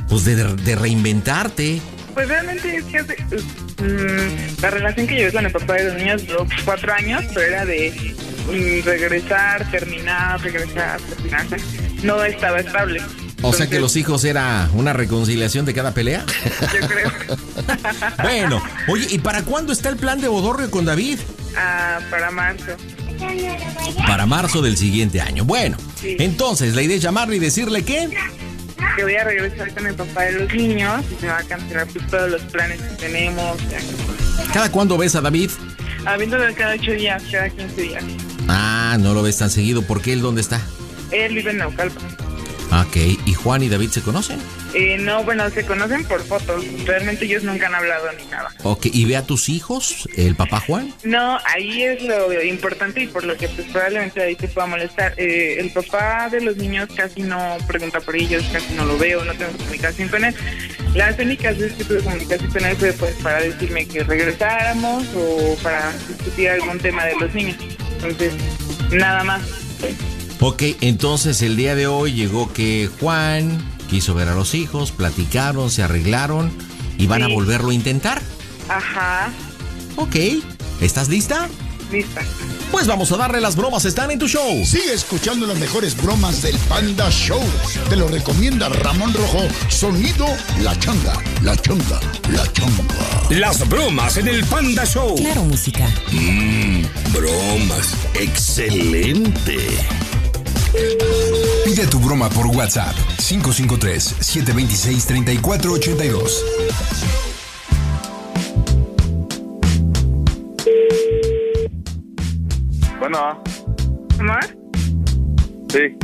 pues de, de reinventarte? Pues realmente es que hace- mm, la relación que llevé con el papá de los niños duró cuatro años, pero era de mm, regresar, terminar, regresar, terminar. No estaba estable. O sea que los hijos era una reconciliación de cada pelea. Yo creo. Bueno, oye, ¿y para cuándo está el plan de bodorrio con David? Ah, para marzo. Para marzo del siguiente año. Bueno, Sí. entonces la idea es llamarle y decirle que... Que voy a regresar con el papá de los niños y se va a cancelar pues, todos los planes que tenemos. ¿Cada cuándo ves a David? Ah, viéndolo cada ocho días, cada 15 días. Ah, no lo ves tan seguido. ¿Por qué él dónde está? Él vive en Naucalpan. Ok, ¿y Juan y David se conocen? Eh, no, bueno, se conocen por fotos. Realmente ellos nunca han hablado ni nada. Ok, ¿y ve a tus hijos, el papá Juan? No, ahí es lo importante y por lo que pues probablemente ahí te pueda molestar. Eh, el papá de los niños casi no pregunta por ellos, casi no lo veo, no tengo comunicación con él. Las únicas veces que tuve comunicación con él fue pues para decirme que regresáramos o para discutir algún tema de los niños. Entonces, nada más. Ok, entonces el día de hoy llegó que Juan quiso ver a los hijos, platicaron, se arreglaron y van a volverlo a intentar. Ajá, Ok, ¿estás lista? lista. Pues vamos a darle las bromas, están en tu show. Sigue escuchando las mejores bromas del Panda Show. Te lo recomienda Ramón Rojo. Sonido La Changa, La Changa, La Changa. Las bromas en el Panda Show. Claro, música. Mmm, bromas. Excelente. Pide tu broma por WhatsApp 553-726-3482. Bueno, Omar, sí,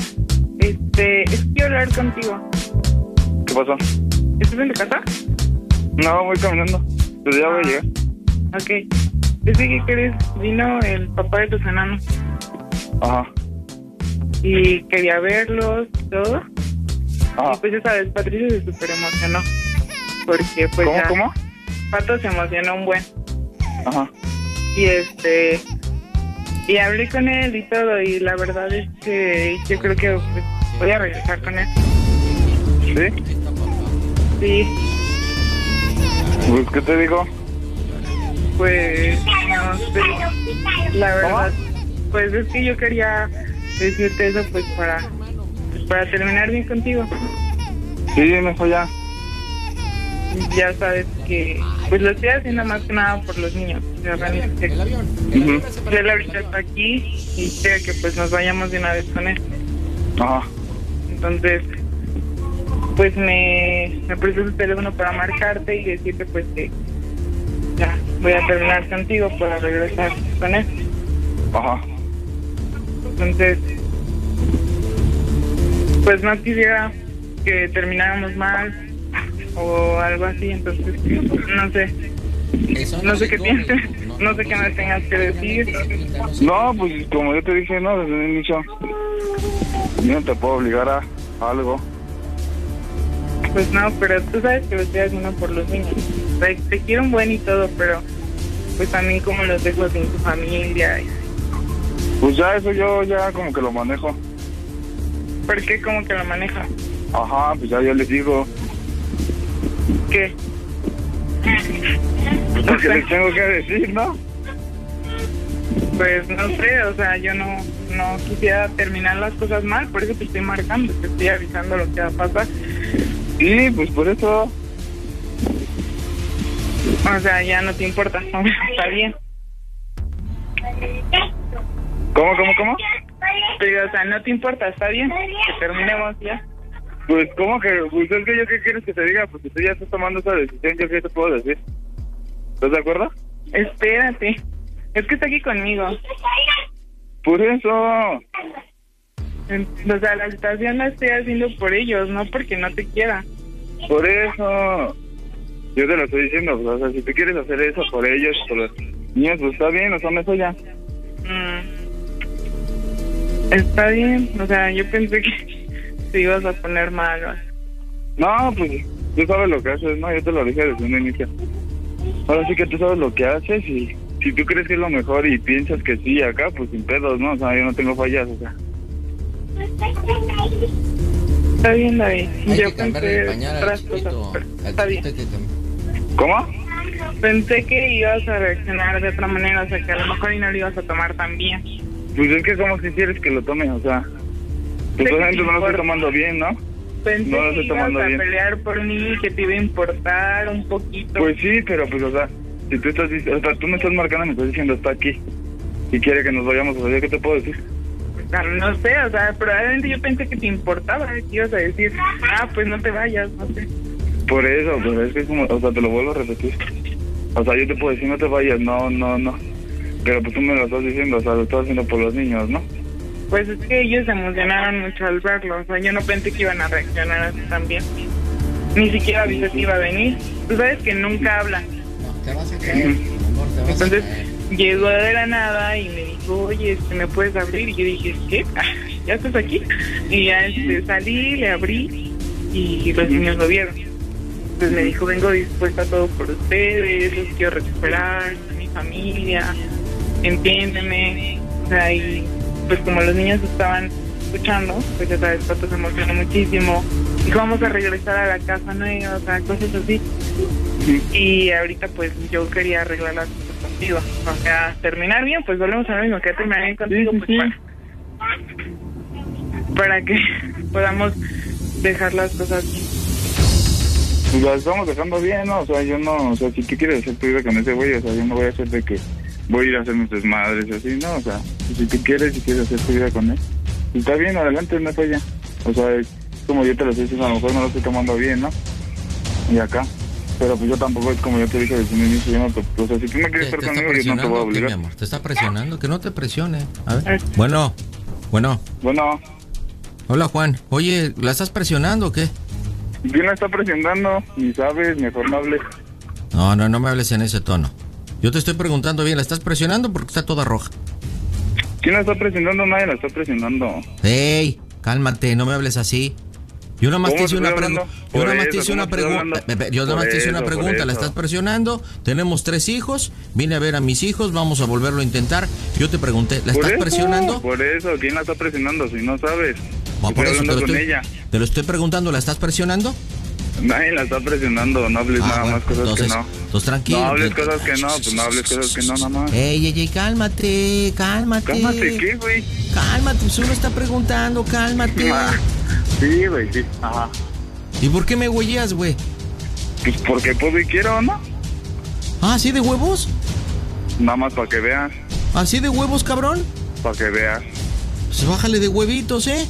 este, es que quiero hablar contigo. ¿qué pasó? ¿Estás en tu casa? No, voy caminando. Pues ya voy a llegar. Ok. Es que, ¿qué crees? Vino el papá de tus enanos Ajá. Y quería verlos y todo. Ajá. Y pues ya sabes, Patricio se super emocionó. Porque pues ¿Cómo, ya- cómo? Pato se emocionó un buen. Ajá. Y este. Y hablé con él y todo. Y la verdad es que yo creo que pues, voy a regresar con él. ¿Sí? Sí, Pues, ¿qué te digo? pues. No sé. La verdad. Pues es que yo quería decirte eso, pues para. pues, para terminar bien contigo. Sí, mejor ya. Ya sabes que. Pues lo estoy haciendo más que nada por los niños. Sea, realmente, Ujú. Él ahorita está aquí y quiere que pues nos vayamos de una vez con él. Ajá. Entonces, pues me, me prestó su teléfono para marcarte y decirte pues que ya voy a terminar contigo para regresar con él. Ajá. Entonces, pues no quisiera que termináramos mal o algo así, entonces no sé. No sé qué pienses, no sé qué me tengas que decir. No, pues como yo te dije, no, desde el inicio. Yo no te puedo obligar a algo. Pues no, pero tú sabes que lo estoy haciendo por los niños. Te quiero un buen y todo, pero pues también como los dejo sin tu familia. y- Pues ya eso yo ya como que lo manejo. ¿Por qué como que lo maneja? Ajá, pues ya yo les digo. ¿Qué? Pues porque les tengo que decir, ¿no? Pues no sé, o sea, yo no, no quisiera terminar las cosas mal, por eso te estoy marcando, te estoy avisando lo que va a pasar. Sí, pues por eso. O sea, ya no te importa, está bien. ¿Cómo, cómo, cómo? Pero, o sea, no te importa, está bien, que terminemos ya. Pues, ¿cómo que? Pues es que yo qué quieres que te diga, si tú ya estás tomando esa decisión, ¿yo qué te puedo decir? ¿Estás de acuerdo? Espérate, es que está aquí conmigo. Por eso. O sea, la situación la estoy haciendo por ellos, no porque no te quiera. Por eso. Yo te lo estoy diciendo, pues, o sea, si tú quieres hacer eso por ellos, por los niños, pues está bien, o sea, eso ya. Mm. Está bien, o sea, yo pensé que te ibas a poner mal. No, pues tú sabes lo que haces, ¿no? Yo te lo dije desde un inicio. Ahora sí que tú sabes lo que haces y si tú crees que es lo mejor y piensas que sí acá, pues sin pedos, ¿no? O sea, yo no tengo fallas, o sea. Está bien, David. Hay yo que pensé el pañal al otras chiquito. cosas. pero Al Está bien. chiquito ¿Cómo? Pensé que ibas a reaccionar de otra manera, o sea, que a lo mejor y no lo ibas a tomar tan bien. Pues es que como si quieres que lo tome, o sea. Pues que obviamente te no lo estoy tomando bien, ¿no? Pensé No lo que estoy ibas tomando a bien. pelear por mí, que te iba a importar un poquito. Pues sí, pero pues, o sea, si tú estás, o sea, tú me estás marcando, me estás diciendo está aquí y quiere que nos vayamos, o sea, ¿yo ¿qué te puedo decir? O sea, no sé, o sea, probablemente yo pensé que te importaba, que ibas a decir, ah, pues no te vayas, no sé. Por eso, pues es que es como, o sea, te lo vuelvo a repetir. O sea, yo te puedo decir no te vayas, no, no, no. Pero pues tú me lo estás diciendo, o sea, lo estás haciendo por los niños, ¿no? Pues es que ellos se emocionaron mucho al verlo, o sea, yo no pensé que iban a reaccionar así también. Ni siquiera avisé que iba a venir. Tú sabes que nunca habla. Te vas a caer, mi amor, te vas a Entonces caer. llegó de la nada y me dijo, oye, este, ¿me puedes abrir? Y yo dije, ¿qué? ¿Ya estás aquí? Y ya este, salí, le abrí y los niños lo vieron. Entonces me dijo, vengo dispuesta a todo por ustedes, los quiero recuperar, mi familia, entiéndeme. O sea, y pues como los niños estaban escuchando, pues ya sabes, Pato se emocionó muchísimo. Dijo, vamos a regresar a la casa nueva, o sea, cosas así. Y ahorita pues yo quería arreglar las cosas contigo. O sea, terminar bien, pues volvemos a lo mismo, que terminar bien contigo, pues para, para que podamos dejar las cosas bien. Pues la estamos dejando bien, ¿no? O sea, yo no, o sea, si tú quieres hacer tu vida con ese güey, o sea, yo no voy a hacer de que voy a ir a hacer mis desmadres y así, ¿no? O sea, si tú quieres, si quieres hacer tu vida con él, pues está bien, adelante, no falla. O sea, es como yo te lo diciendo, a lo mejor no lo estoy tomando bien, ¿no? Y acá. Pero pues yo tampoco es como yo te dije desde un inicio, yo no te, o sea, si tú me quieres ¿Te, estar conmigo, yo no te voy a? ¿Qué, mi obligar. amor? ¿Te está presionando? Que no te presione. A ver. Bueno, bueno. Bueno. Hola, Juan. Oye, ¿la estás presionando o qué? ¿Quién la está presionando? Ni sabes, mejor no hables. No, no, no me hables en ese tono. Yo te estoy preguntando bien, ¿la estás presionando porque está toda roja? ¿Quién la está presionando? Nadie la está presionando. ¡Ey! Cálmate, no me hables así. Yo nada más te ¿Cómo hice una pregunta. Yo Por nada más te hice una ¿cómo te estoy pregunta. Yo nada más Por te hice una pregunta. La estás presionando. Tenemos tres hijos. Vine a ver a mis hijos. Vamos a volverlo a intentar. Yo te pregunté, ¿la Por estás eso, presionando? Por eso, ¿quién la está presionando si no sabes? Ah, por eso te lo, estoy, ella. te lo estoy preguntando, ¿la estás presionando? Nadie la está presionando, no hables Ah, nada bueno, más cosas entonces, que no. Entonces tranquilo. No hables pues. cosas que no, pues no hables cosas que no, nada más. Ey, ey, ey, cálmate, cálmate. Cálmate, ¿qué, güey? Cálmate, pues uno está preguntando, cálmate. Ah, Sí, güey, sí. Ajá. ¿Y por qué me huellas, güey? Pues porque puedo y quiero, ¿no? Ah, ¿sí de huevos? Nada más para que veas, ¿Así de huevos, cabrón? para que veas. Pues bájale de huevitos, ¿eh?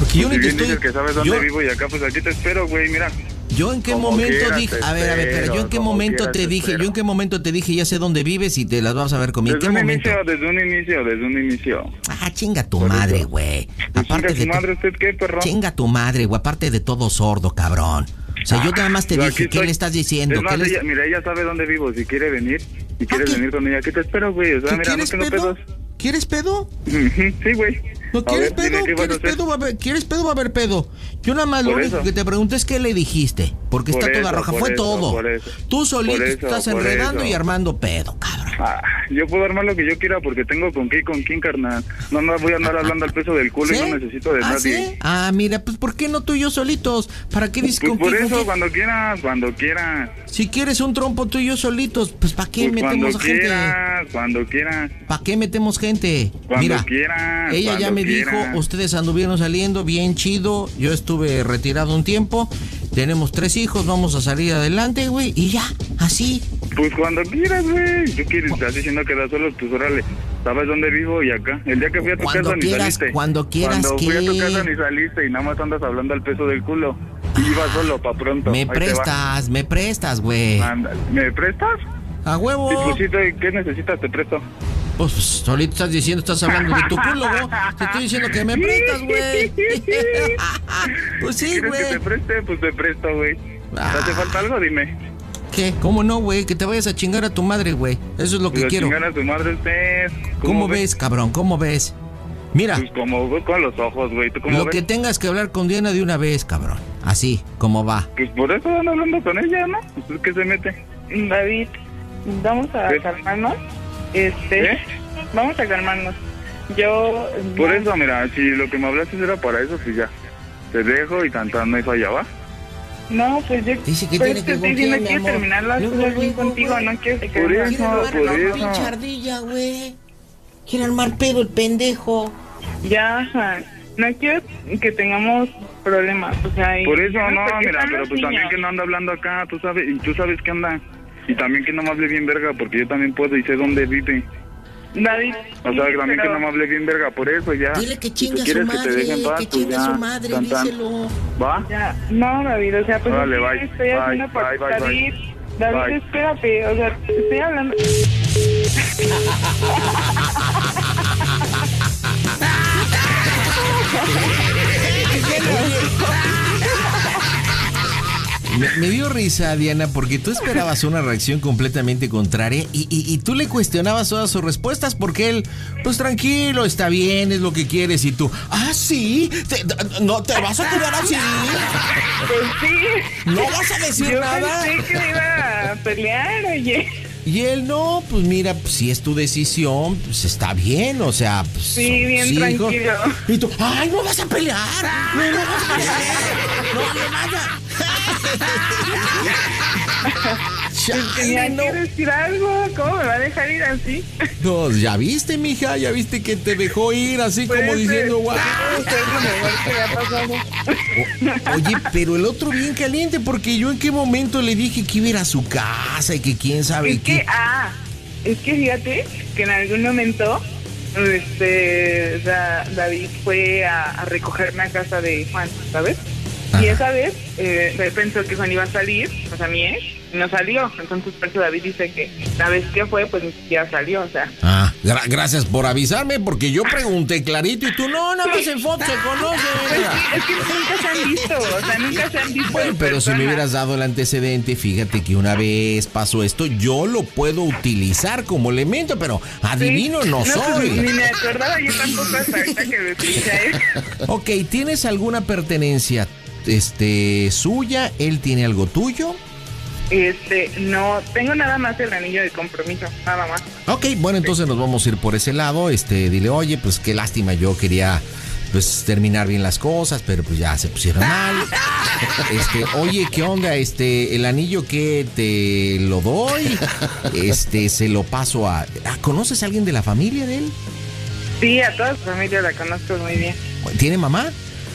Porque yo Pues ni si te estoy... que sabes dónde yo- vivo y acá, pues aquí te espero, güey, mira. Yo en qué Como momento dije, a ver, a ver, pero yo en qué momento te te dije, espero. yo en qué momento te dije, ya sé dónde vives y te las vas a ver conmigo. ¿En Desde qué un momento? inicio, desde un inicio, desde un inicio. Ah, chinga tu madre, güey. Aparte de to- madre, ¿usted qué, perro? Chinga tu madre, güey, aparte de todo sordo, cabrón. O sea, yo nada más te dije, ¿qué estoy. le estás diciendo? Es más, ¿Qué le- ella- mira, ella sabe dónde vivo, si quiere venir, si quieres venir con ella, aquí te espero, güey. O sea, ¿Qué mira, no tengo pedo? pedos. ¿Quieres pedo? Sí, güey. ¿No quieres ver, pedo? ¿Quieres pedo? Va a haber, ¿Quieres pedo? Va a haber pedo. Yo nada más lo Por único eso. que te pregunté es qué le dijiste. Porque Por está toda roja. por Fue eso, todo. por. Tú solito Por estás por enredando y armando pedo, cabrón. Ah, yo puedo armar lo que yo quiera porque tengo con qué y con quién, carnal. No, no voy a andar hablando al peso del culo y no necesito de ¿Ah, nadie. sí? Ah, mira, pues ¿por qué no tú y yo solitos? ¿Para qué dices Pues con por quién, con eso, cuando quieras, cuando quieras. Si quieres un trompo tú y yo solitos, pues ¿para qué Pues cuando metemos a gente? quieras, cuando quieras. ¿Para qué metemos gente? Cuando Mira, quieras, ella ya cuando me. Dijo, ustedes anduvieron saliendo bien chido, yo estuve retirado un tiempo, tenemos tres hijos, vamos a salir adelante, güey, y ya, así. Pues cuando quieras, güey. Tú quieres, estás diciendo que das solo, pues órale. Sabes dónde vivo y acá. El día que fui a tu Cuando casa quieras, ni saliste. cuando quieras, Cuando fui a tu casa ni saliste y nada más andas hablando al peso del culo. Iba solo pa' pronto. Me Ahí prestas, me prestas, güey. ¿Me prestas? A huevo. Pues ¿qué necesitas? Te presto. Pues solito estás diciendo, estás hablando de tu culo, güey. Te estoy diciendo que me prestas, güey. pues sí, ¿Quieres güey. que te preste? Pues te presto, güey. ¿Te Ah. hace falta algo? Dime. ¿Qué? ¿Cómo no, güey? Que te vayas a chingar a tu madre, güey. Eso es lo que Pues a quiero. chingar a tu madre usted. ¿Cómo, ves, cabrón? ¿Cómo ves? Mira, Pues como con los ojos, güey. ¿Tú cómo lo ves? que tengas que hablar con Diana de una vez, cabrón. Así, como va. Pues por eso ando hablando con ella, ¿no? Pues ¿qué se mete? David, vamos a ¿Qué? calmarnos. Este, ¿Eh? vamos a calmarnos. Yo Por eso, mira, si lo que me hablaste era para eso, pues ya. Te dejo y cantando no hay falla, ¿va? no, pues yo Dice que pues tiene te que estoy diciendo confiar, mi quiero terminar las Luego, cosas bien contigo, no quiero que Por eso, por no, eso. Pinche ardilla, güey. Quiere armar pedo el pendejo. Ya, ajá, no quiero que tengamos problemas, o sea, y- Por eso, no, porque mira, pero pues también niños. que no anda hablando acá, tú sabes, y tú sabes que anda. Y también que no me hable bien verga, porque yo también puedo y sé dónde vive. David, O sea, también pero- que no me hable bien verga, por eso ya. Dile que Si chinga su quieres que te dejen paz, que pues chinga ya, su madre, tan, tan. díselo. ¿Va? Ya, no, David, o sea, pues bye, estoy bye, haciendo por bye. David, David, Bye. espérate, o sea, estoy hablando. Me, me dio risa, Diana, porque tú esperabas una reacción completamente contraria y, y- y tú le cuestionabas todas sus respuestas porque él, pues tranquilo, está bien, es lo que quieres y tú, ah, sí, Te- no te vas a quedar así. Pues sí. ¿No vas a decir Yo nada? pensé que me iba a pelear, oye. Y él no, pues mira, pues, si es tu decisión, pues está bien, o sea, pues, Sí, bien hijos. tranquilo. Y tú, ay, no vas a pelear, no, no vas a pelear, no, no. Pues tenía que decir algo, ¿cómo me va a dejar ir así? No, ya viste, mija, ya viste que te dejó ir así como Pues, diciendo, guau. ha pasado. Oye, pero el otro bien caliente, porque yo en qué momento le dije que iba a ir a su casa y que quién sabe Es qué. que, ah, es que fíjate que en algún momento, este, Da- David fue a, a recogerme a casa de Juan, ¿sabes? Y esa vez eh, pensó que Juan iba a salir, o sea, mi ex, y no salió. Entonces, por eso David dice que la vez que fue, pues ni siquiera salió, o sea. Ah, gra- gracias por avisarme, porque yo pregunté clarito y tú no, nada más en foto se conoce. Pues es que nunca se han visto, o sea, nunca se han visto. Bueno, en pero si me hubieras dado el antecedente, fíjate que una vez pasó esto, yo lo puedo utilizar como elemento, pero adivino no, pues, soy. Ni me acordaba yo tampoco hasta ahorita que escuché él. Ok, ¿tienes alguna pertenencia este, suya, él tiene algo tuyo. Este, no, tengo nada más el anillo de compromiso, nada más. Ok, bueno, entonces nos vamos a ir por ese lado. Este, dile, oye, pues qué lástima, yo quería pues terminar bien las cosas, pero pues ya se pusieron mal. Este, oye, ¿qué onda? Este, el anillo que te lo doy, este, se lo paso a. ¿Conoces a alguien de la familia de él? Sí, a toda su familia la conozco muy bien. ¿Tiene mamá?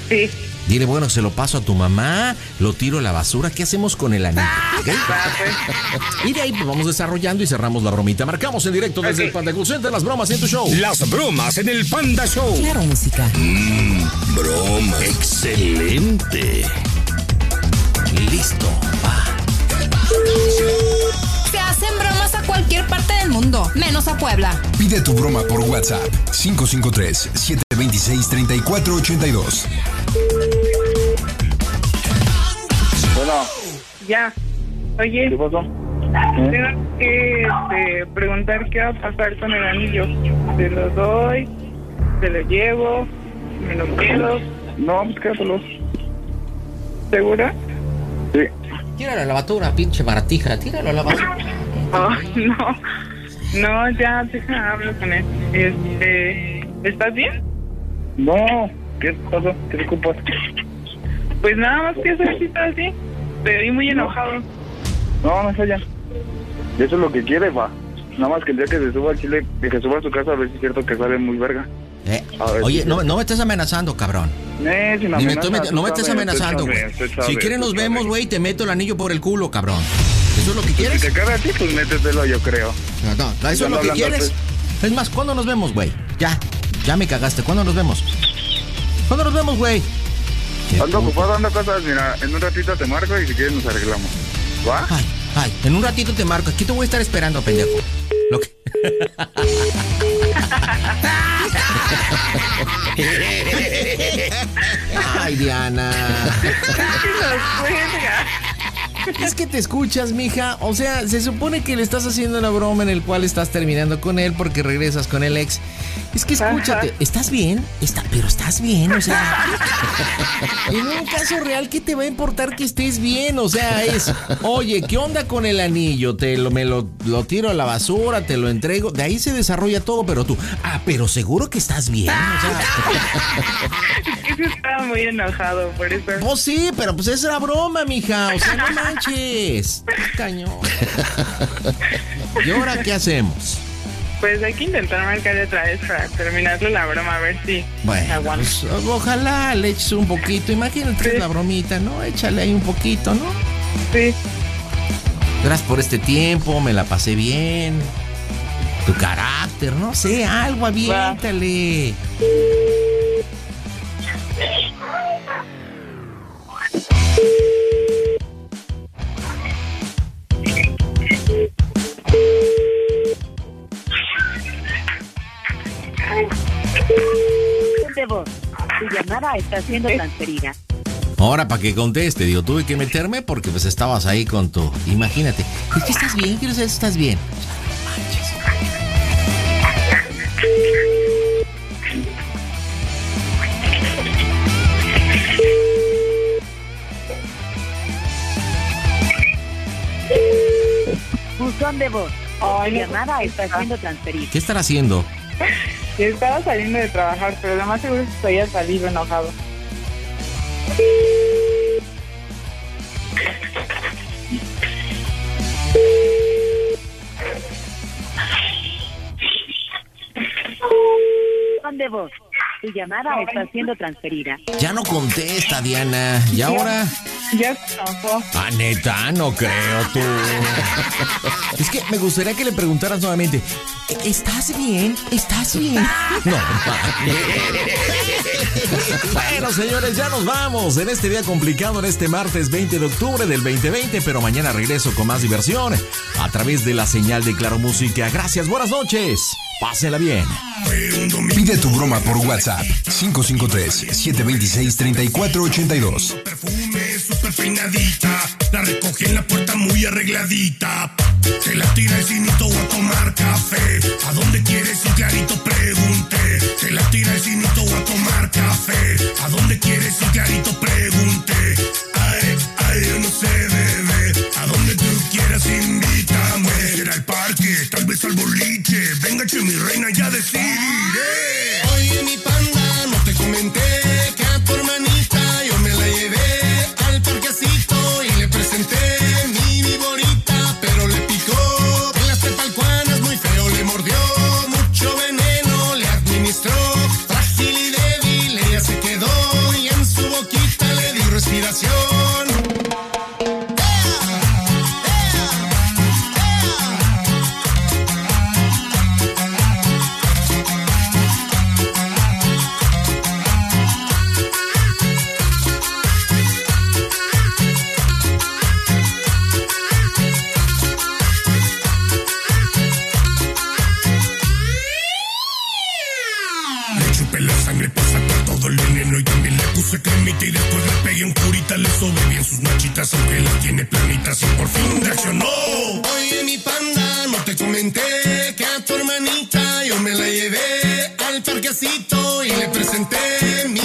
Sí. Dile, bueno, se lo paso a tu mamá, lo tiro a la basura. ¿Qué hacemos con el anillo? Y de ahí pues, vamos desarrollando y cerramos la bromita. Marcamos en directo desde el Panda Cool Center las bromas en tu show. Las bromas en el Panda Show. Claro, música. Mmm, broma. Excelente. Listo. Se hacen bromas a cualquier parte del mundo, menos a Puebla. Pide tu broma por WhatsApp 553-726-3482. Bueno, Ya. Oye. ¿qué pasó? Tengo que este, preguntar qué va a pasar con el anillo. ¿Se lo doy? ¿Se lo llevo? ¿Me lo quedo? No, pues quédatelo. ¿Segura? Sí. Tíralo a la basura, pinche baratija. Tíralo a la basura. Oh, no. No, ya, deja, hablo con él. Este, ¿estás bien? No, ¿qué pasó? ¿Qué te ocupas? Pues nada más que estás bien. Te vi muy enojado. No, no está ya. Eso es lo que quiere, va. Nada más que el día que se suba a Chile, que se suba a su casa, a ver si es cierto que sale muy verga. Eh, Oye, si- no, no me estés amenazando, cabrón. Eh, me amenaza, no me estés amenazando, güey. Si quieres nos vemos, güey, te meto el anillo por el culo, cabrón. Eso es lo que Si quieres. te caga a ti, pues métetelo, yo creo. No, no, eso es lo que quieres. Es más, ¿cuándo nos vemos, güey? Ya, ya me cagaste. ¿Cuándo nos vemos? ¿Cuándo nos vemos, güey? Ando ocupado, ando cosas, mira, en un ratito te marco y si quieres nos arreglamos. ¿Va? Ay, ay, en un ratito te marco. Aquí te voy a estar esperando, pendejo. Lo que... Ay, Diana. Es que te escuchas, mija. O sea, se supone que le estás haciendo una broma en el cual estás terminando con él porque regresas con el ex. Es que escúchate, ¿estás bien? Está, pero estás bien, o sea. en un caso real, ¿qué te va a importar que estés bien? O sea, es, oye, ¿qué onda con el anillo? Te lo, me lo, lo tiro a la basura, te lo entrego. De ahí se desarrolla todo, pero tú, ah, pero seguro que estás bien. O sea, Es que estaba muy enojado por eso. Oh, sí, pero pues es la broma, mija. O sea, no manches. Cañón. ¿Y ahora qué hacemos? Pues hay que intentar marcar otra vez para terminarle la broma, a ver si Bueno, aguanta. pues, ojalá le eches un poquito. Imagínate es la bromita, ¿no? Échale ahí un poquito, ¿no? Sí. Gracias por este tiempo, me la pasé bien. Tu carácter, no sé, algo aviéntale. Está siendo transferida. Ahora, para que conteste, digo, tuve que meterme porque pues estabas ahí con tu... Imagínate. Es que estás bien, quiero saber si estás bien. Buzón de voz. No. llamada está siendo transferida. ¿Qué estará haciendo? Estaba saliendo de trabajar, pero lo más seguro es que se haya salido enojado. Buzón de voz. Tu llamada está siendo transferida. Ya no contesta, Diana. ¿Y ahora? Ya se enojó. Ah, neta, no creo tú. Es que me gustaría que le preguntaras nuevamente. ¿Estás bien? ¿Estás bien? No, Bueno, señores, ya nos vamos en este día complicado, en este martes 20 de octubre del 2020, pero mañana regreso con más diversión a través de la señal de Claro Música. Gracias, buenas noches. Pásela bien. Pide tu broma por WhatsApp 553-726-3482. súper peinadita. La recogí en la puerta muy arregladita. Se la tira el cinito o a tomar café. ¿A dónde quieres ir? Clarito pregunté. Se la tira el cinito o a tomar café. ¿A dónde quieres ir? Clarito pregunté yo no sé, bebé. A donde tú quieras invítame. Puede al parque, tal vez al boliche. Venga, che, mi reina, ya decidiré. Oye, mi parque. Sobre bien sus machitas, aunque la tiene planitas y por fin reaccionó. Oye, mi panda, no te comenté que a tu hermanita yo me la llevé al parquecito y le presenté mi